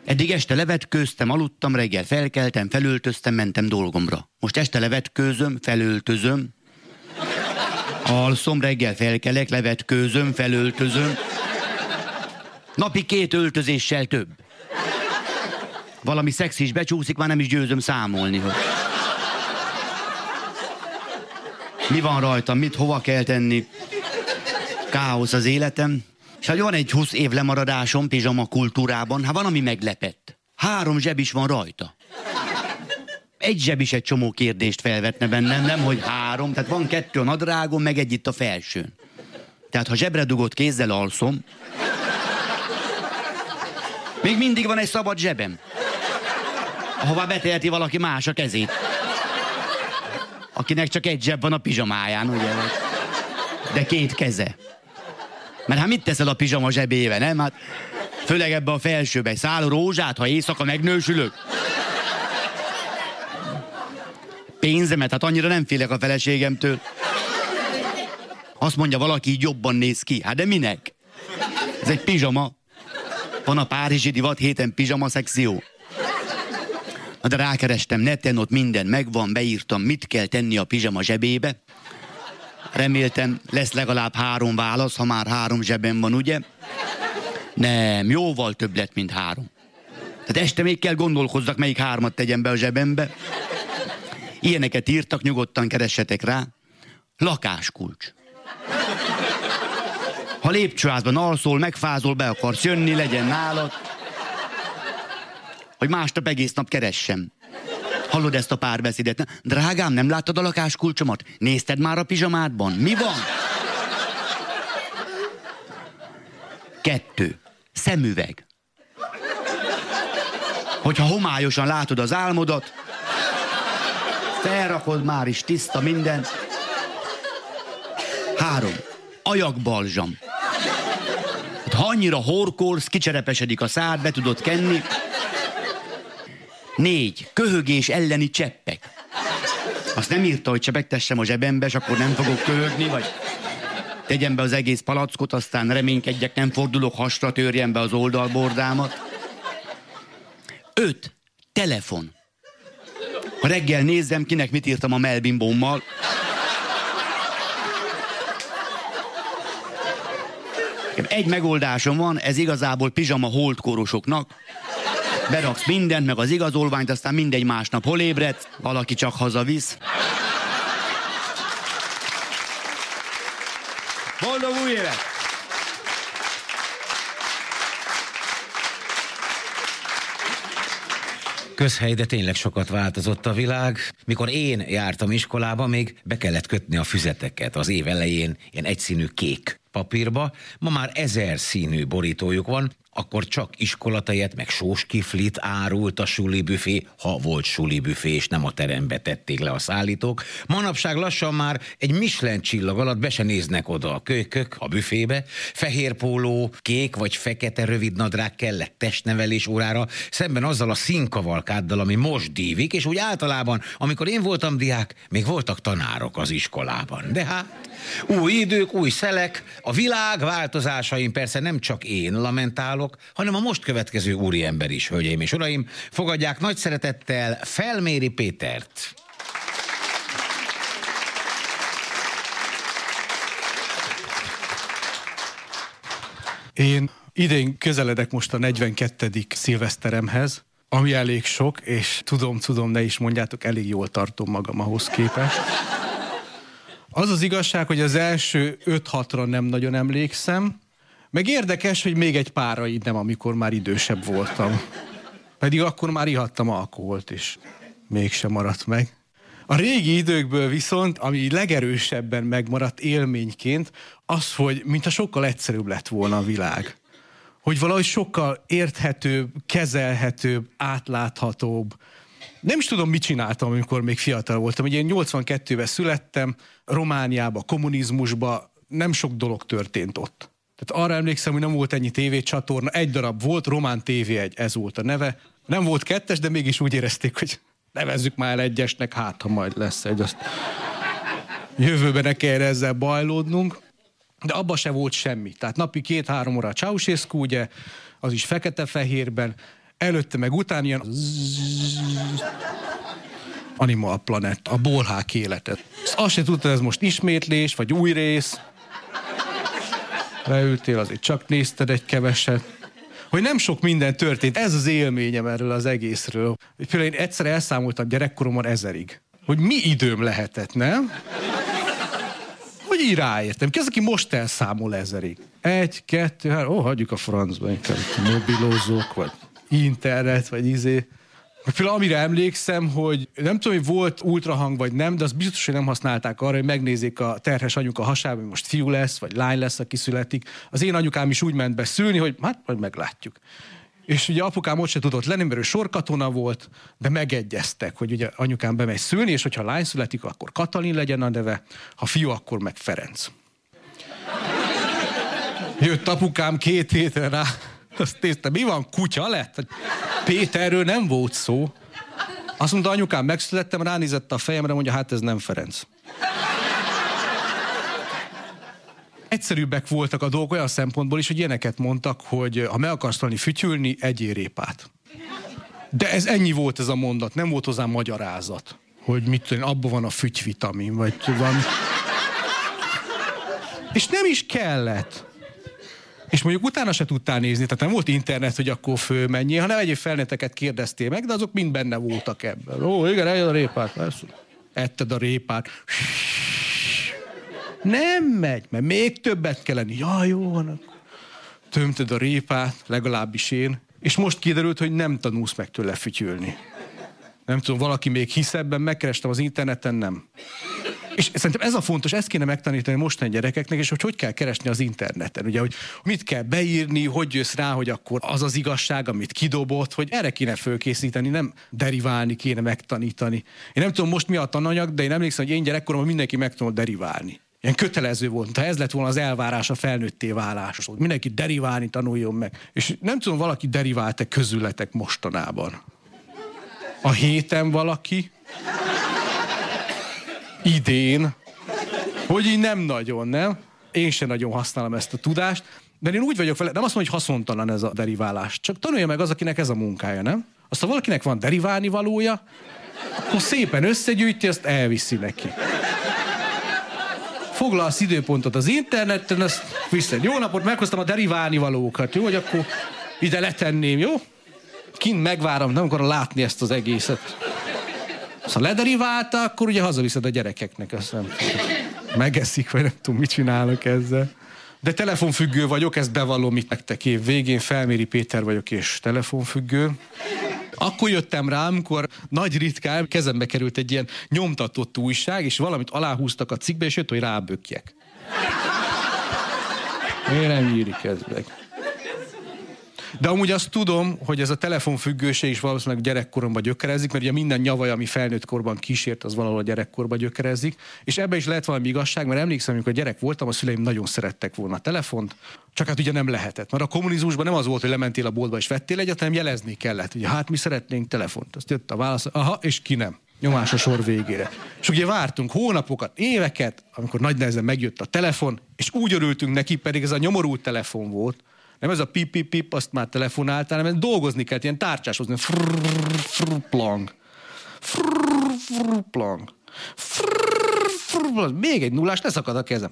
Eddig este levetkőztem, aludtam, reggel felkeltem, felöltöztem, mentem dolgomra. Most este levetkőzöm, felöltözöm, Alszom, reggel felkelek, levetkőzöm, felöltözöm. Napi két öltözéssel több. Valami szexis becsúszik, már nem is győzöm számolni, hogy... Mi van rajtam, mit hova kell tenni? Káosz az életem. És hogy van egy 20 év lemaradásom pizsama kultúrában, hát van, ami meglepett. Három zseb is van rajta egy zseb is egy csomó kérdést felvetne bennem, nem hogy három, tehát van kettő a nadrágon, meg egy itt a felsőn. Tehát ha zsebre dugott kézzel alszom, még mindig van egy szabad zsebem, ahová beteheti valaki más a kezét. Akinek csak egy zseb van a pizsamáján, ugye? De két keze. Mert hát mit teszel a pizsama zsebébe, nem? Hát főleg ebbe a felsőbe egy szál rózsát, ha éjszaka megnősülök pénzemet, hát annyira nem félek a feleségemtől. Azt mondja valaki, így jobban néz ki. Hát de minek? Ez egy pizsama. Van a Párizsi divat héten pizsama szekció. Na de rákerestem neten, ott minden megvan, beírtam, mit kell tenni a pizsama zsebébe. Reméltem, lesz legalább három válasz, ha már három zsebem van, ugye? Nem, jóval több lett, mint három. Tehát este még kell gondolkozzak, melyik hármat tegyem be a zsebembe. Ilyeneket írtak, nyugodtan keressetek rá. Lakáskulcs. Ha lépcsőházban alszol, megfázol, be akarsz jönni, legyen nálad. Hogy másnap egész nap keressem. Hallod ezt a párbeszédet? Drágám, nem láttad a lakáskulcsomat? Nézted már a pizsamádban? Mi van? Kettő. Szemüveg. Hogyha homályosan látod az álmodat, felrakod már is tiszta minden. Három. Ajakbalzsam. Hát, ha annyira horkolsz, kicserepesedik a szád, be tudod kenni. Négy. Köhögés elleni cseppek. Azt nem írta, hogy csepegtessem a zsebembe, és akkor nem fogok köhögni, vagy tegyem be az egész palackot, aztán reménykedjek, nem fordulok hasra, törjem be az oldalbordámat. Öt. Telefon. Ha reggel nézzem, kinek mit írtam a melbimbommal. Egy megoldásom van, ez igazából pizsama holdkórosoknak. Beraksz mindent, meg az igazolványt, aztán mindegy másnap hol ébredsz, valaki csak hazavisz. Boldog új évet! Közhely, de tényleg sokat változott a világ. Mikor én jártam iskolába, még be kellett kötni a füzeteket. Az év elején ilyen egyszínű kék papírba, ma már ezer színű borítójuk van, akkor csak iskolatejet, meg sós kiflit árult a suli büfé, ha volt suli büfé, és nem a terembe tették le a szállítók. Manapság lassan már egy Michelin csillag alatt be se néznek oda a kölykök a büfébe. Fehér póló, kék vagy fekete rövid nadrág kellett testnevelés órára, szemben azzal a színkavalkáddal, ami most dívik, és úgy általában, amikor én voltam diák, még voltak tanárok az iskolában. De hát, új idők, új szelek, a világ változásain persze nem csak én lamentálok, hanem a most következő úriember is, hölgyeim és uraim. Fogadják nagy szeretettel Felméri Pétert. Én idén közeledek most a 42. szilveszteremhez, ami elég sok, és tudom, tudom, ne is mondjátok, elég jól tartom magam ahhoz képest. Az az igazság, hogy az első 5-6-ra nem nagyon emlékszem, meg érdekes, hogy még egy pára nem, amikor már idősebb voltam. Pedig akkor már ihattam alkoholt, és mégsem maradt meg. A régi időkből viszont, ami legerősebben megmaradt élményként, az, hogy mintha sokkal egyszerűbb lett volna a világ. Hogy valahogy sokkal érthetőbb, kezelhetőbb, átláthatóbb. Nem is tudom, mit csináltam, amikor még fiatal voltam. Ugye én 82-ben születtem, Romániába, kommunizmusba, nem sok dolog történt ott. Tehát arra emlékszem, hogy nem volt ennyi tévécsatorna, egy darab volt, Román TV1, ez volt a neve. Nem volt kettes, de mégis úgy érezték, hogy nevezzük már egyesnek, hát ha majd lesz egy, azt jövőben ne kell ezzel bajlódnunk. De abba se volt semmi. Tehát napi két-három óra Ceausescu, ugye, az is fekete-fehérben, előtte meg után ilyen Animal Planet, a bolhák életet. Azt se tudta, ez most ismétlés, vagy új rész, leültél, azért csak nézted egy keveset. Hogy nem sok minden történt. Ez az élményem erről az egészről. Például én egyszer elszámoltam gyerekkoromban ezerig. Hogy mi időm lehetett, nem? Hogy így ráértem. Ki az, aki most elszámol ezerig? Egy, kettő, három, ó, hagyjuk a francba, inkább mobilozók, vagy internet, vagy izé. Például amire emlékszem, hogy nem tudom, hogy volt ultrahang vagy nem, de az biztos, hogy nem használták arra, hogy megnézzék a terhes anyuka hasába, hogy most fiú lesz, vagy lány lesz, aki születik. Az én anyukám is úgy ment be szülni, hogy hát majd meglátjuk. És ugye apukám ott se tudott lenni, mert ő sorkatona volt, de megegyeztek, hogy ugye anyukám bemegy szülni, és hogyha lány születik, akkor Katalin legyen a neve, ha fiú, akkor meg Ferenc. Jött apukám két hétre rá, azt nézte, mi van, kutya lett? Péterről nem volt szó. Azt mondta, anyukám, megszülettem, ránézett a fejemre, mondja, hát ez nem Ferenc. Egyszerűbbek voltak a dolgok olyan szempontból is, hogy ilyeneket mondtak, hogy ha meg akarsz tanulni fütyülni, egyél répát. De ez ennyi volt ez a mondat, nem volt hozzá magyarázat, hogy mit tudom, abban van a fütyvitamin, vagy van. És nem is kellett. És mondjuk utána se tudtál nézni, tehát nem volt internet, hogy akkor fölmenjél, hanem egyéb felneteket kérdeztél meg, de azok mind benne voltak ebben. Ó, igen, eljön a répát, persze. Etted a répát. Nem megy, mert még többet kell lenni. Ja, jó van. Tömted a répát, legalábbis én, és most kiderült, hogy nem tanulsz meg tőle fütyülni. Nem tudom, valaki még hisz ebben, megkerestem az interneten, nem. És szerintem ez a fontos, ezt kéne megtanítani mostani gyerekeknek, és hogy hogy kell keresni az interneten. Ugye, hogy mit kell beírni, hogy jössz rá, hogy akkor az az igazság, amit kidobott, hogy erre kéne fölkészíteni, nem deriválni kéne megtanítani. Én nem tudom most mi a tananyag, de én emlékszem, hogy én gyerekkoromban mindenki megtanult deriválni. Ilyen kötelező volt. Ha ez lett volna az elvárás a felnőtté válás, hogy mindenki deriválni tanuljon meg. És nem tudom, valaki derivált-e közületek mostanában. A héten valaki. Idén. Hogy így nem nagyon, nem? Én sem nagyon használom ezt a tudást, de én úgy vagyok vele, nem azt mondom, hogy haszontalan ez a deriválás, csak tanulja meg az, akinek ez a munkája, nem? Azt, ha valakinek van deriválni valója, akkor szépen összegyűjti, azt elviszi neki. Foglalsz időpontot az interneten, azt viszed. Jó napot, meghoztam a deriválni valókat, jó? Hogy akkor ide letenném, jó? Kint megvárom, nem akarom látni ezt az egészet. Ha lederiválta, akkor ugye hazaviszed a gyerekeknek, azt nem. Megeszik, vagy nem tudom, mit csinálok ezzel. De telefonfüggő vagyok, ezt bevallom itt nektek év végén. Felméri Péter vagyok, és telefonfüggő. Akkor jöttem rá, amikor nagy ritkán kezembe került egy ilyen nyomtatott újság, és valamit aláhúztak a cikkbe, és jött, hogy rábökjek. Miért nem nyílik ez meg? De amúgy azt tudom, hogy ez a telefonfüggőség is valószínűleg gyerekkoromban gyökerezik, mert ugye minden nyavaj, ami felnőtt korban kísért, az valahol a gyerekkorban gyökerezik. És ebben is lehet valami igazság, mert emlékszem, amikor gyerek voltam, a szüleim nagyon szerettek volna a telefont, csak hát ugye nem lehetett. Mert a kommunizmusban nem az volt, hogy lementél a boltba és vettél egyet, hanem jelezni kellett. Ugye hát mi szeretnénk telefont. Azt jött a válasz, aha, és ki nem. Nyomás a sor végére. És ugye vártunk hónapokat, éveket, amikor nagy nehezen megjött a telefon, és úgy örültünk neki, pedig ez a nyomorult telefon volt, nem ez a pip, pip, pip, azt már telefonáltál, hanem dolgozni kell, ilyen tárcsáshozni. Frrrr, frrrr, plang. Frrrr, frrrr, plang. Frrrr, frrrr, plang. Még egy nullás, leszakad a kezem.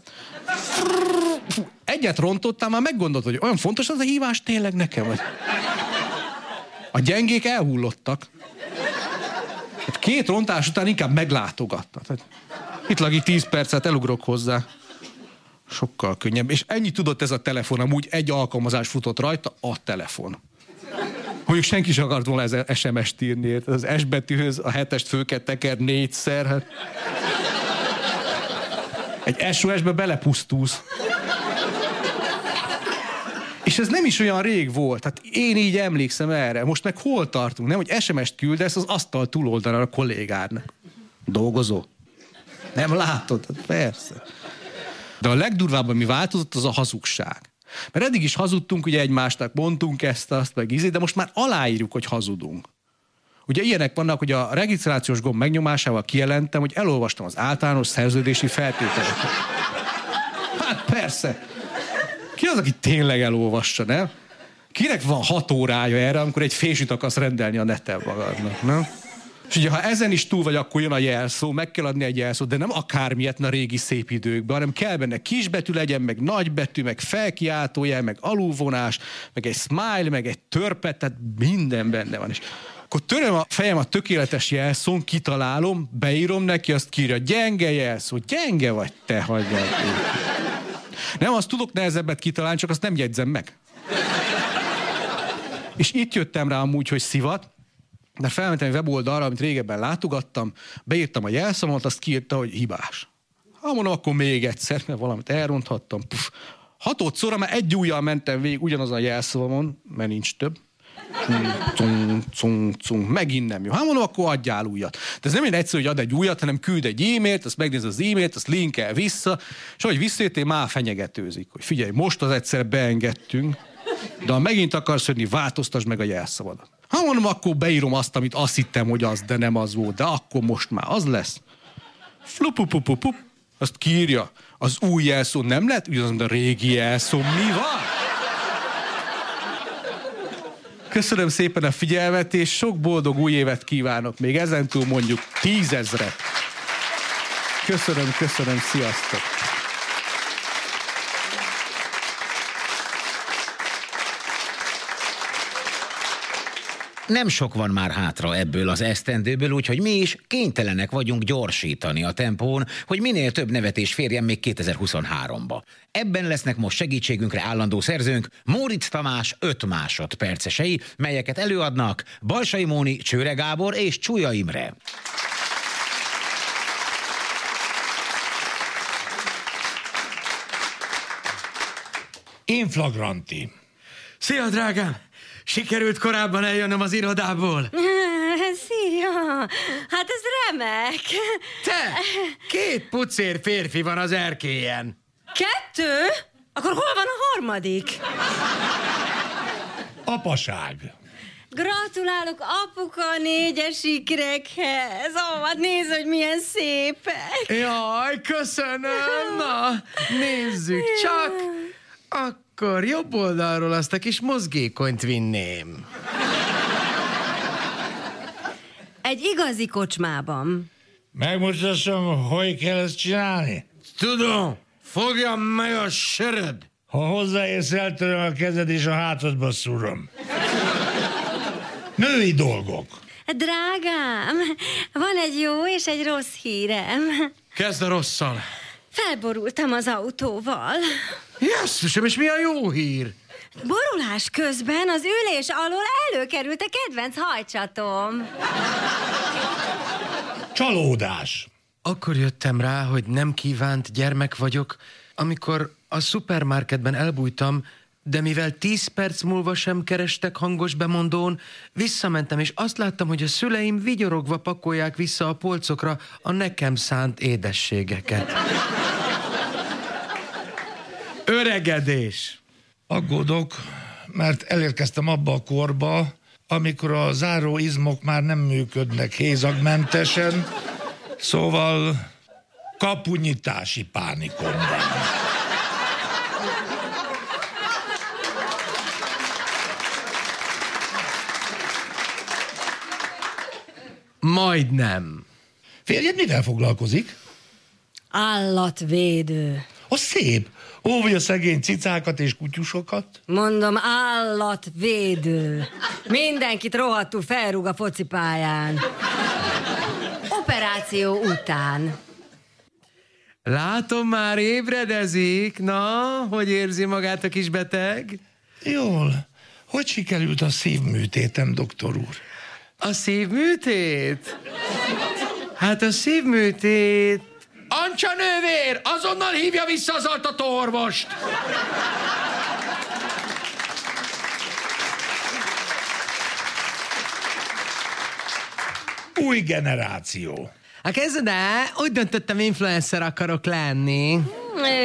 Egyet rontottál, már meggondolt, hogy olyan fontos az a hívás tényleg nekem? A gyengék elhullottak. Hát két rontás után inkább meglátogattak. Hát itt lagi 10 percet elugrok hozzá. Sokkal könnyebb. És ennyi tudott ez a telefon, amúgy egy alkalmazás futott rajta, a telefon. Mondjuk senki sem akart volna ez SMS-t írni, az S betűhöz a hetest föl kell teker négyszer. Hát. Egy SOS-be belepusztulsz. És ez nem is olyan rég volt. Hát én így emlékszem erre. Most meg hol tartunk? Nem, hogy SMS-t küldesz az asztal túloldalán a kollégádnak. Dolgozó? Nem látod? Hát persze. De a legdurvább, ami változott, az a hazugság. Mert eddig is hazudtunk, ugye egymásnak mondtunk ezt, azt, meg izé, de most már aláírjuk, hogy hazudunk. Ugye ilyenek vannak, hogy a regisztrációs gomb megnyomásával kijelentem, hogy elolvastam az általános szerződési feltételeket. Hát persze. Ki az, aki tényleg elolvassa, nem? Kinek van hat órája erre, amikor egy fésűt akarsz rendelni a neten magadnak, nem? És ugye, ha ezen is túl vagy, akkor jön a jelszó, meg kell adni egy jelszót, de nem akármilyet a régi szép időkben, hanem kell benne kisbetű legyen, meg nagybetű, meg felkiáltójel, meg alulvonás, meg egy smile, meg egy törpet, tehát minden benne van. És akkor töröm a fejem a tökéletes jelszón, kitalálom, beírom neki, azt kírja, gyenge jelszó, gyenge vagy te, hagyjál. Nem, azt tudok nehezebbet kitalálni, csak azt nem jegyzem meg. És itt jöttem rá amúgy, hogy szivat, de felmentem egy weboldalra, amit régebben látogattam, beírtam a jelszavamat, azt kiírta, hogy hibás. Ha mondom, akkor még egyszer, mert valamit elronthattam. Puf. Hatodszorra már egy ujjal mentem végig ugyanazon a jelszavamon, mert nincs több. Cung, cung, cung. Megint nem jó. Hát mondom, akkor adjál újat. De ez nem én egyszerű, hogy ad egy újat, hanem küld egy e-mailt, azt megnéz az e-mailt, azt linkel vissza, és ahogy visszajöttél, már fenyegetőzik, hogy figyelj, most az egyszer beengedtünk, de ha megint akarsz jönni, változtasd meg a jelszavadat. Ha mondom, akkor beírom azt, amit azt hittem, hogy az, de nem az volt, de akkor most már az lesz. Flupupupupup, azt kírja. Az új jelszó nem lett ugyanaz, a régi jelszó. Mi van? Köszönöm szépen a figyelmet, és sok boldog új évet kívánok. Még ezentúl mondjuk tízezret. Köszönöm, köszönöm, sziasztok! Nem sok van már hátra ebből az esztendőből, úgyhogy mi is kénytelenek vagyunk gyorsítani a tempón, hogy minél több nevetés férjen még 2023-ba. Ebben lesznek most segítségünkre állandó szerzőnk Móricz Tamás 5 másodpercesei, melyeket előadnak Balsai Móni, Csőre Gábor és Csúlya Imre. Inflagranti. Szia, drágám! Sikerült korábban eljönnöm az irodából. Szia! Hát ez remek! Te! Két pucér férfi van az erkélyen. Kettő? Akkor hol van a harmadik? Apaság. Gratulálok apuka négyes ikrekhez. Ó, hát nézd, hogy milyen szépek. Jaj, köszönöm! Na, nézzük csak. Akkor jobb oldalról azt a kis mozgékonyt vinném. Egy igazi kocsmában. Megmutassam, hogy kell ezt csinálni? Tudom, fogjam meg a sered. Ha hozzáérsz, eltöröm a kezed és a hátadba szúrom. Női dolgok. Drágám, van egy jó és egy rossz hírem. Kezd a rosszal. Felborultam az autóval. Jesszusom, és mi a jó hír? Borulás közben az ülés alól előkerült a kedvenc hajcsatom. Csalódás. Akkor jöttem rá, hogy nem kívánt gyermek vagyok, amikor a szupermarketben elbújtam, de mivel tíz perc múlva sem kerestek hangos bemondón, visszamentem, és azt láttam, hogy a szüleim vigyorogva pakolják vissza a polcokra a nekem szánt édességeket. Öregedés. Aggódok, mert elérkeztem abba a korba, amikor a záró izmok már nem működnek hézagmentesen, szóval kapunyitási pánikom van. Majdnem. Férjed mivel foglalkozik? Állatvédő. A szép. Óvja szegény cicákat és kutyusokat. Mondom, állatvédő. Mindenkit rohadtul felrúg a focipályán. Operáció után. Látom, már ébredezik. Na, hogy érzi magát a kis beteg? Jól. Hogy sikerült a szívműtétem, doktor úr? A szívműtét? Hát a szívműtét... Ancsa nővér, azonnal hívja vissza az altató orvost! Új generáció. Hát kezded el, úgy döntöttem, influencer akarok lenni.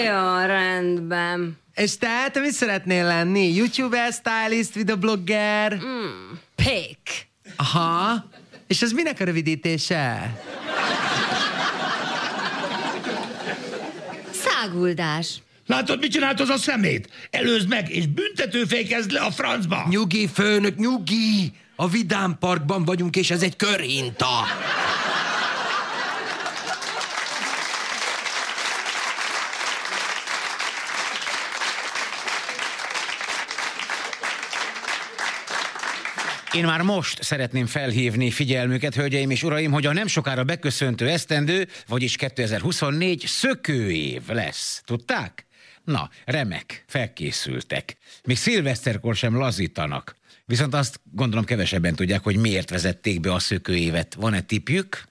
Jó, rendben. És te, te mit szeretnél lenni? YouTuber, stylist, videoblogger? Mm, Pék. Aha. És ez minek a rövidítése? Száguldás. Látod, mit csinált az a szemét? Előzd meg, és büntetőfékezd le a francba! Nyugi, főnök, nyugi! A Vidám Parkban vagyunk, és ez egy körhinta. Én már most szeretném felhívni figyelmüket, hölgyeim és uraim, hogy a nem sokára beköszöntő esztendő, vagyis 2024 szökőév lesz. Tudták? Na, remek, felkészültek. Még szilveszterkor sem lazítanak. Viszont azt gondolom kevesebben tudják, hogy miért vezették be a szökőévet. Van-e tipjük?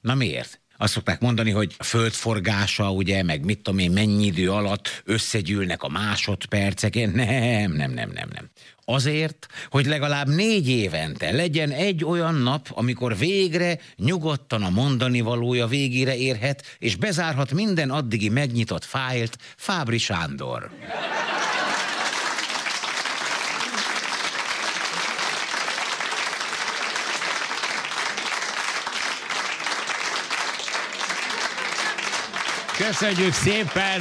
Na miért? Azt szokták mondani, hogy a földforgása, ugye, meg mit tudom én, mennyi idő alatt összegyűlnek a másodpercek. Nem, nem, nem, nem, nem. Azért, hogy legalább négy évente legyen egy olyan nap, amikor végre nyugodtan a mondani valója végére érhet, és bezárhat minden addigi megnyitott fájlt Fábri Sándor. Köszönjük szépen!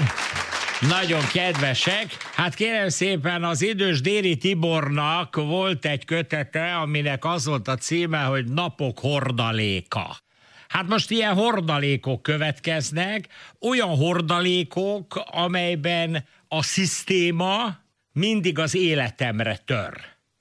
Nagyon kedvesek. Hát kérem szépen, az idős Déri Tibornak volt egy kötete, aminek az volt a címe, hogy Napok hordaléka. Hát most ilyen hordalékok következnek, olyan hordalékok, amelyben a szisztéma mindig az életemre tör.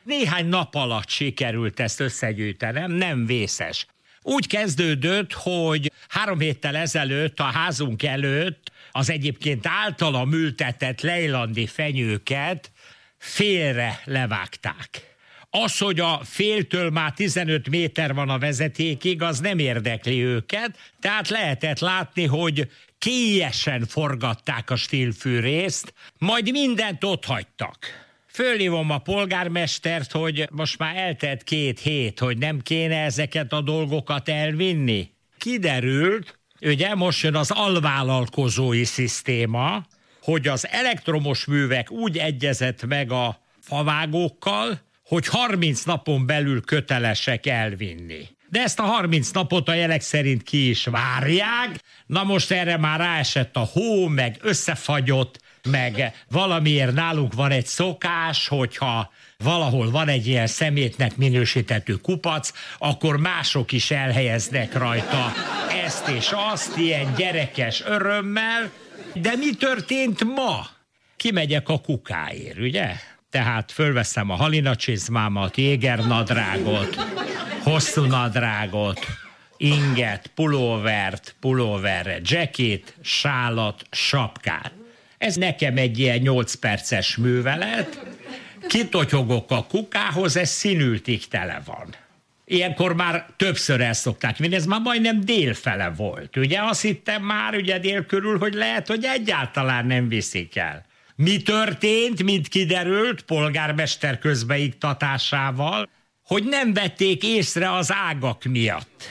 Néhány nap alatt sikerült ezt összegyűjtenem, nem vészes. Úgy kezdődött, hogy három héttel ezelőtt a házunk előtt az egyébként általa ültetett lejlandi fenyőket félre levágták. Az, hogy a féltől már 15 méter van a vezetékig, az nem érdekli őket, tehát lehetett látni, hogy kélyesen forgatták a stílfűrészt, majd mindent ott hagytak. Fölhívom a polgármestert, hogy most már eltelt két hét, hogy nem kéne ezeket a dolgokat elvinni. Kiderült, ugye most jön az alvállalkozói szisztéma, hogy az elektromos művek úgy egyezett meg a favágókkal, hogy 30 napon belül kötelesek elvinni. De ezt a 30 napot a jelek szerint ki is várják. Na most erre már ráesett a hó, meg összefagyott, meg valamiért nálunk van egy szokás, hogyha valahol van egy ilyen szemétnek minősítető kupac, akkor mások is elhelyeznek rajta ezt és azt, ilyen gyerekes örömmel. De mi történt ma? Kimegyek a kukáért, ugye? Tehát fölveszem a halinacsizmámat, jégernadrágot, hosszú nadrágot, inget, pulóvert, pulóverre, jacket, sálat, sapkát. Ez nekem egy ilyen 8 perces művelet, kitotyogok a kukához, ez színültig tele van. Ilyenkor már többször el szokták vinni, ez már majdnem délfele volt. Ugye azt hittem már ugye dél körül, hogy lehet, hogy egyáltalán nem viszik el. Mi történt, mint kiderült, polgármester közbeiktatásával, hogy nem vették észre az ágak miatt.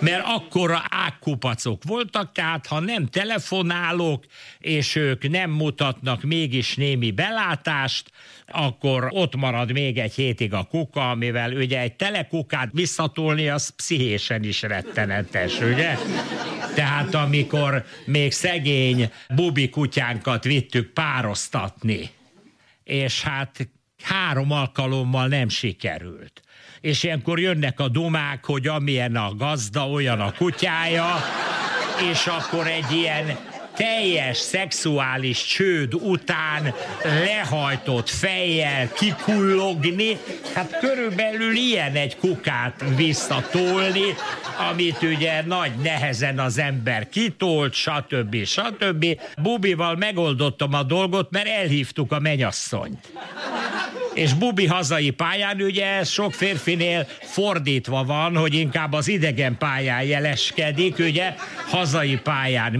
Mert akkora ágkupacok voltak, tehát ha nem telefonálok, és ők nem mutatnak mégis némi belátást, akkor ott marad még egy hétig a kuka, mivel ugye egy telekukát visszatolni, az pszichésen is rettenetes, ugye? Tehát amikor még szegény bubi kutyánkat vittük pároztatni, és hát három alkalommal nem sikerült. És ilyenkor jönnek a dumák, hogy amilyen a gazda, olyan a kutyája, és akkor egy ilyen teljes szexuális csőd után lehajtott fejjel kikullogni, hát körülbelül ilyen egy kukát visszatolni, amit ugye nagy nehezen az ember kitolt, stb. stb. Bubival megoldottam a dolgot, mert elhívtuk a menyasszonyt. És Bubi hazai pályán ugye sok férfinél fordítva van, hogy inkább az idegen pályán jeleskedik, ugye hazai pályán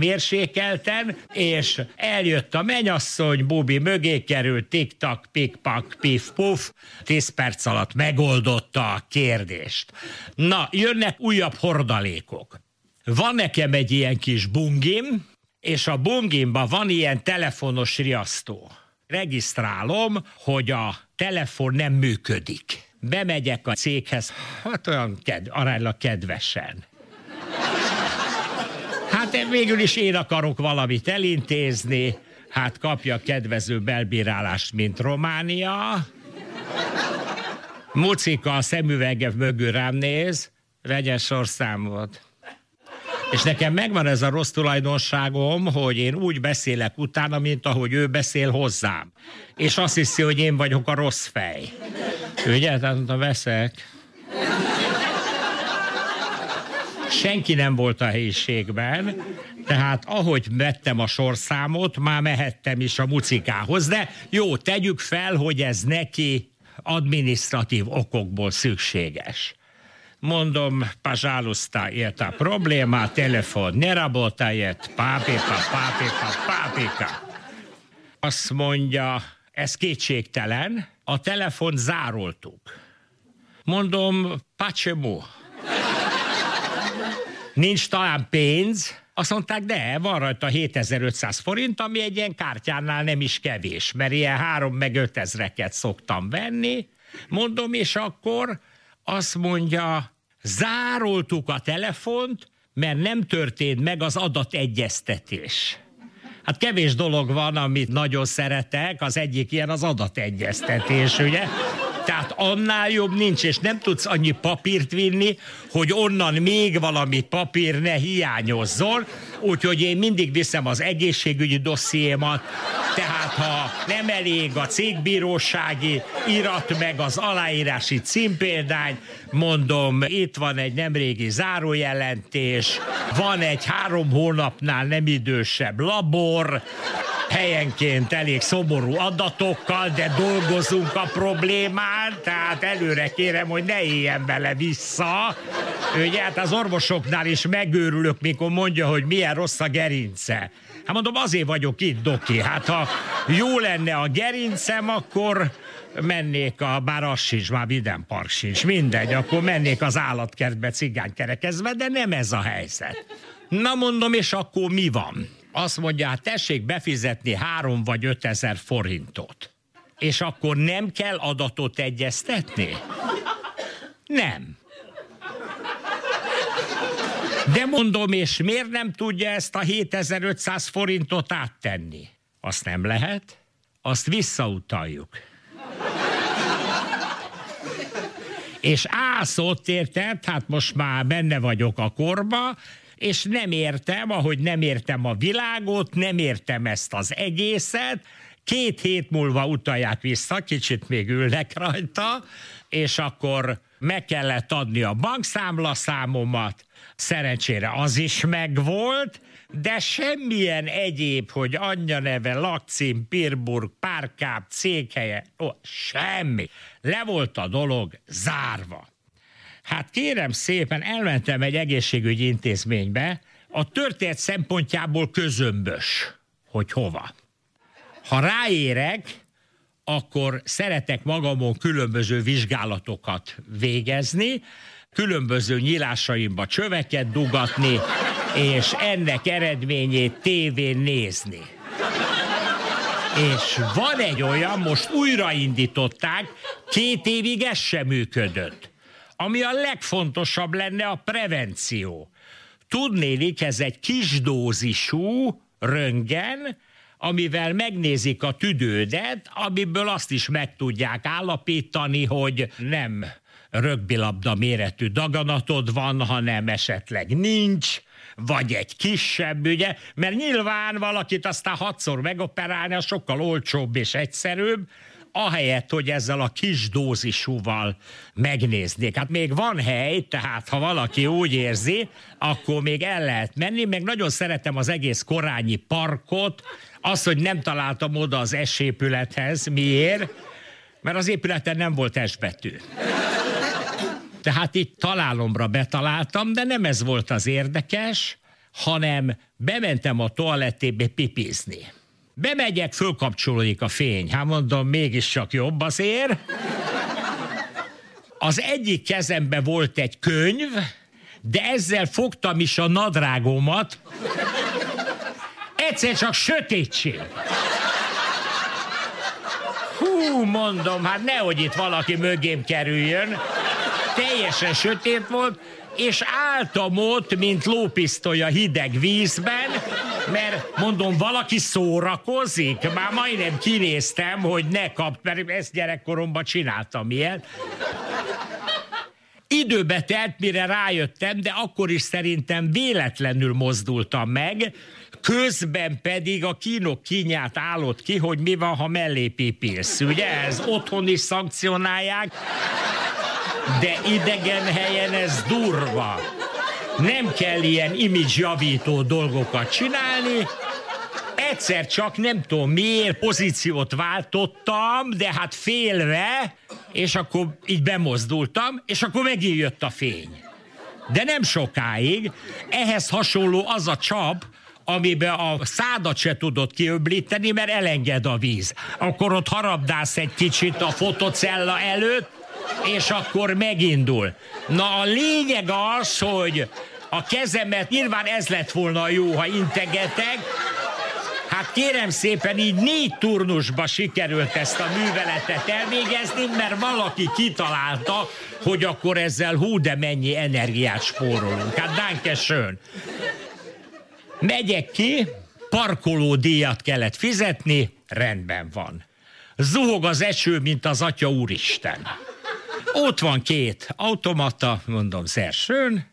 mérsékelten, és eljött a menyasszony, Bubi mögé került, tik-tak, pif-puf, 10 perc alatt megoldotta a kérdést. Na, jönnek újabb hordalékok. Van nekem egy ilyen kis bungim, és a bungimban van ilyen telefonos riasztó. Regisztrálom, hogy a telefon nem működik. Bemegyek a céghez, hát olyan ked, aránylag kedvesen. Hát végül is én akarok valamit elintézni, hát kapja kedvező belbírálást, mint Románia. Mucika a szemüvege mögül rám néz, vegyen sorszámot. És nekem megvan ez a rossz tulajdonságom, hogy én úgy beszélek utána, mint ahogy ő beszél hozzám. És azt hiszi, hogy én vagyok a rossz fej. Ugye? Tehát mondta, veszek Senki nem volt a helyiségben, tehát ahogy vettem a sorszámot, már mehettem is a mucikához, de jó, tegyük fel, hogy ez neki administratív okokból szükséges. Mondom, пожалуйста, это проблема, telefon ne работает, папика, папика, папika. Azt mondja, ez kétségtelen, a telefon zároltuk. Mondom, почему? Nincs talán pénz? Azt mondták, de, van rajta 7500 forint, ami egy ilyen kártyánál nem is kevés, mert ilyen 3 meg 5 ezreket szoktam venni. Mondom, és akkor azt mondja, zároltuk a telefont, mert nem történt meg az adategyeztetés. Hát kevés dolog van, amit nagyon szeretek, az egyik ilyen az adategyeztetés, ugye? Tehát annál jobb nincs, és nem tudsz annyi papírt vinni, hogy onnan még valami papír ne hiányozzon, úgyhogy én mindig viszem az egészségügyi dossziémat, tehát ha nem elég a cégbírósági irat meg az aláírási címpéldány, mondom, itt van egy nemrégi zárójelentés, van egy három hónapnál nem idősebb labor, helyenként elég szomorú adatokkal, de dolgozunk a problémán, tehát előre kérem, hogy ne éljen bele vissza. Ugye, hát az orvosoknál is megőrülök, mikor mondja, hogy milyen rossz a gerince. Hát mondom, azért vagyok itt, Doki. Hát ha jó lenne a gerincem, akkor mennék a, bár az sincs, már Videm Park sincs, mindegy, akkor mennék az állatkertbe cigánykerekezve, de nem ez a helyzet. Na mondom, és akkor mi van? Azt mondja, hát tessék befizetni három vagy öt ezer forintot. És akkor nem kell adatot egyeztetni? Nem. De mondom, és miért nem tudja ezt a 7500 forintot áttenni? Azt nem lehet, azt visszautaljuk. És állsz ott, érted? Hát most már benne vagyok a korba, és nem értem, ahogy nem értem a világot, nem értem ezt az egészet, két hét múlva utalják vissza, kicsit még ülnek rajta, és akkor meg kellett adni a bankszámlaszámomat, szerencsére az is megvolt, de semmilyen egyéb, hogy anyja neve, lakcím, Pirburg, párkáp, céghelye, ó, semmi. Le volt a dolog zárva. Hát kérem szépen, elmentem egy egészségügyi intézménybe, a történet szempontjából közömbös, hogy hova. Ha ráérek, akkor szeretek magamon különböző vizsgálatokat végezni, különböző nyílásaimba csöveket dugatni, és ennek eredményét tévén nézni. És van egy olyan, most újraindították, két évig ez sem működött. Ami a legfontosabb lenne a prevenció. Tudnélik, ez egy kis dózisú röngen, amivel megnézik a tüdődet, amiből azt is meg tudják állapítani, hogy nem rögbilabda méretű daganatod van, hanem esetleg nincs, vagy egy kisebb, ugye, mert nyilván valakit aztán hatszor megoperálni, az sokkal olcsóbb és egyszerűbb, ahelyett, hogy ezzel a kis dózisúval megnéznék. Hát még van hely, tehát ha valaki úgy érzi, akkor még el lehet menni, meg nagyon szeretem az egész korányi parkot, az, hogy nem találtam oda az esépülethez. Miért? Mert az épületen nem volt esbetű. Tehát itt találomra betaláltam, de nem ez volt az érdekes, hanem bementem a toalettébe pipizni. Bemegyek, fölkapcsolódik a fény. Hát mondom, mégiscsak jobb azért. Az egyik kezembe volt egy könyv, de ezzel fogtam is a nadrágomat. Egyszer csak sötétség. Hú, mondom, hát nehogy itt valaki mögém kerüljön. Teljesen sötét volt, és álltam ott, mint lópisztoly a hideg vízben, mert mondom, valaki szórakozik. Már majdnem kinéztem, hogy ne kap, mert ezt gyerekkoromban csináltam ilyet. Időbe telt, mire rájöttem, de akkor is szerintem véletlenül mozdultam meg, közben pedig a kínok kínját állott ki, hogy mi van, ha mellé pipilsz. Ugye ez otthon is szankcionálják, de idegen helyen ez durva. Nem kell ilyen image javító dolgokat csinálni, egyszer csak nem tudom miért pozíciót váltottam, de hát félve, és akkor így bemozdultam, és akkor megint jött a fény. De nem sokáig. Ehhez hasonló az a csap, amiben a szádat se tudod kiöblíteni, mert elenged a víz. Akkor ott harabdász egy kicsit a fotocella előtt, és akkor megindul. Na a lényeg az, hogy a kezemet, nyilván ez lett volna jó, ha integetek, Hát kérem szépen, így négy turnusba sikerült ezt a műveletet elvégezni, mert valaki kitalálta, hogy akkor ezzel hú, de mennyi energiát spórolunk. Hát danke schön. Megyek ki, parkoló díjat kellett fizetni, rendben van. Zuhog az eső, mint az atya úristen. Ott van két automata, mondom, szersőn,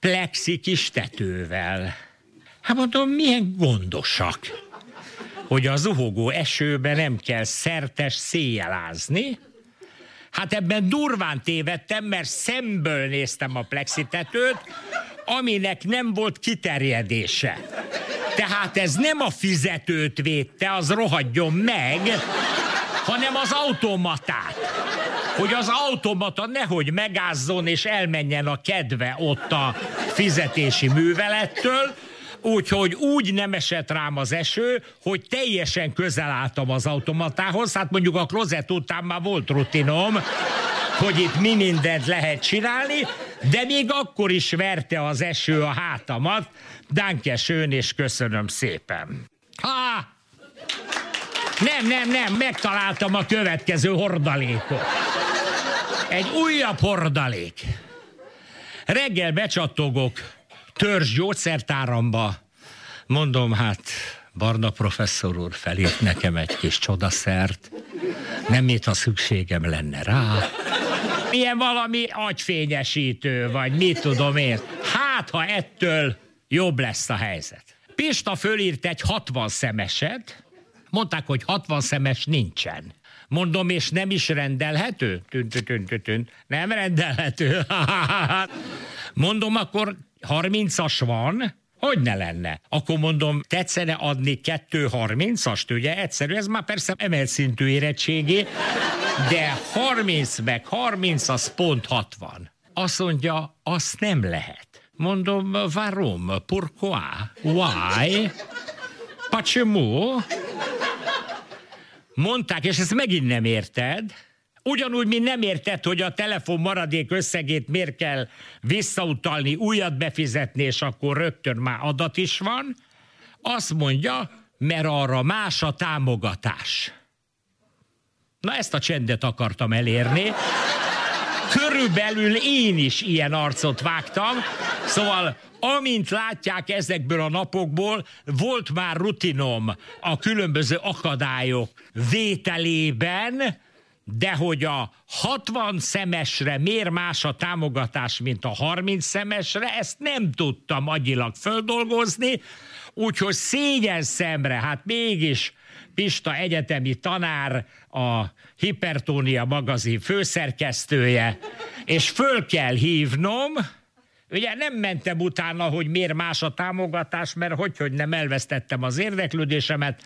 plexi kis tetővel. Hát mondom, milyen gondosak, hogy a zuhogó esőben nem kell szertes széjelázni. Hát ebben durván tévedtem, mert szemből néztem a plexitetőt, aminek nem volt kiterjedése. Tehát ez nem a fizetőt védte, az rohadjon meg, hanem az automatát. Hogy az automata nehogy megázzon és elmenjen a kedve ott a fizetési művelettől, úgyhogy úgy nem esett rám az eső, hogy teljesen közel álltam az automatához, hát mondjuk a klozet után már volt rutinom, hogy itt mi mindent lehet csinálni, de még akkor is verte az eső a hátamat. Danke schön, és köszönöm szépen. Ha! Nem, nem, nem, megtaláltam a következő hordalékot. Egy újabb hordalék. Reggel becsattogok törzs gyógyszertáramba. Mondom, hát Barna professzor úr felírt nekem egy kis csodaszert. Nem mit, ha szükségem lenne rá. Ilyen valami agyfényesítő, vagy mit tudom én. Hát, ha ettől jobb lesz a helyzet. Pista fölírt egy 60 szemeset, mondták, hogy 60 szemes nincsen. Mondom, és nem is rendelhető? Tün, tün, tün, tün, tün. Nem rendelhető. Mondom, akkor 30-as van, hogy ne lenne? Akkor mondom, tetszene adni 2.30-ast, ugye? Egyszerű, ez már persze emelt szintű érettségi, de 30 meg 30 az pont 60. Azt mondja, azt nem lehet. Mondom, varom? Pourquoi? Why? Почему? Mondták, és ezt megint nem érted, Ugyanúgy, mint nem érted, hogy a telefon maradék összegét miért kell visszautalni, újat befizetni, és akkor rögtön már adat is van, azt mondja, mert arra más a támogatás. Na ezt a csendet akartam elérni. Körülbelül én is ilyen arcot vágtam, szóval amint látják ezekből a napokból, volt már rutinom a különböző akadályok vételében, de hogy a 60 szemesre miért más a támogatás, mint a 30 szemesre, ezt nem tudtam agyilag földolgozni, úgyhogy szégyen szemre, hát mégis Pista egyetemi tanár, a Hipertónia magazin főszerkesztője, és föl kell hívnom, Ugye nem mentem utána, hogy miért más a támogatás, mert hogy, hogy nem elvesztettem az érdeklődésemet.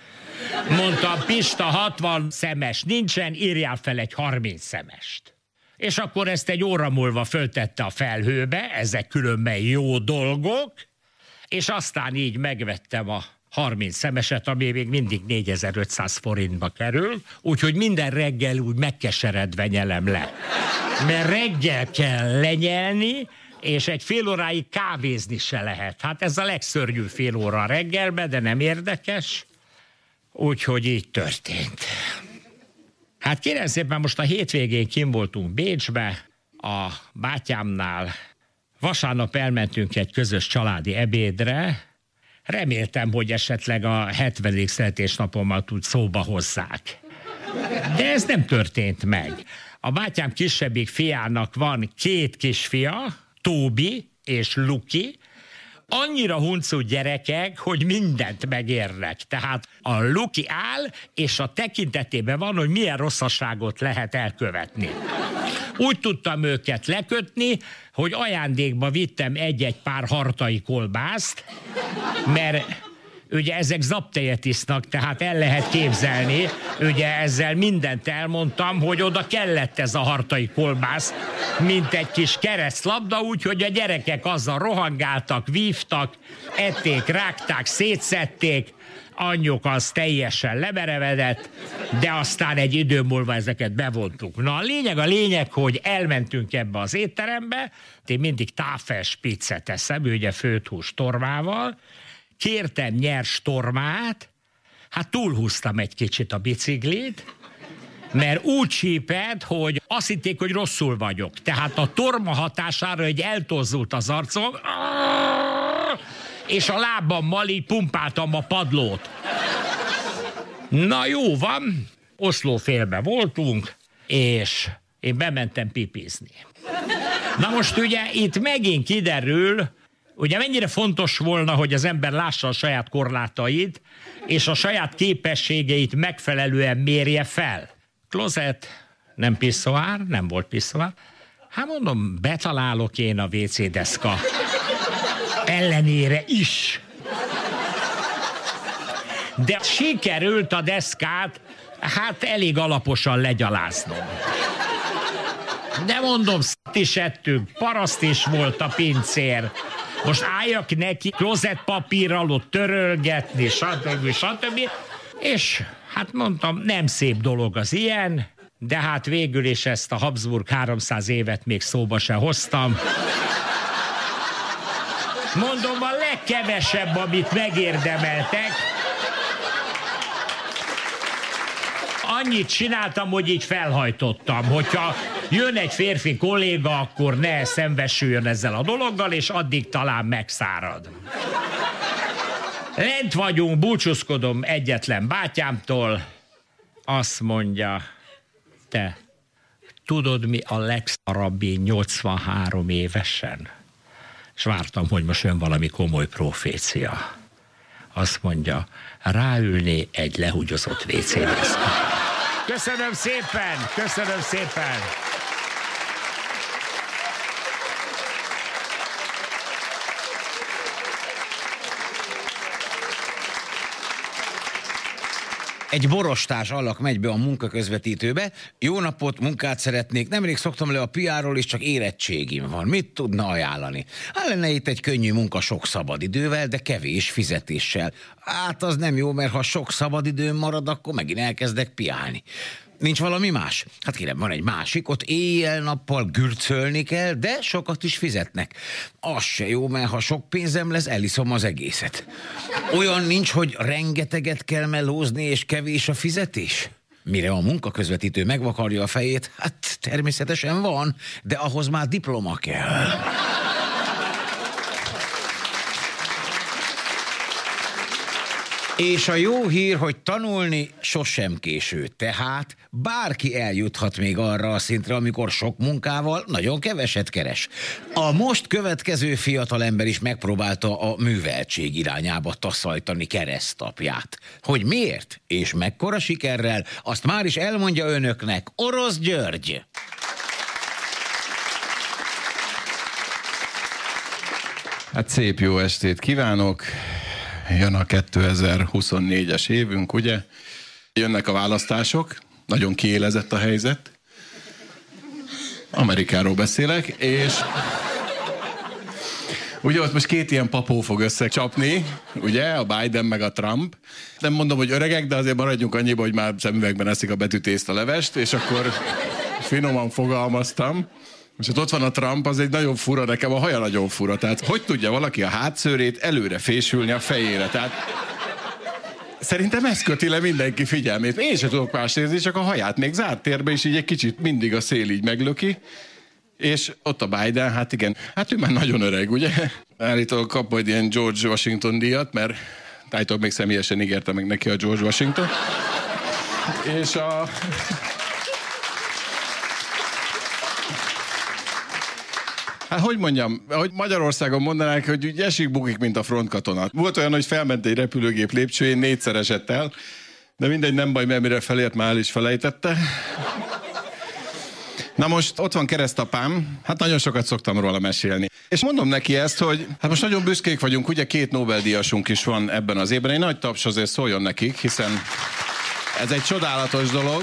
Mondtam, Pista 60 szemes nincsen, írjál fel egy 30 szemest. És akkor ezt egy óra múlva föltette a felhőbe, ezek különben jó dolgok, és aztán így megvettem a 30 szemeset, ami még mindig 4500 forintba kerül, úgyhogy minden reggel úgy megkeseredve nyelem le. Mert reggel kell lenyelni, és egy fél óráig kávézni se lehet. Hát ez a legszörnyűbb fél óra reggelbe, de nem érdekes. Úgyhogy így történt. Hát kérem szépen, most a hétvégén kim voltunk Bécsbe, a bátyámnál. Vasárnap elmentünk egy közös családi ebédre. Reméltem, hogy esetleg a 70. születésnapommal tud szóba hozzák. De ez nem történt meg. A bátyám kisebbik fiának van két kisfia, Tóbi és Luki, annyira huncut gyerekek, hogy mindent megérnek. Tehát a Luki áll, és a tekintetében van, hogy milyen rosszaságot lehet elkövetni. Úgy tudtam őket lekötni, hogy ajándékba vittem egy-egy pár hartai kolbászt, mert ugye ezek zaptejet isznak, tehát el lehet képzelni, ugye ezzel mindent elmondtam, hogy oda kellett ez a hartai kolbász, mint egy kis keresztlabda, úgyhogy a gyerekek azzal rohangáltak, vívtak, ették, rágták, szétszették, anyjuk az teljesen lemerevedett, de aztán egy idő múlva ezeket bevontuk. Na a lényeg a lényeg, hogy elmentünk ebbe az étterembe, én mindig táfes pizzet eszem, ugye főt hús tormával, kértem nyers tormát, hát túlhúztam egy kicsit a biciklit, mert úgy csípett, hogy azt hitték, hogy rosszul vagyok. Tehát a torma hatására, hogy eltozzult az arcom, és a lábammal így pumpáltam a padlót. Na jó van, Oszló félbe voltunk, és én bementem pipizni. Na most ugye itt megint kiderül, Ugye mennyire fontos volna, hogy az ember lássa a saját korlátait, és a saját képességeit megfelelően mérje fel. Klozet, nem piszoár, nem volt piszoár. Hát mondom, betalálok én a WC deszka ellenére is. De sikerült a deszkát, hát elég alaposan legyaláznom. De mondom, szt is ettünk, paraszt is volt a pincér. Most álljak neki klozetpapírral ott törölgetni, stb. stb. És hát mondtam, nem szép dolog az ilyen, de hát végül is ezt a Habsburg 300 évet még szóba se hoztam. Mondom, a legkevesebb, amit megérdemeltek, annyit csináltam, hogy így felhajtottam, hogyha jön egy férfi kolléga, akkor ne szembesüljön ezzel a dologgal, és addig talán megszárad. Lent vagyunk, búcsúzkodom egyetlen bátyámtól, azt mondja, te tudod mi a legszarabbi 83 évesen? És vártam, hogy most jön valami komoly profécia. Azt mondja, ráülni egy lehugyozott wc Köszönöm szépen, köszönöm szépen. Egy borostás alak megy be a munkaközvetítőbe. Jó napot, munkát szeretnék. Nemrég szoktam le a piáról, és csak érettségim van. Mit tudna ajánlani? Hát lenne itt egy könnyű munka sok szabadidővel, de kevés fizetéssel. Hát az nem jó, mert ha sok szabadidőm marad, akkor megint elkezdek piálni. Nincs valami más? Hát kérem, van egy másik, ott éjjel-nappal gürcölni kell, de sokat is fizetnek. Az se jó, mert ha sok pénzem lesz, eliszom az egészet. Olyan nincs, hogy rengeteget kell melózni, és kevés a fizetés? Mire a munkaközvetítő megvakarja a fejét, hát természetesen van, de ahhoz már diploma kell. És a jó hír, hogy tanulni sosem késő. Tehát bárki eljuthat még arra a szintre, amikor sok munkával nagyon keveset keres. A most következő fiatalember is megpróbálta a műveltség irányába taszajtani keresztapját. Hogy miért és mekkora sikerrel, azt már is elmondja önöknek Orosz György. Hát szép jó estét kívánok! Jön a 2024-es évünk, ugye? Jönnek a választások, nagyon kiélezett a helyzet. Amerikáról beszélek, és Ugye ott most két ilyen papó fog összecsapni, ugye, a Biden meg a Trump. Nem mondom, hogy öregek, de azért maradjunk annyiba, hogy már szemüvegben eszik a betűtészt a levest, és akkor finoman fogalmaztam. És hát ott van a Trump, az egy nagyon fura, nekem a haja nagyon fura. Tehát hogy tudja valaki a hátszőrét előre fésülni a fejére? Tehát Szerintem ez köti le mindenki figyelmét. Én sem tudok más nézni, csak a haját még zárt térbe is így egy kicsit mindig a szél így meglöki. És ott a Biden, hát igen, hát ő már nagyon öreg, ugye? Állítólag kap majd ilyen George Washington díjat, mert tájtól még személyesen ígérte meg neki a George Washington. És a... Hát hogy mondjam, hogy Magyarországon mondanák, hogy úgy esik bukik, mint a frontkatona. Volt olyan, hogy felment egy repülőgép lépcsőjén, négyszer esett el, de mindegy, nem baj, mert mire felért, már el is felejtette. Na most ott van keresztapám, hát nagyon sokat szoktam róla mesélni. És mondom neki ezt, hogy hát most nagyon büszkék vagyunk, ugye két Nobel-díjasunk is van ebben az évben. Egy nagy taps azért szóljon nekik, hiszen ez egy csodálatos dolog.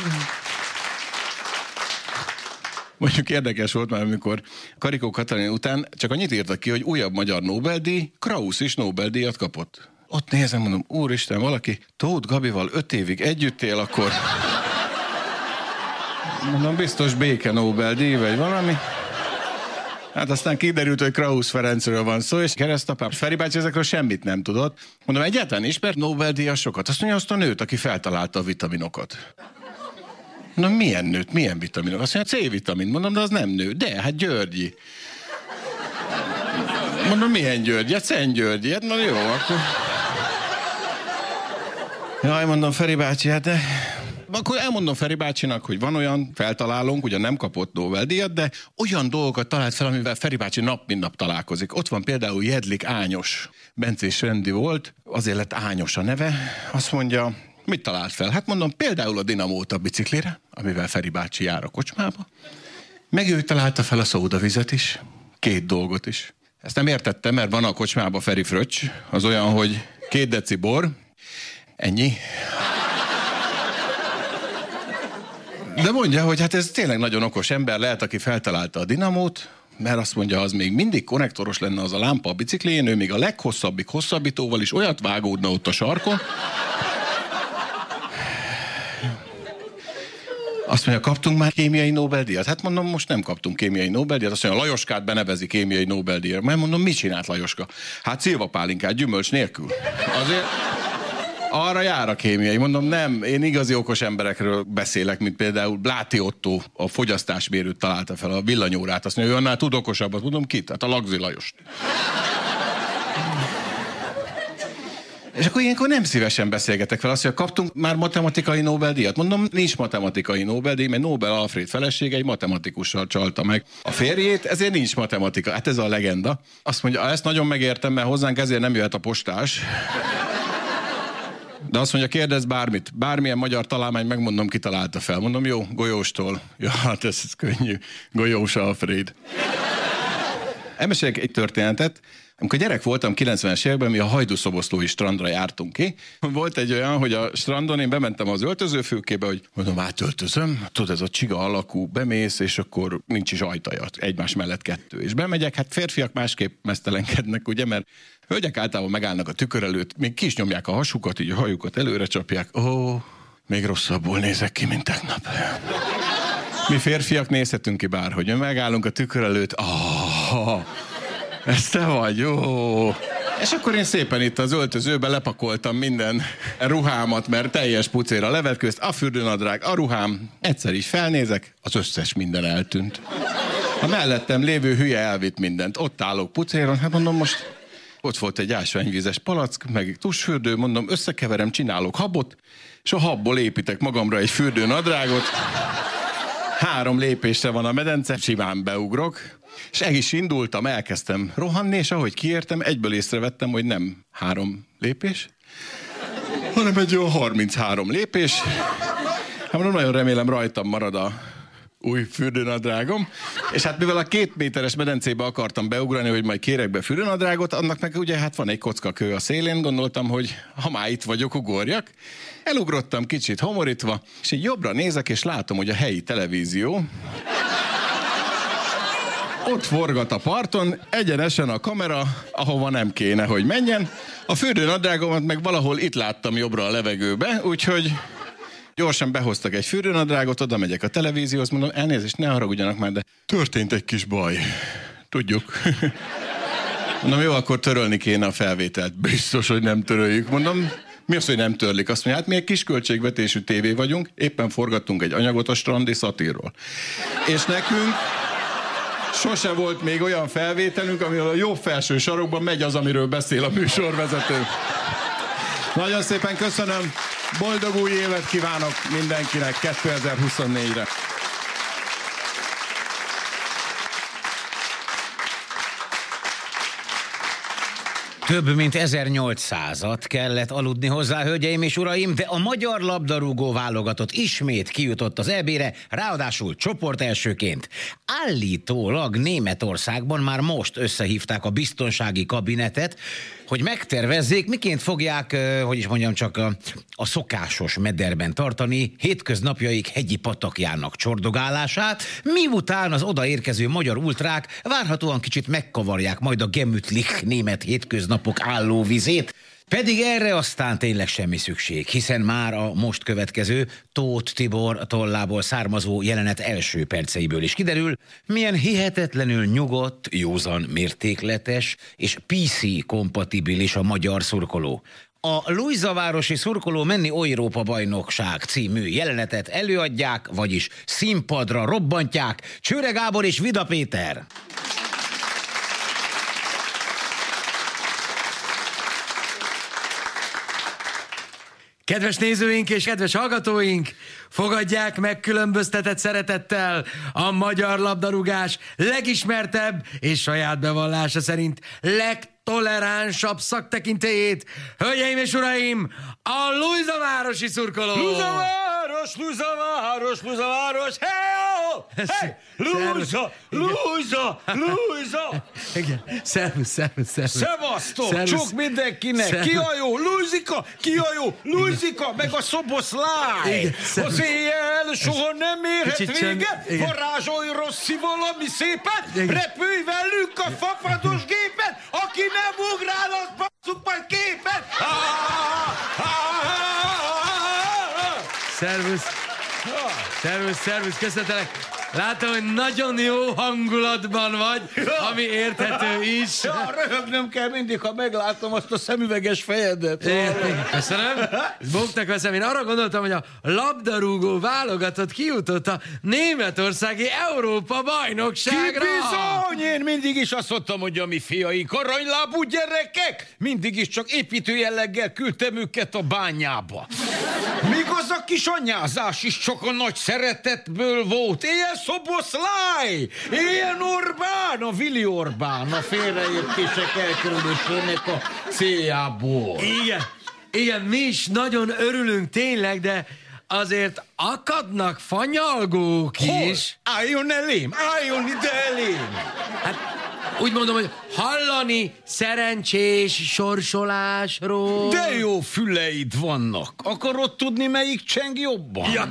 Mondjuk érdekes volt már, amikor Karikó Katalin után csak annyit írtak ki, hogy újabb magyar Nobel-díj, Krausz is Nobel-díjat kapott. Ott nézem, mondom, úristen, valaki Tóth Gabival öt évig együtt él, akkor mondom, biztos béke Nobel-díj, vagy valami. Hát aztán kiderült, hogy Krausz Ferencről van szó, és keresztapám Feri bácsi ezekről semmit nem tudott. Mondom, egyáltalán ismert Nobel-díjasokat. Azt mondja, azt a nőt, aki feltalálta a vitaminokat. Na milyen nőt, milyen vitaminok? Azt mondja, C-vitamin. Mondom, de az nem nő. De, hát Györgyi. Mondom, milyen Györgyi? Hát Szent Györgyi. Hát na jó, akkor... Jaj, mondom, Feri bácsi, hát de... Akkor elmondom Feri bácsinak, hogy van olyan feltalálónk, ugye nem kapott Nobel-díjat, de olyan dolgokat talált fel, amivel Feri bácsi nap mint nap találkozik. Ott van például Jedlik Ányos. Bencés Rendi volt, azért lett Ányos a neve. Azt mondja, Mit talált fel? Hát mondom, például a dinamót a biciklire, amivel Feri bácsi jár a kocsmába. Meg ő találta fel a szódavizet is. Két dolgot is. Ezt nem értettem, mert van a kocsmába Feri Fröccs, az olyan, hogy két deci bor, ennyi. De mondja, hogy hát ez tényleg nagyon okos ember lehet, aki feltalálta a dinamót, mert azt mondja, az még mindig konnektoros lenne az a lámpa a biciklién, ő még a leghosszabbik hosszabbítóval is olyat vágódna ott a sarkon, Azt mondja, kaptunk már kémiai Nobel-díjat? Hát mondom, most nem kaptunk kémiai Nobel-díjat. Azt mondja, Lajoskát benevezi kémiai Nobel-díjat. Mert mondom, mit csinált Lajoska? Hát szilvapálinkát gyümölcs nélkül. Azért... Arra jár a kémiai. Mondom, nem, én igazi okos emberekről beszélek, mint például Bláti Otto, a fogyasztásmérőt találta fel, a villanyórát. Azt mondja, ő annál tud okosabbat. Mondom, kit? Hát a Lagzi Lajost. És akkor ilyenkor nem szívesen beszélgetek fel azt, hogy kaptunk már matematikai Nobel-díjat. Mondom, nincs matematikai Nobel-díj, mert Nobel Alfred felesége egy matematikussal csalta meg a férjét, ezért nincs matematika. Hát ez a legenda. Azt mondja, ezt nagyon megértem, mert hozzánk ezért nem jöhet a postás. De azt mondja, kérdez bármit, bármilyen magyar találmány, megmondom, ki találta fel. Mondom, jó, golyóstól. Ja, hát ez, ez könnyű. Golyós Alfred. Elmesélek egy történetet. Amikor gyerek voltam 90-es években, mi a hajdúszoboszlói strandra jártunk ki. Volt egy olyan, hogy a strandon én bementem az öltözőfülkébe, hogy mondom, átöltözöm, tudod, ez a csiga alakú, bemész, és akkor nincs is ajtaja, egymás mellett kettő. És bemegyek, hát férfiak másképp mesztelenkednek, ugye, mert hölgyek általában megállnak a tükör előtt, még kis nyomják a hasukat, így a hajukat előre csapják. Ó, még rosszabbul nézek ki, mint tegnap. Mi férfiak nézhetünk ki bárhogy. Megállunk a tükör előtt. Oh, ez te vagy, jó. És akkor én szépen itt az öltözőbe lepakoltam minden ruhámat, mert teljes pucéra levetközt, a fürdőnadrág, a ruhám. Egyszer is felnézek, az összes minden eltűnt. A mellettem lévő hülye elvitt mindent. Ott állok pucéron, hát mondom most ott volt egy ásványvízes palack, meg tusfürdő, mondom, összekeverem, csinálok habot, és a habból építek magamra egy fürdőnadrágot. Három lépésre van a medence, simán beugrok, és el is indultam, elkezdtem rohanni, és ahogy kiértem, egyből észrevettem, hogy nem három lépés, hanem egy olyan 33 lépés. Hát mondom, nagyon remélem rajtam marad a új fürdőnadrágom. És hát mivel a két méteres medencébe akartam beugrani, hogy majd kérek be fürdőnadrágot, annak meg ugye hát van egy kockakő a szélén, gondoltam, hogy ha már itt vagyok, ugorjak. Elugrottam kicsit homorítva, és így jobbra nézek, és látom, hogy a helyi televízió ott forgat a parton, egyenesen a kamera, ahova nem kéne, hogy menjen. A fürdőnadrágomat meg valahol itt láttam jobbra a levegőbe, úgyhogy gyorsan behoztak egy fürdőnadrágot, oda megyek a televízióhoz, mondom, elnézést, ne haragudjanak már, de történt egy kis baj. Tudjuk. Mondom, jó, akkor törölni kéne a felvételt. Biztos, hogy nem töröljük. Mondom, mi az, hogy nem törlik? Azt mondja, hát mi egy kis költségvetésű tévé vagyunk, éppen forgattunk egy anyagot a strandi szatírról. És nekünk sose volt még olyan felvételünk, amivel a jobb felső sarokban megy az, amiről beszél a műsorvezető. Nagyon szépen köszönöm, boldog új évet kívánok mindenkinek 2024-re. Több mint 1800-at kellett aludni hozzá, hölgyeim és uraim, de a magyar labdarúgó válogatott ismét kijutott az EB-re, ráadásul csoport elsőként. Állítólag Németországban már most összehívták a biztonsági kabinetet, hogy megtervezzék, miként fogják, hogy is mondjam, csak a, a szokásos mederben tartani hétköznapjaik hegyi patakjának csordogálását, miután az odaérkező magyar ultrák várhatóan kicsit megkavarják majd a gemütlich német hétköznapok állóvizét, pedig erre aztán tényleg semmi szükség, hiszen már a most következő Tóth Tibor tollából származó jelenet első perceiből is kiderül, milyen hihetetlenül nyugodt, józan mértékletes és PC-kompatibilis a magyar szurkoló. A Luizavárosi Szurkoló Menni Európa Bajnokság című jelenetet előadják, vagyis színpadra robbantják Csőre Gábor és Vida Péter. Kedves nézőink és kedves hallgatóink, fogadják megkülönböztetett szeretettel a magyar labdarúgás legismertebb és saját bevallása szerint legtoleránsabb szaktekintélyét. Hölgyeim és uraim, a Luizavárosi szurkoló! Luizaváros, Luizaváros, Luizaváros, hey, hey, Luisa, Luisa, Luisa! Igen, szervusz, szervusz, szervusz. Szevasztok, sok mindenkinek! Szervusz. Ki a jó? Luizika, ki a jó? Luizika, meg a szoboszláj! Az éjjel soha nem érhet véget! Varázsolj Rossi valami szépen! Repülj velünk a fapados gépen! Aki nem ugrál, az basszuk majd ah. Szervusz. Szervusz, szervusz, köszöntelek. Látom, hogy nagyon jó hangulatban vagy, ami érthető is. Ja, röhögnöm kell mindig, ha meglátom azt a szemüveges fejedet. Igen, Köszönöm. Bogtak veszem. Én arra gondoltam, hogy a labdarúgó válogatott kijutott a németországi Európa bajnokságra. Ki bizony! Én mindig is azt mondtam, hogy a mi fiaink aranylábú gyerekek, mindig is csak építő jelleggel küldtem őket a bányába. Még az a kis anyázás is csak a nagy szeretetből volt. Ilyen szoboszláj! Ilyen Orbán! A Vili Orbán, a félreértések elkerülésének a céljából. Igen, igen, mi is nagyon örülünk tényleg, de azért akadnak fanyalgók Hol? is. Álljon elém, álljon ide elém! Hát úgy mondom, hogy hallani szerencsés sorsolásról. De jó füleid vannak. Akarod tudni, melyik cseng jobban? Ja.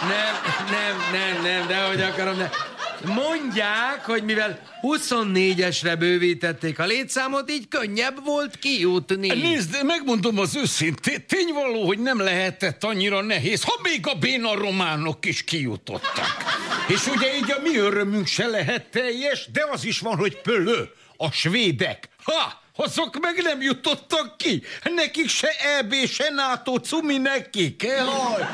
Nem, nem, nem, nem, de hogy akarom, de mondják, hogy mivel 24-esre bővítették a létszámot, így könnyebb volt kijutni. Nézd, megmondom az őszintét, tényvaló, hogy nem lehetett annyira nehéz, ha még a béna románok is kijutottak. És ugye így a mi örömünk se lehet teljes, de az is van, hogy pölő, a svédek. Ha! Azok meg nem jutottak ki. Nekik se EB, se NATO, cumi nekik. Jaj,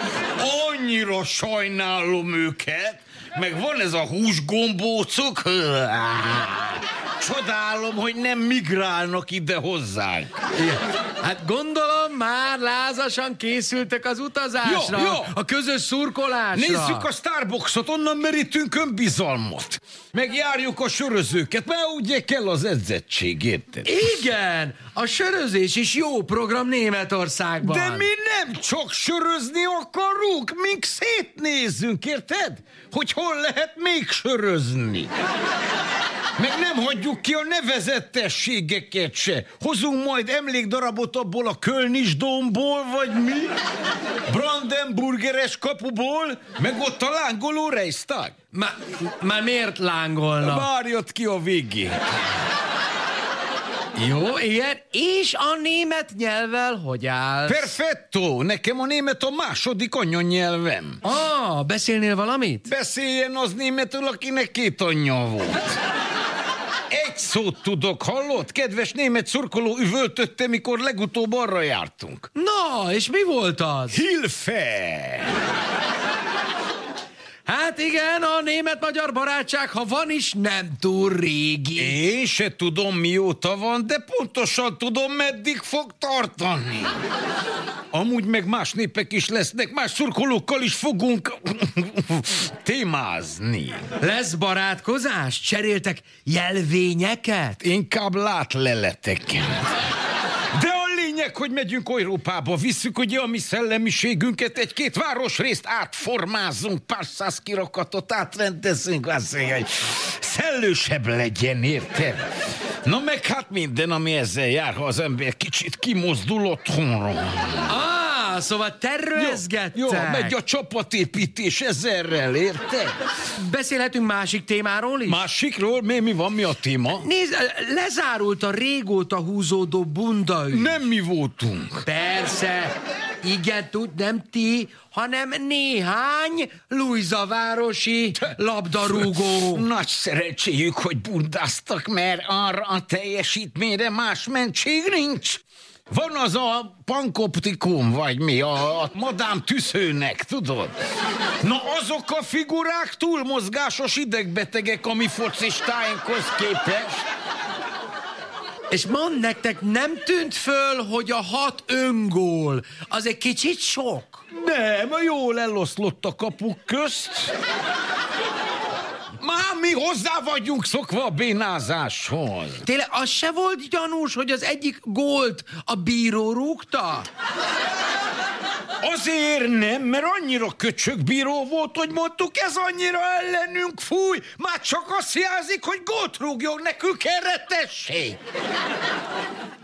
annyira sajnálom őket. Meg van ez a húsgombócok. Csodálom, hogy nem migrálnak ide hozzánk. Hát gondolom már lázasan készültek az utazásra, Jó, jó. a közös szurkolásra. Nézzük a Starbucksot, onnan merítünk önbizalmat. Megjárjuk a sörözőket, mert ugye kell az edzettség, érted? Igen, a sörözés is jó program Németországban. De mi nem csak sörözni akarunk, mink szétnézzünk, érted? Hogy hol lehet még sörözni. Meg nem hagyjuk ki a nevezetességeket se. Hozunk majd emlékdarabot abból a Kölnisdomból, vagy mi? Brandenburgeres kapuból, meg ott a lángoló Reichstag. Már, már miért lángolna? Már jött ki a végén. Jó, igen. És a német nyelvvel hogy áll? Perfetto! Nekem a német a második anyanyelvem. Ah, beszélnél valamit? Beszéljen az németül, akinek két anyja volt. Egy szót tudok, hallott? Kedves német szurkoló üvöltötte, mikor legutóbb arra jártunk. Na, és mi volt az? Hilfe! Hát igen, a német-magyar barátság, ha van is, nem túl régi. Én se tudom, mióta van, de pontosan tudom, meddig fog tartani. Amúgy meg más népek is lesznek, más szurkolókkal is fogunk témázni. Lesz barátkozás? Cseréltek jelvényeket? Inkább látleleteket. Lényeg, hogy megyünk Európába, visszük ugye a mi szellemiségünket, egy-két városrészt átformázunk, pár száz kirakatot átrendezünk, azért, hogy szellősebb legyen, érted? Na meg hát minden, ami ezzel jár, ha az ember kicsit kimozdul otthonról. Ah, szóval tervezgettek. Jó, jó, megy a csapatépítés ezerrel, érted? Beszélhetünk másik témáról is? Másikról? Mi, mi van, mi a téma? Nézd, lezárult a régóta húzódó bunda ügy. Nem mi voltunk. Persze. Igen, tud, nem ti, hanem néhány Lujzavárosi labdarúgó. Nagy szerencséjük, hogy bundáztak, mert arra a teljesítményre más mentség nincs. Van az a pankoptikum, vagy mi, a, a madám tüszőnek, tudod? Na azok a figurák túlmozgásos idegbetegek a mi focistáinkhoz képest. És mond nektek, nem tűnt föl, hogy a hat öngól az egy kicsit sok? Nem, jól eloszlott a kapuk közt. Már mi hozzá vagyunk szokva a bénázáshoz. Tényleg az se volt gyanús, hogy az egyik gólt a bíró rúgta? Azért nem, mert annyira köcsög bíró volt, hogy mondtuk, ez annyira ellenünk fúj, már csak azt jelzik, hogy gólt rúgjon nekünk erre tessék.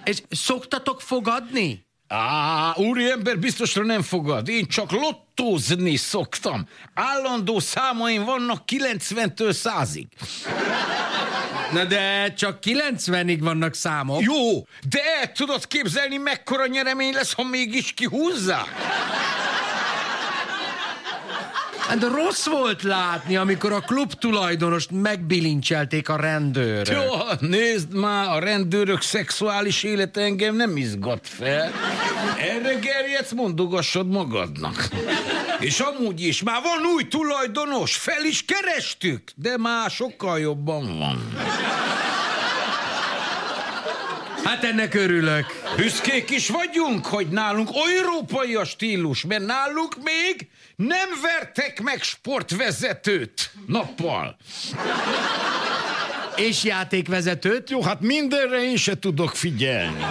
És szoktatok fogadni? Á, úriember biztosra nem fogad. Én csak lottózni szoktam. Állandó számaim vannak 90-től 100-ig. Na de csak 90-ig vannak számok. Jó, de el tudod képzelni, mekkora nyeremény lesz, ha mégis kihúzzák? Hát rossz volt látni, amikor a klub tulajdonost megbilincselték a rendőrök. Jó, nézd már, a rendőrök szexuális élete engem nem izgat fel. Erre gerjedsz, mondogassad magadnak. És amúgy is, már van új tulajdonos, fel is kerestük, de már sokkal jobban van. Hát ennek örülök. Büszkék is vagyunk, hogy nálunk európai a stílus, mert nálunk még nem vertek meg sportvezetőt nappal. És játékvezetőt? Jó, hát mindenre én se tudok figyelni.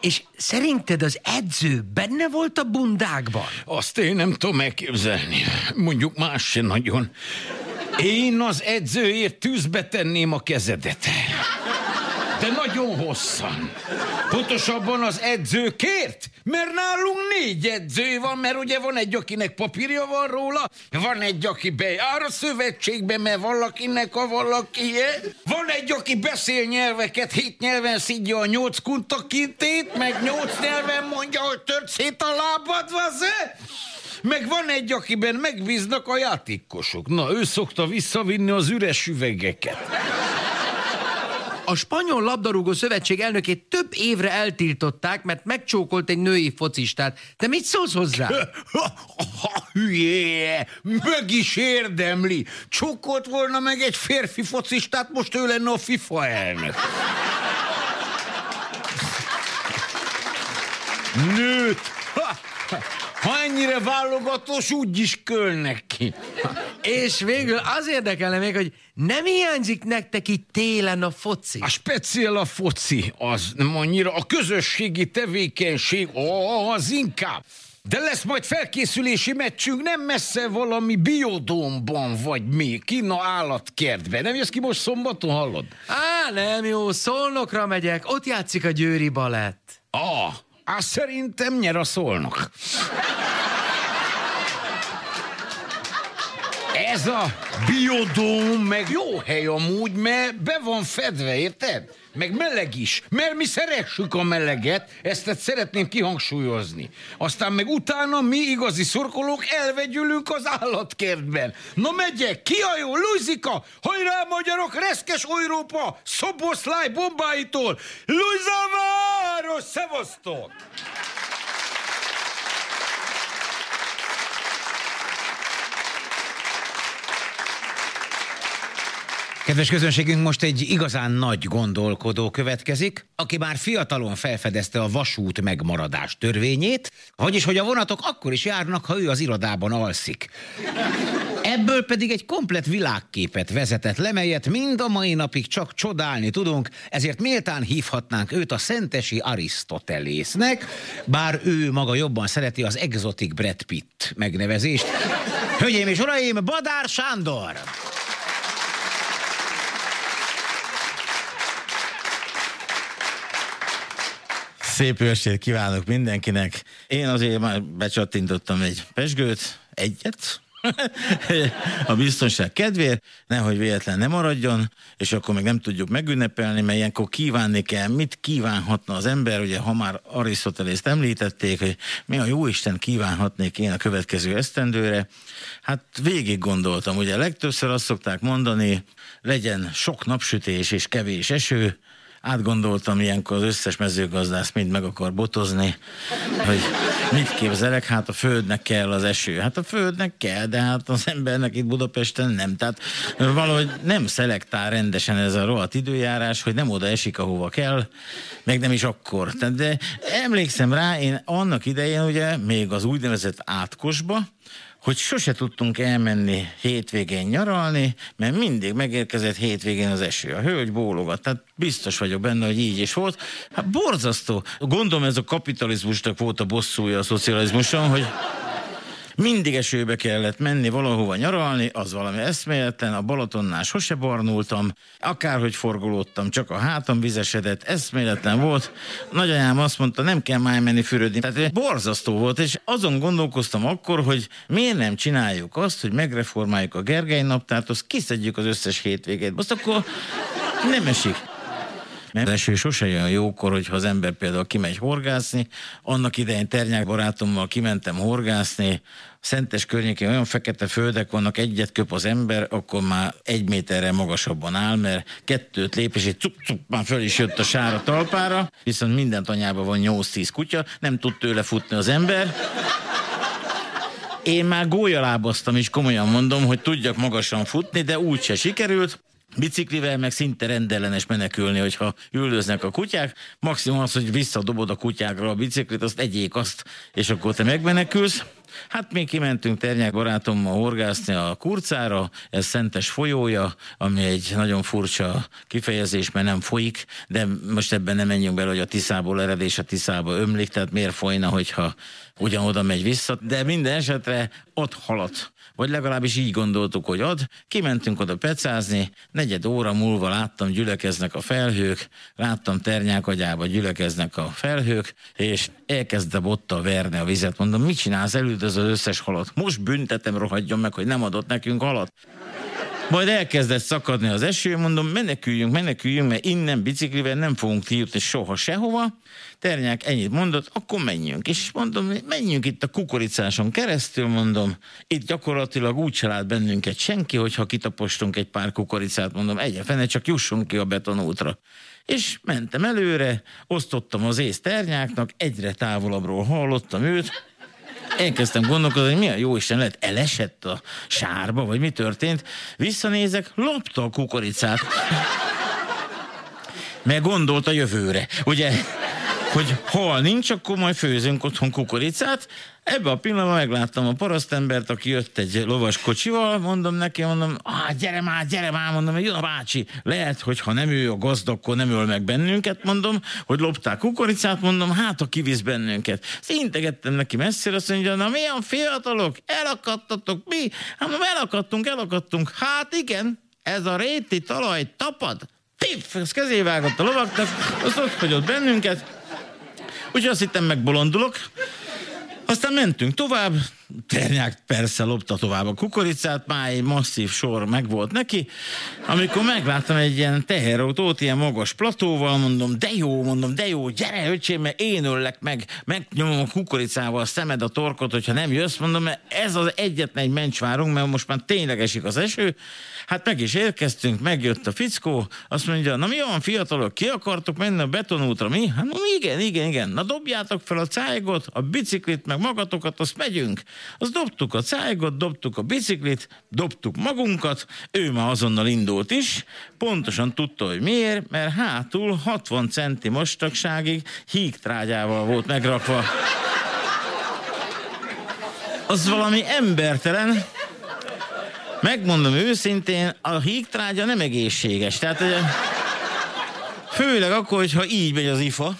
És szerinted az edző benne volt a bundákban? Azt én nem tudom elképzelni. Mondjuk más se nagyon. Én az edzőért tűzbe tenném a kezedet. Nagyon hosszan. Pontosabban az edzőkért, mert nálunk négy edző van, mert ugye van egy, akinek papírja van róla, van egy, aki bejár a szövetségbe, mert valakinek a valakie, van egy, aki beszél nyelveket, hét nyelven szidja a nyolc kuntakintét, meg nyolc nyelven mondja, hogy tört szét a lábad, vaze? Meg van egy, akiben megbíznak a játékosok. Na, ő szokta visszavinni az üres üvegeket. A spanyol labdarúgó szövetség elnökét több évre eltiltották, mert megcsókolt egy női focistát. Te mit szólsz hozzá? Hülye, meg is érdemli. Csókolt volna meg egy férfi focistát, most ő lenne a FIFA elnök. Nőt! Ha ennyire válogatós, úgy is kölnek ki. És végül az érdekelne még, hogy nem hiányzik nektek itt télen a foci? A speciál a foci, az nem annyira, a közösségi tevékenység, az inkább. De lesz majd felkészülési meccsünk nem messze valami biodómban vagy mi, Kína állatkertben. Nem jössz ki most szombaton, hallod? Á, nem jó, Szolnokra megyek, ott játszik a Győri Balett. Ah, á, szerintem nyer a szolnok. Ez a biodóm, meg jó hely amúgy, mert be van fedve, érted? Meg meleg is, mert mi szeressük a meleget, ezt szeretném kihangsúlyozni. Aztán meg utána mi igazi szurkolók elvegyülünk az állatkertben. Na megyek, ki a jó, Luzika, hajrá magyarok, reszkes Európa, szoboszláj bombáitól, Luisa város, szevasztok! Kedves közönségünk, most egy igazán nagy gondolkodó következik, aki már fiatalon felfedezte a vasút megmaradás törvényét, vagyis hogy a vonatok akkor is járnak, ha ő az irodában alszik. Ebből pedig egy komplet világképet vezetett le, melyet mind a mai napig csak csodálni tudunk, ezért méltán hívhatnánk őt a szentesi Arisztotelésznek, bár ő maga jobban szereti az exotic Brad Pitt megnevezést. Hölgyeim és uraim, Badár Sándor! Szép őrsét kívánok mindenkinek. Én azért már becsattintottam egy pesgőt, egyet, a biztonság kedvéért, nehogy véletlen nem maradjon, és akkor meg nem tudjuk megünnepelni, mert ilyenkor kívánni kell, mit kívánhatna az ember, ugye ha már Arisztotelészt említették, hogy mi a jó Isten kívánhatnék én a következő esztendőre, hát végig gondoltam, ugye legtöbbször azt szokták mondani, legyen sok napsütés és kevés eső, átgondoltam ilyenkor az összes mezőgazdász mind meg akar botozni, hogy mit képzelek, hát a földnek kell az eső. Hát a földnek kell, de hát az embernek itt Budapesten nem. Tehát valahogy nem szelektál rendesen ez a rohadt időjárás, hogy nem oda esik, ahova kell, meg nem is akkor. De emlékszem rá, én annak idején ugye még az úgynevezett átkosba, hogy sose tudtunk elmenni hétvégén nyaralni, mert mindig megérkezett hétvégén az eső. A hölgy bólogat, tehát biztos vagyok benne, hogy így is volt. Hát borzasztó. Gondolom ez a kapitalizmusnak volt a bosszúja a szocializmuson, hogy mindig esőbe kellett menni valahova nyaralni, az valami eszméletlen, a Balatonnál sose barnultam, akárhogy forgolódtam, csak a hátam vizesedett, eszméletlen volt. Nagyanyám azt mondta, nem kell már menni fürödni. Tehát borzasztó volt, és azon gondolkoztam akkor, hogy miért nem csináljuk azt, hogy megreformáljuk a Gergely naptárt, azt kiszedjük az összes hétvégét. Azt akkor nem esik. Mert az eső sose olyan jókor, hogyha az ember például kimegy horgászni. Annak idején Ternyák barátommal kimentem horgászni, Szentes környékén olyan fekete földek vannak, egyet köp az ember, akkor már egy méterre magasabban áll, mert kettőt lép, és egy cuk, már föl is jött a sára talpára, viszont minden tanyában van 8-10 kutya, nem tud tőle futni az ember. Én már gólyalábaztam is, komolyan mondom, hogy tudjak magasan futni, de úgyse sikerült. Biciklivel meg szinte rendellenes menekülni, hogyha üldöznek a kutyák. Maximum az, hogy visszadobod a kutyákra a biciklit, azt egyék azt, és akkor te megmenekülsz. Hát mi kimentünk Ternyák barátommal horgászni a kurcára, ez Szentes folyója, ami egy nagyon furcsa kifejezés, mert nem folyik, de most ebben nem menjünk bele, hogy a Tiszából ered és a Tiszába ömlik, tehát miért folyna, hogyha ugyanoda megy vissza, de minden esetre ott halad vagy legalábbis így gondoltuk, hogy ad. Kimentünk oda pecázni, negyed óra múlva láttam, gyülekeznek a felhők, láttam ternyák agyába gyülekeznek a felhők, és elkezdtem ott a verni a vizet. Mondom, mit csinálsz, elüldöz az összes halat. Most büntetem, rohadjon meg, hogy nem adott nekünk halat. Majd elkezdett szakadni az eső, mondom, meneküljünk, meneküljünk, mert innen biciklivel nem fogunk kijutni soha sehova. Ternyák ennyit mondott, akkor menjünk. És mondom, menjünk itt a kukoricáson keresztül, mondom, itt gyakorlatilag úgy se lát bennünket senki, hogyha kitapostunk egy pár kukoricát, mondom, egyefene csak jussunk ki a betonútra. És mentem előre, osztottam az ész ternyáknak, egyre távolabbról hallottam őt, elkezdtem gondolkodni, hogy a jó Isten lehet, elesett a sárba, vagy mi történt. Visszanézek, lopta a kukoricát. Mert gondolt a jövőre. Ugye hogy hol nincs, akkor majd főzünk otthon kukoricát. Ebben a pillanatban megláttam a parasztembert, aki jött egy lovas kocsival, mondom neki, mondom, ah, gyere már, gyere már, mondom, hogy jön a bácsi, lehet, hogy ha nem ő a gazda, akkor nem öl meg bennünket, mondom, hogy lopták kukoricát, mondom, hát ha kivisz bennünket. Szintegettem neki messzire, azt mondja, na milyen fiatalok, elakadtatok, mi? Hát mondom, elakadtunk, elakadtunk. Hát igen, ez a réti talaj tapad. Pif, az kezé vágott a lovaknak, azt ott hagyott bennünket, Úgyhogy azt hittem megbolondulok. Aztán mentünk tovább, Ternyák persze lopta tovább a kukoricát, már egy masszív sor megvolt neki. Amikor megláttam egy ilyen teherautót, ilyen magas platóval, mondom, de jó, mondom, de jó, gyere öcsém, mert én öllek meg, megnyomom a kukoricával a szemed a torkot, hogyha nem jössz, mondom, mert ez az egyetlen egy mencsvárunk, mert most már tényleg esik az eső. Hát meg is érkeztünk, megjött a fickó, azt mondja, na mi van fiatalok, ki akartok menni a betonútra, mi? Hát mondom, igen, igen, igen, na dobjátok fel a cájgot, a biciklit, meg magatokat, azt megyünk. Azt dobtuk a cájgot, dobtuk a biciklit, dobtuk magunkat, ő már azonnal indult is, pontosan tudta, hogy miért, mert hátul 60 centi mostagságig hígtrágyával volt megrakva. Az valami embertelen, Megmondom őszintén, a hígtrágya nem egészséges. Tehát főleg akkor, hogyha így megy az ifa,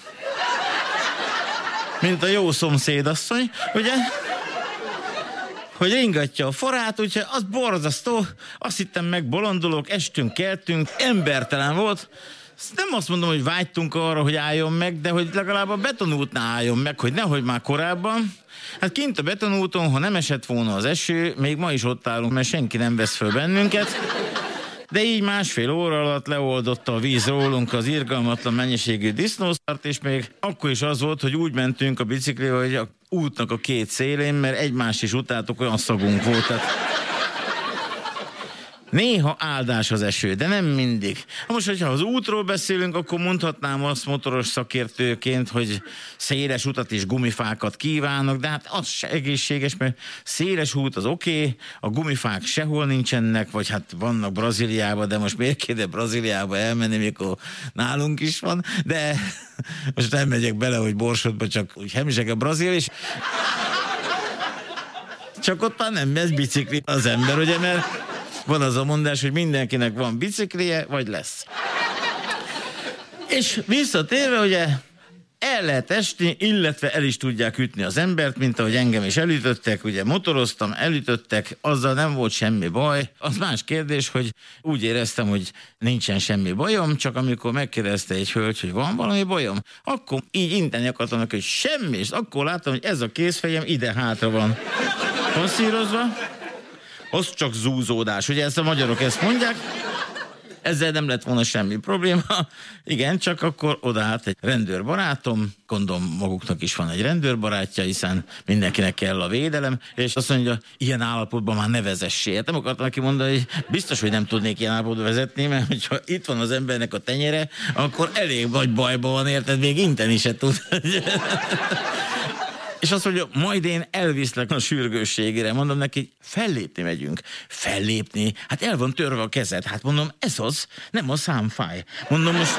mint a jó szomszédasszony, ugye? hogy ringatja a forát, úgyhogy az borzasztó, azt hittem meg bolondulok, estünk, keltünk, embertelen volt, nem azt mondom, hogy vágytunk arra, hogy álljon meg, de hogy legalább a betonútnál álljon meg, hogy nehogy már korábban. Hát kint a betonúton, ha nem esett volna az eső, még ma is ott állunk, mert senki nem vesz föl bennünket. De így másfél óra alatt leoldotta a víz rólunk az irgalmatlan mennyiségű disznószart, és még akkor is az volt, hogy úgy mentünk a biciklivel, hogy a útnak a két szélén, mert egymás is utáltok, olyan szagunk volt. Tehát Néha áldás az eső, de nem mindig. Most, hogyha az útról beszélünk, akkor mondhatnám azt motoros szakértőként, hogy széles utat és gumifákat kívánok, de hát az se egészséges, mert széles út az oké, okay, a gumifák sehol nincsenek, vagy hát vannak Brazíliában, de most miért kéne Brazíliába elmenni, mikor nálunk is van, de most nem megyek bele, hogy borsodba csak úgy hemzseg a brazil, és csak ott már nem vesz bicikli az ember, ugye, mert van az a mondás, hogy mindenkinek van biciklije, vagy lesz. És visszatérve, ugye el lehet esni, illetve el is tudják ütni az embert, mint ahogy engem is elütöttek, ugye motoroztam, elütöttek, azzal nem volt semmi baj. Az más kérdés, hogy úgy éreztem, hogy nincsen semmi bajom, csak amikor megkérdezte egy hölgy, hogy van valami bajom, akkor így inteni akartam neki, hogy semmi, és akkor láttam, hogy ez a kézfejem ide-hátra van passzírozva, az csak zúzódás. Ugye ezt a magyarok ezt mondják. Ezzel nem lett volna semmi probléma. Igen, csak akkor odaállt egy rendőrbarátom, gondolom maguknak is van egy rendőrbarátja, hiszen mindenkinek kell a védelem, és azt mondja, ilyen állapotban már ne vezessé. Hát nem akartam neki mondani, hogy biztos, hogy nem tudnék ilyen állapotban vezetni, mert hogyha itt van az embernek a tenyere, akkor elég nagy bajban van, érted, még inteni se tud. És azt mondja, majd én elviszlek a sürgősségére. Mondom neki, fellépni megyünk. Fellépni? Hát el van törve a kezed. Hát mondom, ez az, nem a számfáj. Mondom, most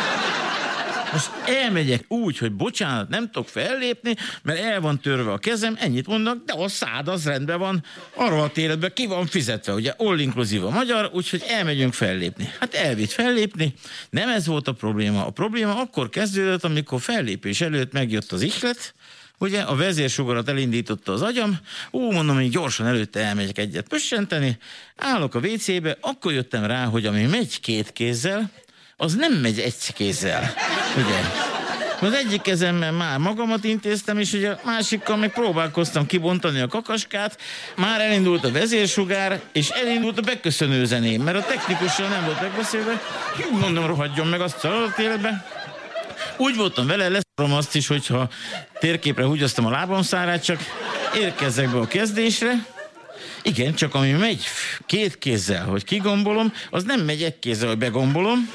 most elmegyek úgy, hogy bocsánat, nem tudok fellépni, mert el van törve a kezem, ennyit mondnak, de a szád az rendben van, arra a téletben ki van fizetve, ugye all inclusive a magyar, úgyhogy elmegyünk fellépni. Hát elvitt fellépni, nem ez volt a probléma. A probléma akkor kezdődött, amikor fellépés előtt megjött az ihlet, Ugye a vezérsugarat elindította az agyam, ú, mondom, hogy gyorsan előtte elmegyek egyet pössenteni, állok a WC-be, akkor jöttem rá, hogy ami megy két kézzel, az nem megy egy kézzel. Ugye? Az egyik kezemmel már magamat intéztem, és ugye a másikkal meg próbálkoztam kibontani a kakaskát, már elindult a vezérsugár, és elindult a beköszönő zeném, mert a technikussal nem volt megbeszélve, mondom, rohadjon meg azt a életbe. Úgy voltam vele, leszorom azt is, hogyha térképre húgyoztam a lábamszárát, csak érkezzek be a kezdésre, igen, csak ami megy két kézzel, hogy kigombolom, az nem megy egy kézzel, hogy begombolom,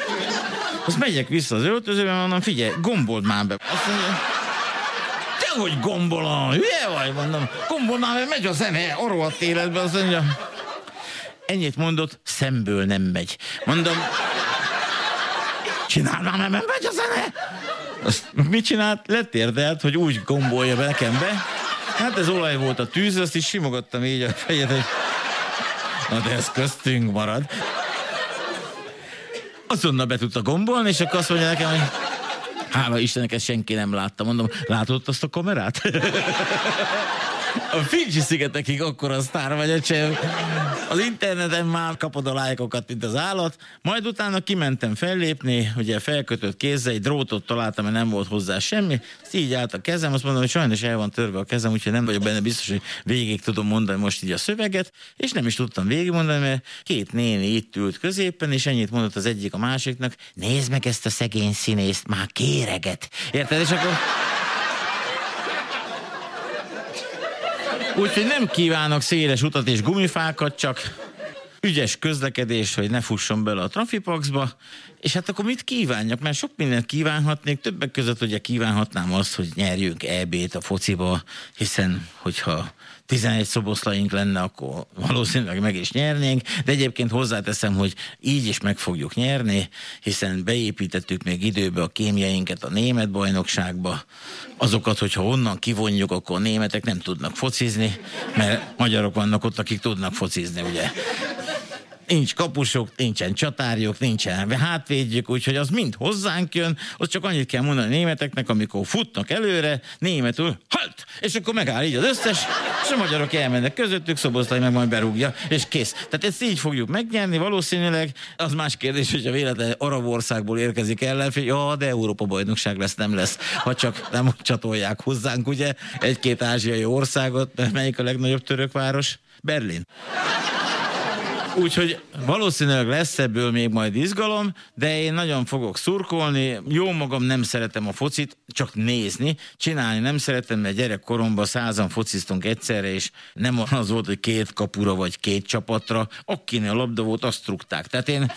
az megyek vissza az öltözőbe, mondom, figyelj, gombold már be. Azt mondja, te hogy gombolom, hülye vagy, mondom, gombold már be, megy a zene, a rohadt életbe, azt mondja, ennyit mondott, szemből nem megy. Mondom, csinál már, nem megy a zene. Azt mit csinált? Letérdelt, hogy úgy gombolja be nekem be. Hát ez olaj volt a tűz, azt is simogattam így a fejet, hogy na de ez köztünk marad. Azonnal be tudta gombolni, és akkor azt mondja nekem, hogy hála Istennek, ezt senki nem látta. Mondom, látod azt a kamerát? A Fidzsi szigetekig akkora sztár vagy, öcsém. Az interneten már kapod a lájkokat, mint az állat. Majd utána kimentem fellépni, ugye felkötött kézzel, egy drótot találtam, mert nem volt hozzá semmi. Ezt így állt a kezem, azt mondom, hogy sajnos el van törve a kezem, úgyhogy nem vagyok benne biztos, hogy végig tudom mondani most így a szöveget, és nem is tudtam végigmondani, mert két néni itt ült középen, és ennyit mondott az egyik a másiknak, nézd meg ezt a szegény színészt, már kéreget. Érted? És akkor Úgyhogy nem kívánok széles utat és gumifákat, csak ügyes közlekedés, hogy ne fusson bele a trafipaxba, és hát akkor mit kívánjak? Mert sok mindent kívánhatnék, többek között ugye kívánhatnám azt, hogy nyerjünk EB-t a fociba, hiszen hogyha 11 szoboszlaink lenne, akkor valószínűleg meg is nyernénk, de egyébként hozzáteszem, hogy így is meg fogjuk nyerni, hiszen beépítettük még időbe a kémjeinket a német bajnokságba, azokat, hogyha onnan kivonjuk, akkor a németek nem tudnak focizni, mert magyarok vannak ott, akik tudnak focizni, ugye nincs kapusok, nincsen csatárjuk, nincsen hátvédjük, úgyhogy az mind hozzánk jön, az csak annyit kell mondani a németeknek, amikor futnak előre, németül, halt! És akkor megáll így az összes, és a magyarok elmennek közöttük, szoboszlai meg majd berúgja, és kész. Tehát ezt így fogjuk megnyerni valószínűleg. Az más kérdés, hogy a véletlen arab országból érkezik ellenfél, ja, de Európa bajnokság lesz, nem lesz, ha csak nem csatolják hozzánk, ugye, egy-két ázsiai országot, melyik a legnagyobb török város? Berlin. Úgyhogy valószínűleg lesz ebből még majd izgalom, de én nagyon fogok szurkolni. Jó magam nem szeretem a focit, csak nézni. Csinálni nem szeretem, mert gyerekkoromban százan fociztunk egyszerre, és nem az volt, hogy két kapura vagy két csapatra. Akinél a labda volt, azt trukták. Tehát én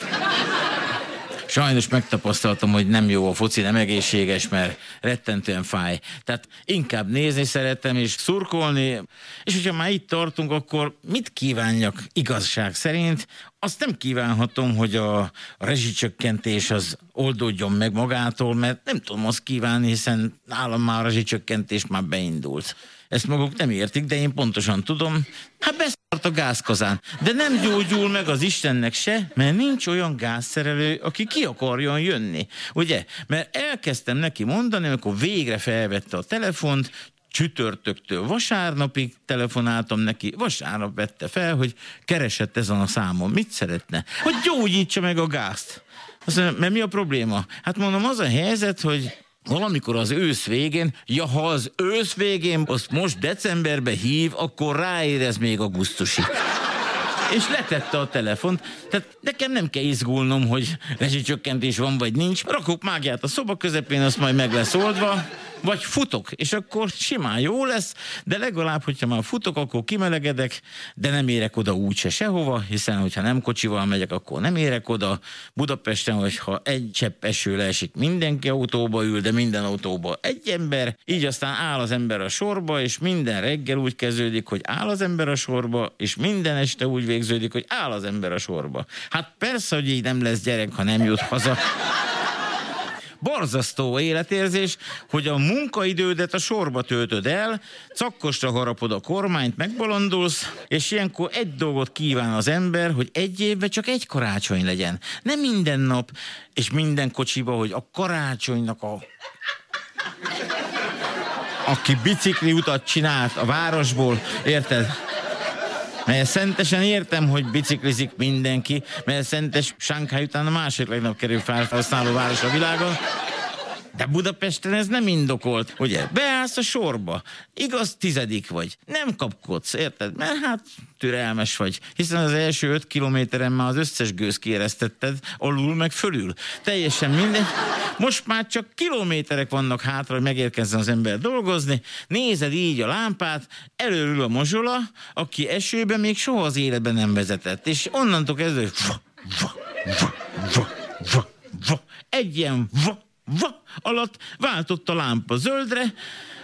sajnos megtapasztaltam, hogy nem jó a foci, nem egészséges, mert rettentően fáj. Tehát inkább nézni szeretem és szurkolni, és hogyha már itt tartunk, akkor mit kívánjak igazság szerint? Azt nem kívánhatom, hogy a, rezsicsökkentés az oldódjon meg magától, mert nem tudom azt kívánni, hiszen nálam már a rezsicsökkentés már beindult. Ezt maguk nem értik, de én pontosan tudom. Hát beszart a gázkazán. De nem gyógyul meg az Istennek se, mert nincs olyan gázszerelő, aki ki akarjon jönni. Ugye? Mert elkezdtem neki mondani, amikor végre felvette a telefont, csütörtöktől vasárnapig telefonáltam neki, vasárnap vette fel, hogy keresett ezen a számon. Mit szeretne? Hogy gyógyítsa meg a gázt. Azt mondja, mert mi a probléma? Hát mondom, az a helyzet, hogy valamikor az ősz végén, ja, ha az ősz végén, azt most decemberbe hív, akkor ráérez még augusztusi. és letette a telefont. Tehát nekem nem kell izgulnom, hogy rezsicsökkentés van vagy nincs. Rakok mágiát a szoba közepén, azt majd meg lesz oldva. Vagy futok, és akkor simán jó lesz, de legalább, hogyha már futok, akkor kimelegedek, de nem érek oda úgyse sehova, hiszen hogyha nem kocsival megyek, akkor nem érek oda. Budapesten, hogyha egy csepp eső leesik, mindenki autóba ül, de minden autóba egy ember, így aztán áll az ember a sorba, és minden reggel úgy kezdődik, hogy áll az ember a sorba, és minden este úgy végződik, hogy áll az ember a sorba. Hát persze, hogy így nem lesz gyerek, ha nem jut haza borzasztó életérzés, hogy a munkaidődet a sorba töltöd el, cakkosra harapod a kormányt, megbolondulsz, és ilyenkor egy dolgot kíván az ember, hogy egy évben csak egy karácsony legyen. Nem minden nap, és minden kocsiba, hogy a karácsonynak a aki bicikli utat csinált a városból, érted? Mert szentesen értem, hogy biciklizik mindenki, mert szentes Sánkháj után a második legnagyobb kerül felhasználó város a világon. De Budapesten ez nem indokolt, ugye? Beállsz a sorba, igaz tizedik vagy, nem kapkodsz, érted? Mert hát türelmes vagy, hiszen az első öt kilométeren már az összes gőz kieresztetted, alul meg fölül. Teljesen minden. Most már csak kilométerek vannak hátra, hogy megérkezzen az ember dolgozni. Nézed így a lámpát, előről a mozsola, aki esőben még soha az életben nem vezetett. És onnantól kezdve, hogy egy ilyen va, va alatt váltott a lámpa zöldre,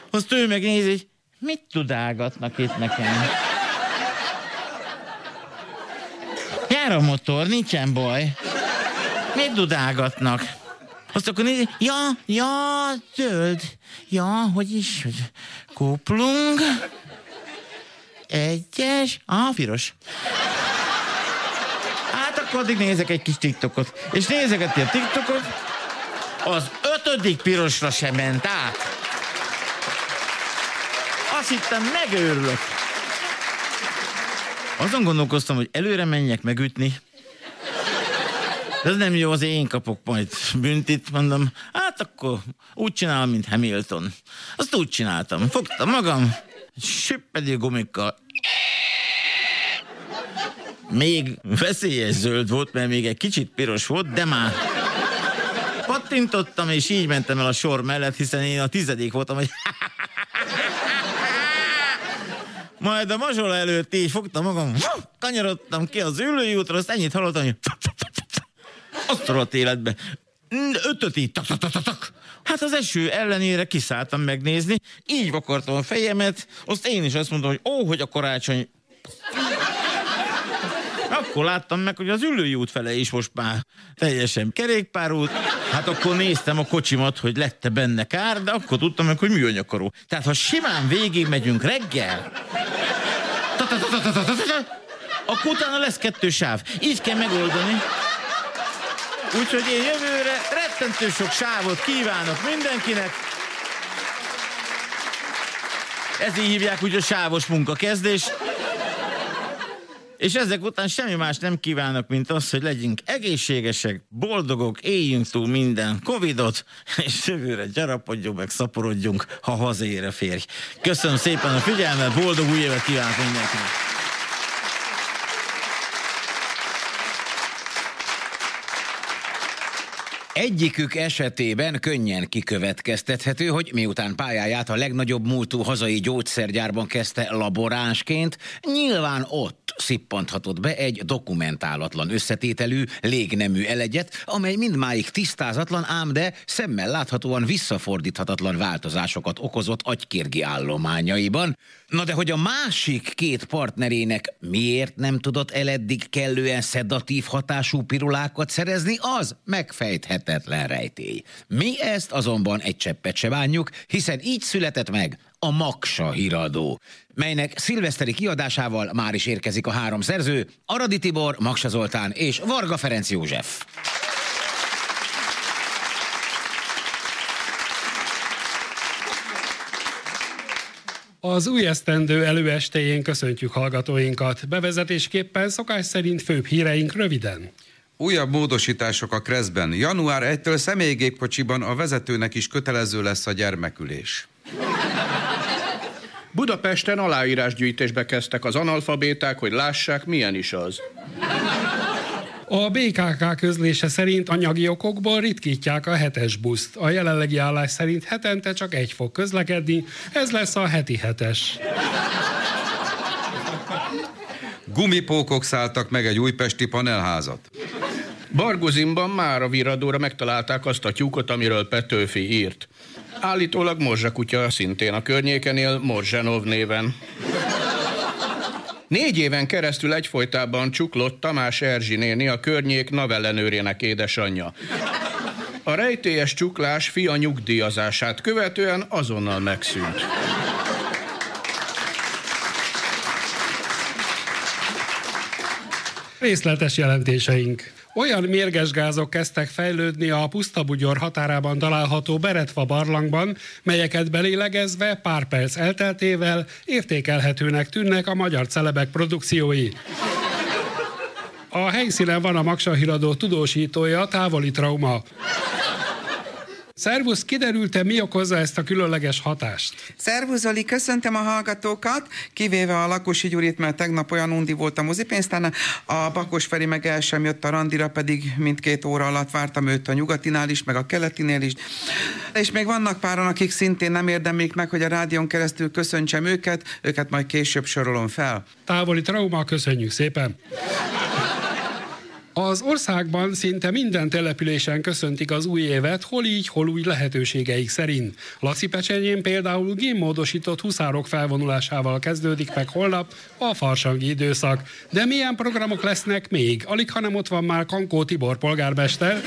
azt ő megnézi, hogy mit tudálgatnak itt nekem. Jár a motor, nincsen baj. Mit dudálgatnak? Azt akkor nézi, ja, ja, zöld. Ja, hogy is, hogy kuplung. Egyes, ah, piros. Hát akkor addig nézek egy kis TikTokot. És nézegeti a TikTokot, az ötödik pirosra sem ment át. Azt hittem, megőrülök. Azon gondolkoztam, hogy előre menjek megütni. Ez nem jó, az én kapok majd büntit, mondom. Hát akkor úgy csinálom, mint Hamilton. Azt úgy csináltam. Fogtam magam, süppedő gumikkal. Még veszélyes zöld volt, mert még egy kicsit piros volt, de már pattintottam, és így mentem el a sor mellett, hiszen én a tizedik voltam, hogy majd a mazsola előtt így fogtam magam, kanyarodtam ki az ülői útra, azt ennyit hallottam, hogy azt rohadt életbe. Ötöt így, tak, tak, tak, tak. Hát az eső ellenére kiszálltam megnézni, így vakartam a fejemet, azt én is azt mondtam, hogy ó, hogy a karácsony akkor láttam meg, hogy az ülői út fele is most már teljesen kerékpárút. Hát akkor néztem a kocsimat, hogy lette benne kár, de akkor tudtam meg, hogy műanyagkaró. Tehát ha simán végig megyünk reggel, akkor utána lesz kettő sáv. Így kell megoldani. Úgyhogy én jövőre rettentő sok sávot kívánok mindenkinek. Ez így hívják úgy a sávos munkakezdés. És ezek után semmi más nem kívánok, mint az, hogy legyünk egészségesek, boldogok, éljünk túl minden Covidot, és jövőre gyarapodjunk, meg szaporodjunk, ha hazaér a férj. Köszönöm szépen a figyelmet, boldog új évet kívánok mindenkinek! Egyikük esetében könnyen kikövetkeztethető, hogy miután pályáját a legnagyobb múltú hazai gyógyszergyárban kezdte laboránsként, nyilván ott szippanthatott be egy dokumentálatlan összetételű, légnemű elegyet, amely mindmáig tisztázatlan, ám de szemmel láthatóan visszafordíthatatlan változásokat okozott agykérgi állományaiban. Na de hogy a másik két partnerének miért nem tudott eleddig kellően szedatív hatású pirulákat szerezni, az megfejthetetlen rejtély. Mi ezt azonban egy cseppet se bánjuk, hiszen így született meg a Maksa híradó, melynek szilveszteri kiadásával már is érkezik a három szerző, Aradi Tibor, Maksa Zoltán és Varga Ferenc József. Az új esztendő előestéjén köszöntjük hallgatóinkat. Bevezetésképpen szokás szerint főbb híreink röviden. Újabb módosítások a Kreszben. Január 1-től személygépkocsiban a vezetőnek is kötelező lesz a gyermekülés. Budapesten aláírásgyűjtésbe kezdtek az analfabéták, hogy lássák, milyen is az. A BKK közlése szerint anyagi okokból ritkítják a hetes buszt. A jelenlegi állás szerint hetente csak egy fog közlekedni, ez lesz a heti hetes. Gumipókok szálltak meg egy újpesti panelházat. Bargozimban már a viradóra megtalálták azt a tyúkot, amiről Petőfi írt. Állítólag morzsakutya szintén a környéken él néven. Négy éven keresztül egyfolytában csuklott Tamás Erzsi néni, a környék navellenőrének édesanyja. A rejtélyes csuklás fia nyugdíjazását követően azonnal megszűnt. Részletes jelentéseink. Olyan mérges gázok kezdtek fejlődni a Pusztabugyor határában található Beretva barlangban, melyeket belélegezve pár perc elteltével értékelhetőnek tűnnek a magyar celebek produkciói. A helyszínen van a Maksa híradó tudósítója, távoli trauma. Szervusz, kiderült-e, mi okozza ezt a különleges hatást? Szervusz Zoli, köszöntöm a hallgatókat, kivéve a Lakosi Gyurit, mert tegnap olyan undi volt a mozipénztárnál, a Bakos Feri meg el sem jött a randira, pedig mindkét óra alatt vártam őt a nyugatinál is, meg a keletinél is. És még vannak páran, akik szintén nem érdemlik meg, hogy a rádión keresztül köszöntsem őket, őket majd később sorolom fel. Távoli trauma, köszönjük szépen! Az országban szinte minden településen köszöntik az új évet, hol így, hol úgy lehetőségeik szerint. Laci Pecsenyén például gémmódosított huszárok felvonulásával kezdődik meg holnap a farsangi időszak. De milyen programok lesznek még? Alig, hanem ott van már Kankó Tibor polgármester,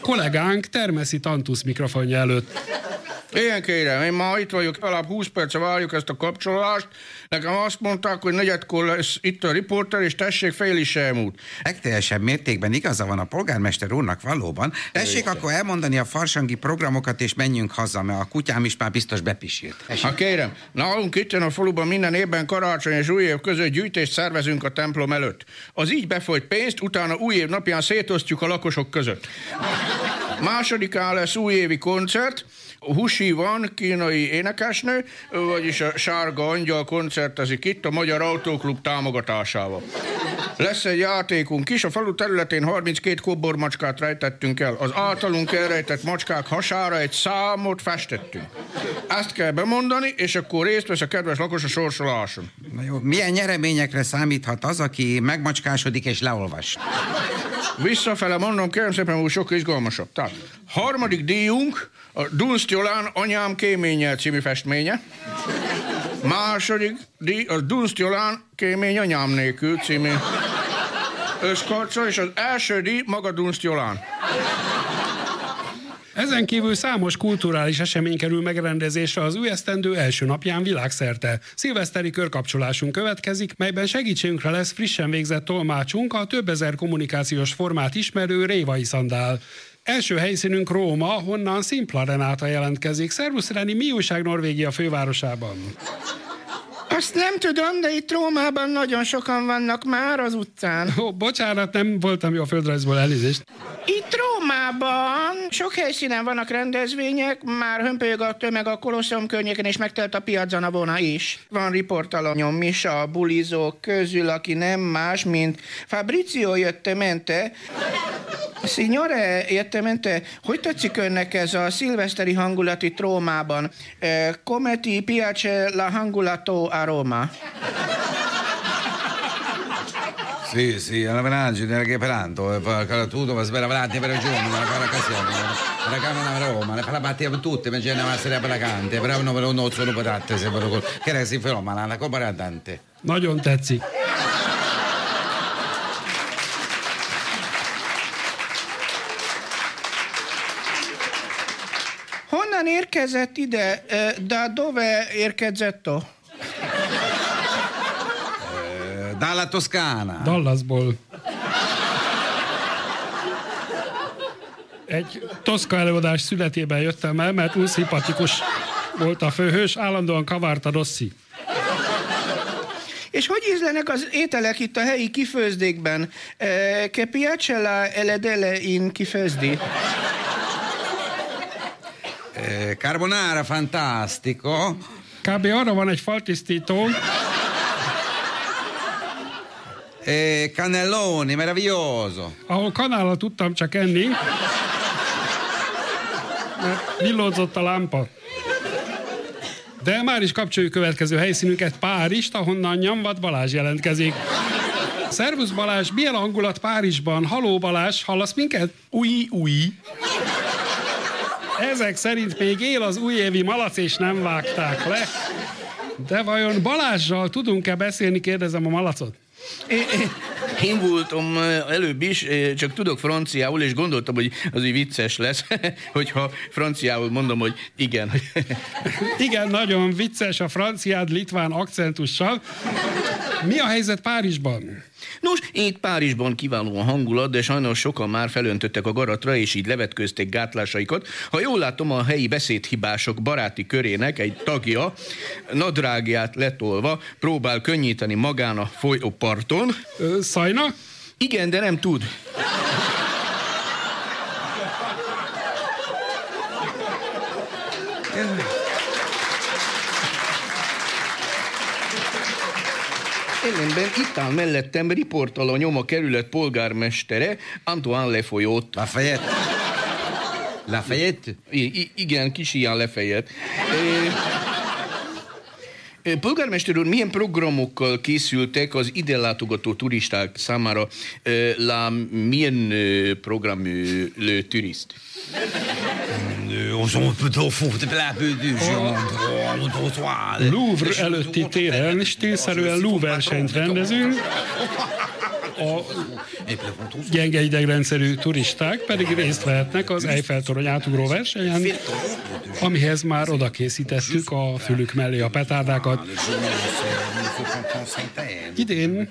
kollégánk termeszi Tantusz mikrofonja előtt. Ilyen kérem, én ma itt vagyok, legalább 20 perce várjuk ezt a kapcsolást. Nekem azt mondták, hogy negyedkor lesz itt a riporter, és tessék, fél is elmúlt. Legteljesebb mértékben igaza van a polgármester úrnak valóban. Tessék akkor elmondani a farsangi programokat, és menjünk haza, mert a kutyám is már biztos bepisilt. Ha kérem, nálunk itt a faluban minden évben karácsony és új év között gyűjtést szervezünk a templom előtt. Az így befolyt pénzt utána új év napján szétosztjuk a lakosok között. Másodikán lesz újévi koncert, Husi van, kínai énekesnő, vagyis a Sárga Angyal koncertezik itt a Magyar Autóklub támogatásával. Lesz egy játékunk is, a falu területén 32 kóbormacskát rejtettünk el. Az általunk elrejtett macskák hasára egy számot festettünk. Ezt kell bemondani, és akkor részt vesz a kedves lakos a sorsoláson. Na jó, milyen nyereményekre számíthat az, aki megmacskásodik és leolvas? Visszafele mondom, kérem szépen, hogy sok izgalmasabb. Tehát, harmadik díjunk a Dunst Jolán Anyám kéménye című festménye. Második díj a Dunst Jolán Kémény Anyám nélkül című összkarca, és az első díj maga Dunst Jolán. Ezen kívül számos kulturális esemény kerül megrendezésre az új esztendő első napján világszerte. Szilveszteri körkapcsolásunk következik, melyben segítségünkre lesz frissen végzett tolmácsunk, a több ezer kommunikációs formát ismerő Révai Szandál. Első helyszínünk Róma, honnan Szimpla Renáta jelentkezik. Szervusz Reni, mi újság Norvégia fővárosában? Azt nem tudom, de itt Rómában nagyon sokan vannak már az utcán. Ó, bocsánat, nem voltam jó a földrajzból, elnézést. Itt Rómában sok helyszínen vannak rendezvények, már hömpölyög a tömeg a Kolosseum környéken, és megtelt a Piazza Navona is. Van riportalanyom is a bulizók közül, aki nem más, mint Fabrizio jötte mente. Signore, jötte mente, hogy tetszik önnek ez a szilveszteri hangulat itt Rómában? Eh, Come ti piace la hangulato a Roma? Sì, sì, alla Venagine, che peraltro, tutto va sbera avanti per giorni, ma la occasione, la camera a Roma, la partita per tutte, ma c'è una massera per la cante, però non per un nozzo non patate, se per che era si fenomena, la colpa era tante. Nagyon tetszik. Honnan érkezett ide? Eh, Da dove érkezett? Dalla Toscana. Dallasból. Egy toszka előadás születében jöttem el, mert úgy szimpatikus volt a főhős, állandóan kavárta Rossi. És hogy ízlenek az ételek itt a helyi kifőzdékben? Che piace la eledele in kifőzdi? Eh, carbonara fantastico, Kb. arra van egy faltisztító, E cannelloni, meraviglioso. ahol kanállal tudtam csak enni, mert villódzott a lámpa. De már is kapcsoljuk következő helyszínünket, Párizst, ahonnan Nyamvat Balázs jelentkezik. Szervusz Balázs, milyen hangulat Párizsban? Haló Balázs, hallasz minket? Új, új. Ezek szerint még él az újévi malac, és nem vágták le. De vajon Balázsjal tudunk-e beszélni, kérdezem a malacot. Én, én, voltam előbb is, csak tudok franciául, és gondoltam, hogy az úgy vicces lesz, hogyha franciául mondom, hogy igen. Igen, nagyon vicces a franciád litván akcentussal. Mi a helyzet Párizsban? Nos, itt Párizsban kiváló a hangulat, de sajnos sokan már felöntöttek a garatra, és így levetközték gátlásaikat. Ha jól látom, a helyi beszédhibások baráti körének egy tagja nadrágját letolva próbál könnyíteni magán a folyóparton. Szajna? Igen, de nem tud. Ellenben itt áll mellettem riportal a nyoma kerület polgármestere, Antoine Lefolyott. Lafayette. Lafayette? I- i- igen, kis ilyen Lefayette. E, Polgármester úr, milyen programokkal készültek az ide látogató turisták számára? E, La milyen program le turist? Louvre előtti téren stílszerűen lúversenyt rendezünk, a gyenge idegrendszerű turisták pedig részt vehetnek az Eiffel-torony átugró versenyen, amihez már oda készítettük a fülük mellé a petárdákat. Idén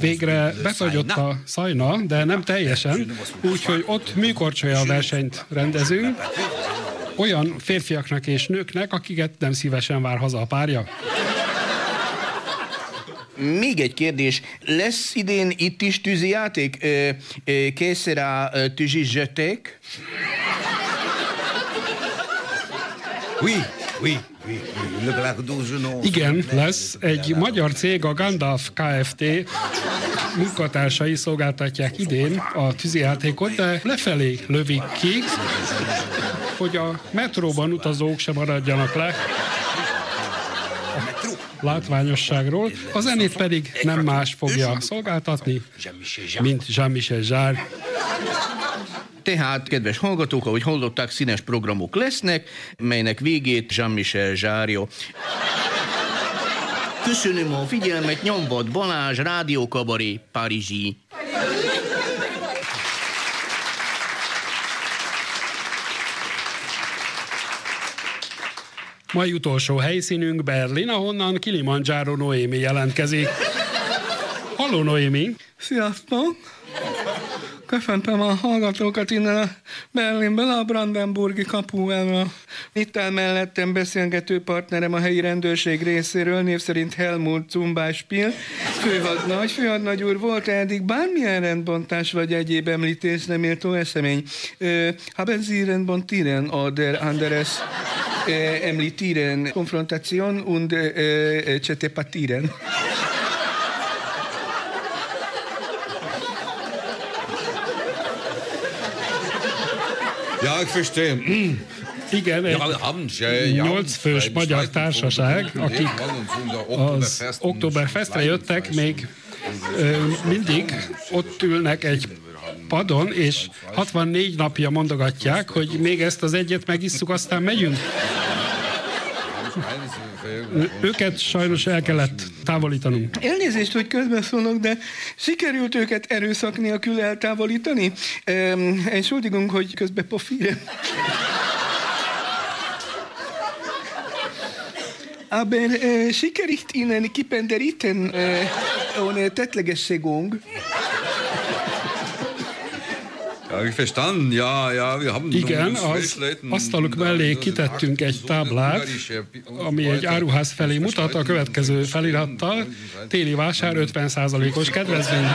végre befagyott a szajna, de nem teljesen, úgyhogy ott műkorcsolya versenyt rendezünk, olyan férfiaknak és nőknek, akiket nem szívesen vár haza a párja. Még egy kérdés. Lesz idén itt is tűzijáték? Készre tűzizsöték? Oui, oui, Igen, lesz. Egy magyar cég, a Gandalf Kft. munkatársai szolgáltatják idén a tűzijátékot, de lefelé lövik ki, hogy a metróban utazók se maradjanak le a látványosságról, a zenét pedig nem más fogja szolgáltatni, mint Jean-Michel Zsár. Tehát, kedves hallgatók, ahogy hallották, színes programok lesznek, melynek végét Jean-Michel Zsárja. Köszönöm a figyelmet, Nyomvad Balázs, Rádiókabaré, Párizsi. Mai utolsó helyszínünk Berlin, ahonnan Kilimanjaro Noémi jelentkezik. Halló Noémi! Sziasztok! Köszöntöm a hallgatókat innen a Berlinből, a Brandenburgi kapu elől. Itt áll mellettem beszélgető partnerem a helyi rendőrség részéről, név szerint Helmut Zumbáspil. Főhadnagy, főhadnagy úr, volt eddig bármilyen rendbontás vagy egyéb említésre méltó esemény? Haben Sie rendbontieren oder anderes äh, említieren Konfrontation und äh, Ja, ich verstehe. Igen, egy Ja, haben Sie, ja. nyolc fős magyar társaság, akik az Oktoberfestre jöttek, még mindig ott ülnek egy padon, és 64 napja mondogatják, hogy még ezt az egyet megisszuk, aztán megyünk. Őket sajnos el kellett távolítanunk. Elnézést, hogy közbeszólok, de sikerült őket erőszak nélkül eltávolítani? Um, Entschuldigung, hogy közbe pofírem. Aber äh, sicher ist Ihnen Kippenderiten äh, ohne Tettlegessegung. Ja, verstanden. Ja, ja, wir haben Igen, az asztaluk mellé kitettünk egy táblát, ami egy áruház felé mutat a következő felirattal. Téli vásár 50%-os kedvezmény.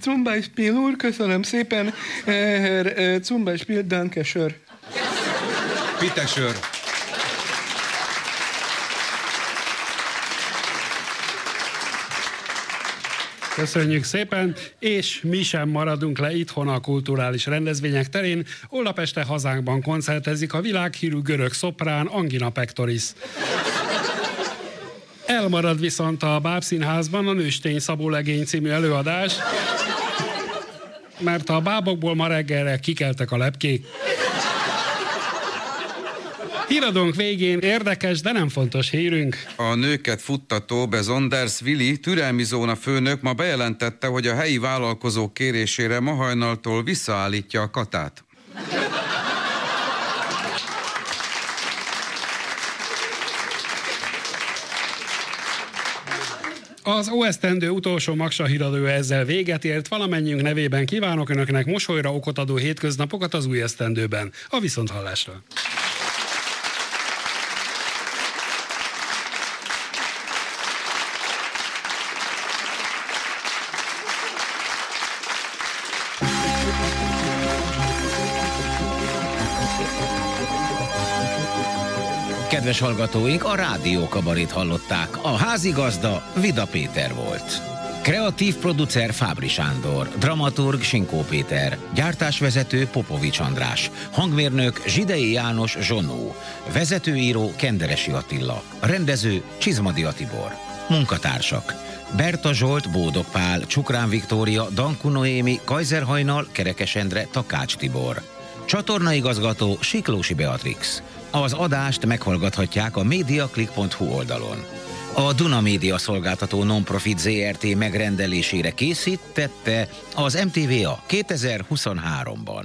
Zum Beispiel úr, köszönöm szépen. Äh, Herr äh, Zum Beispiel, danke schön. Bitte schön. Köszönjük szépen, és mi sem maradunk le itthon a kulturális rendezvények terén. Holnap este hazánkban koncertezik a világhírű görög szoprán Angina Pectoris. Elmarad viszont a Bábszínházban a Nőstény Szabó Legény című előadás, mert a bábokból ma reggelre kikeltek a lepkék. Híradónk végén érdekes, de nem fontos hírünk. A nőket futtató Bezonders Willi türelmi zóna főnök ma bejelentette, hogy a helyi vállalkozók kérésére ma hajnaltól visszaállítja a katát. Az OSZTendő utolsó Maksa híradója ezzel véget ért. Valamennyiünk nevében kívánok Önöknek mosolyra okot adó hétköznapokat az új esztendőben. A viszonthallásra. Kedves hallgatóink, a Rádió Kabarét hallották. A házigazda Vida Péter volt. Kreatív producer Fábri Sándor, dramaturg Sinkó Péter, gyártásvezető Popovics András, hangmérnök Zsidei János Zsonó, vezetőíró Kenderesi Attila, rendező Csizmadi Atibor, munkatársak Berta Zsolt, Bódog Pál, Csukrán Viktória, Danku Noémi, Kajzer Hajnal, Kerekes Endre, Takács Tibor. Csatornaigazgató Siklósi Beatrix. Az adást meghallgathatják a mediaclick.hu oldalon. A Duna Média szolgáltató Nonprofit ZRT megrendelésére készítette az MTVA 2023-ban.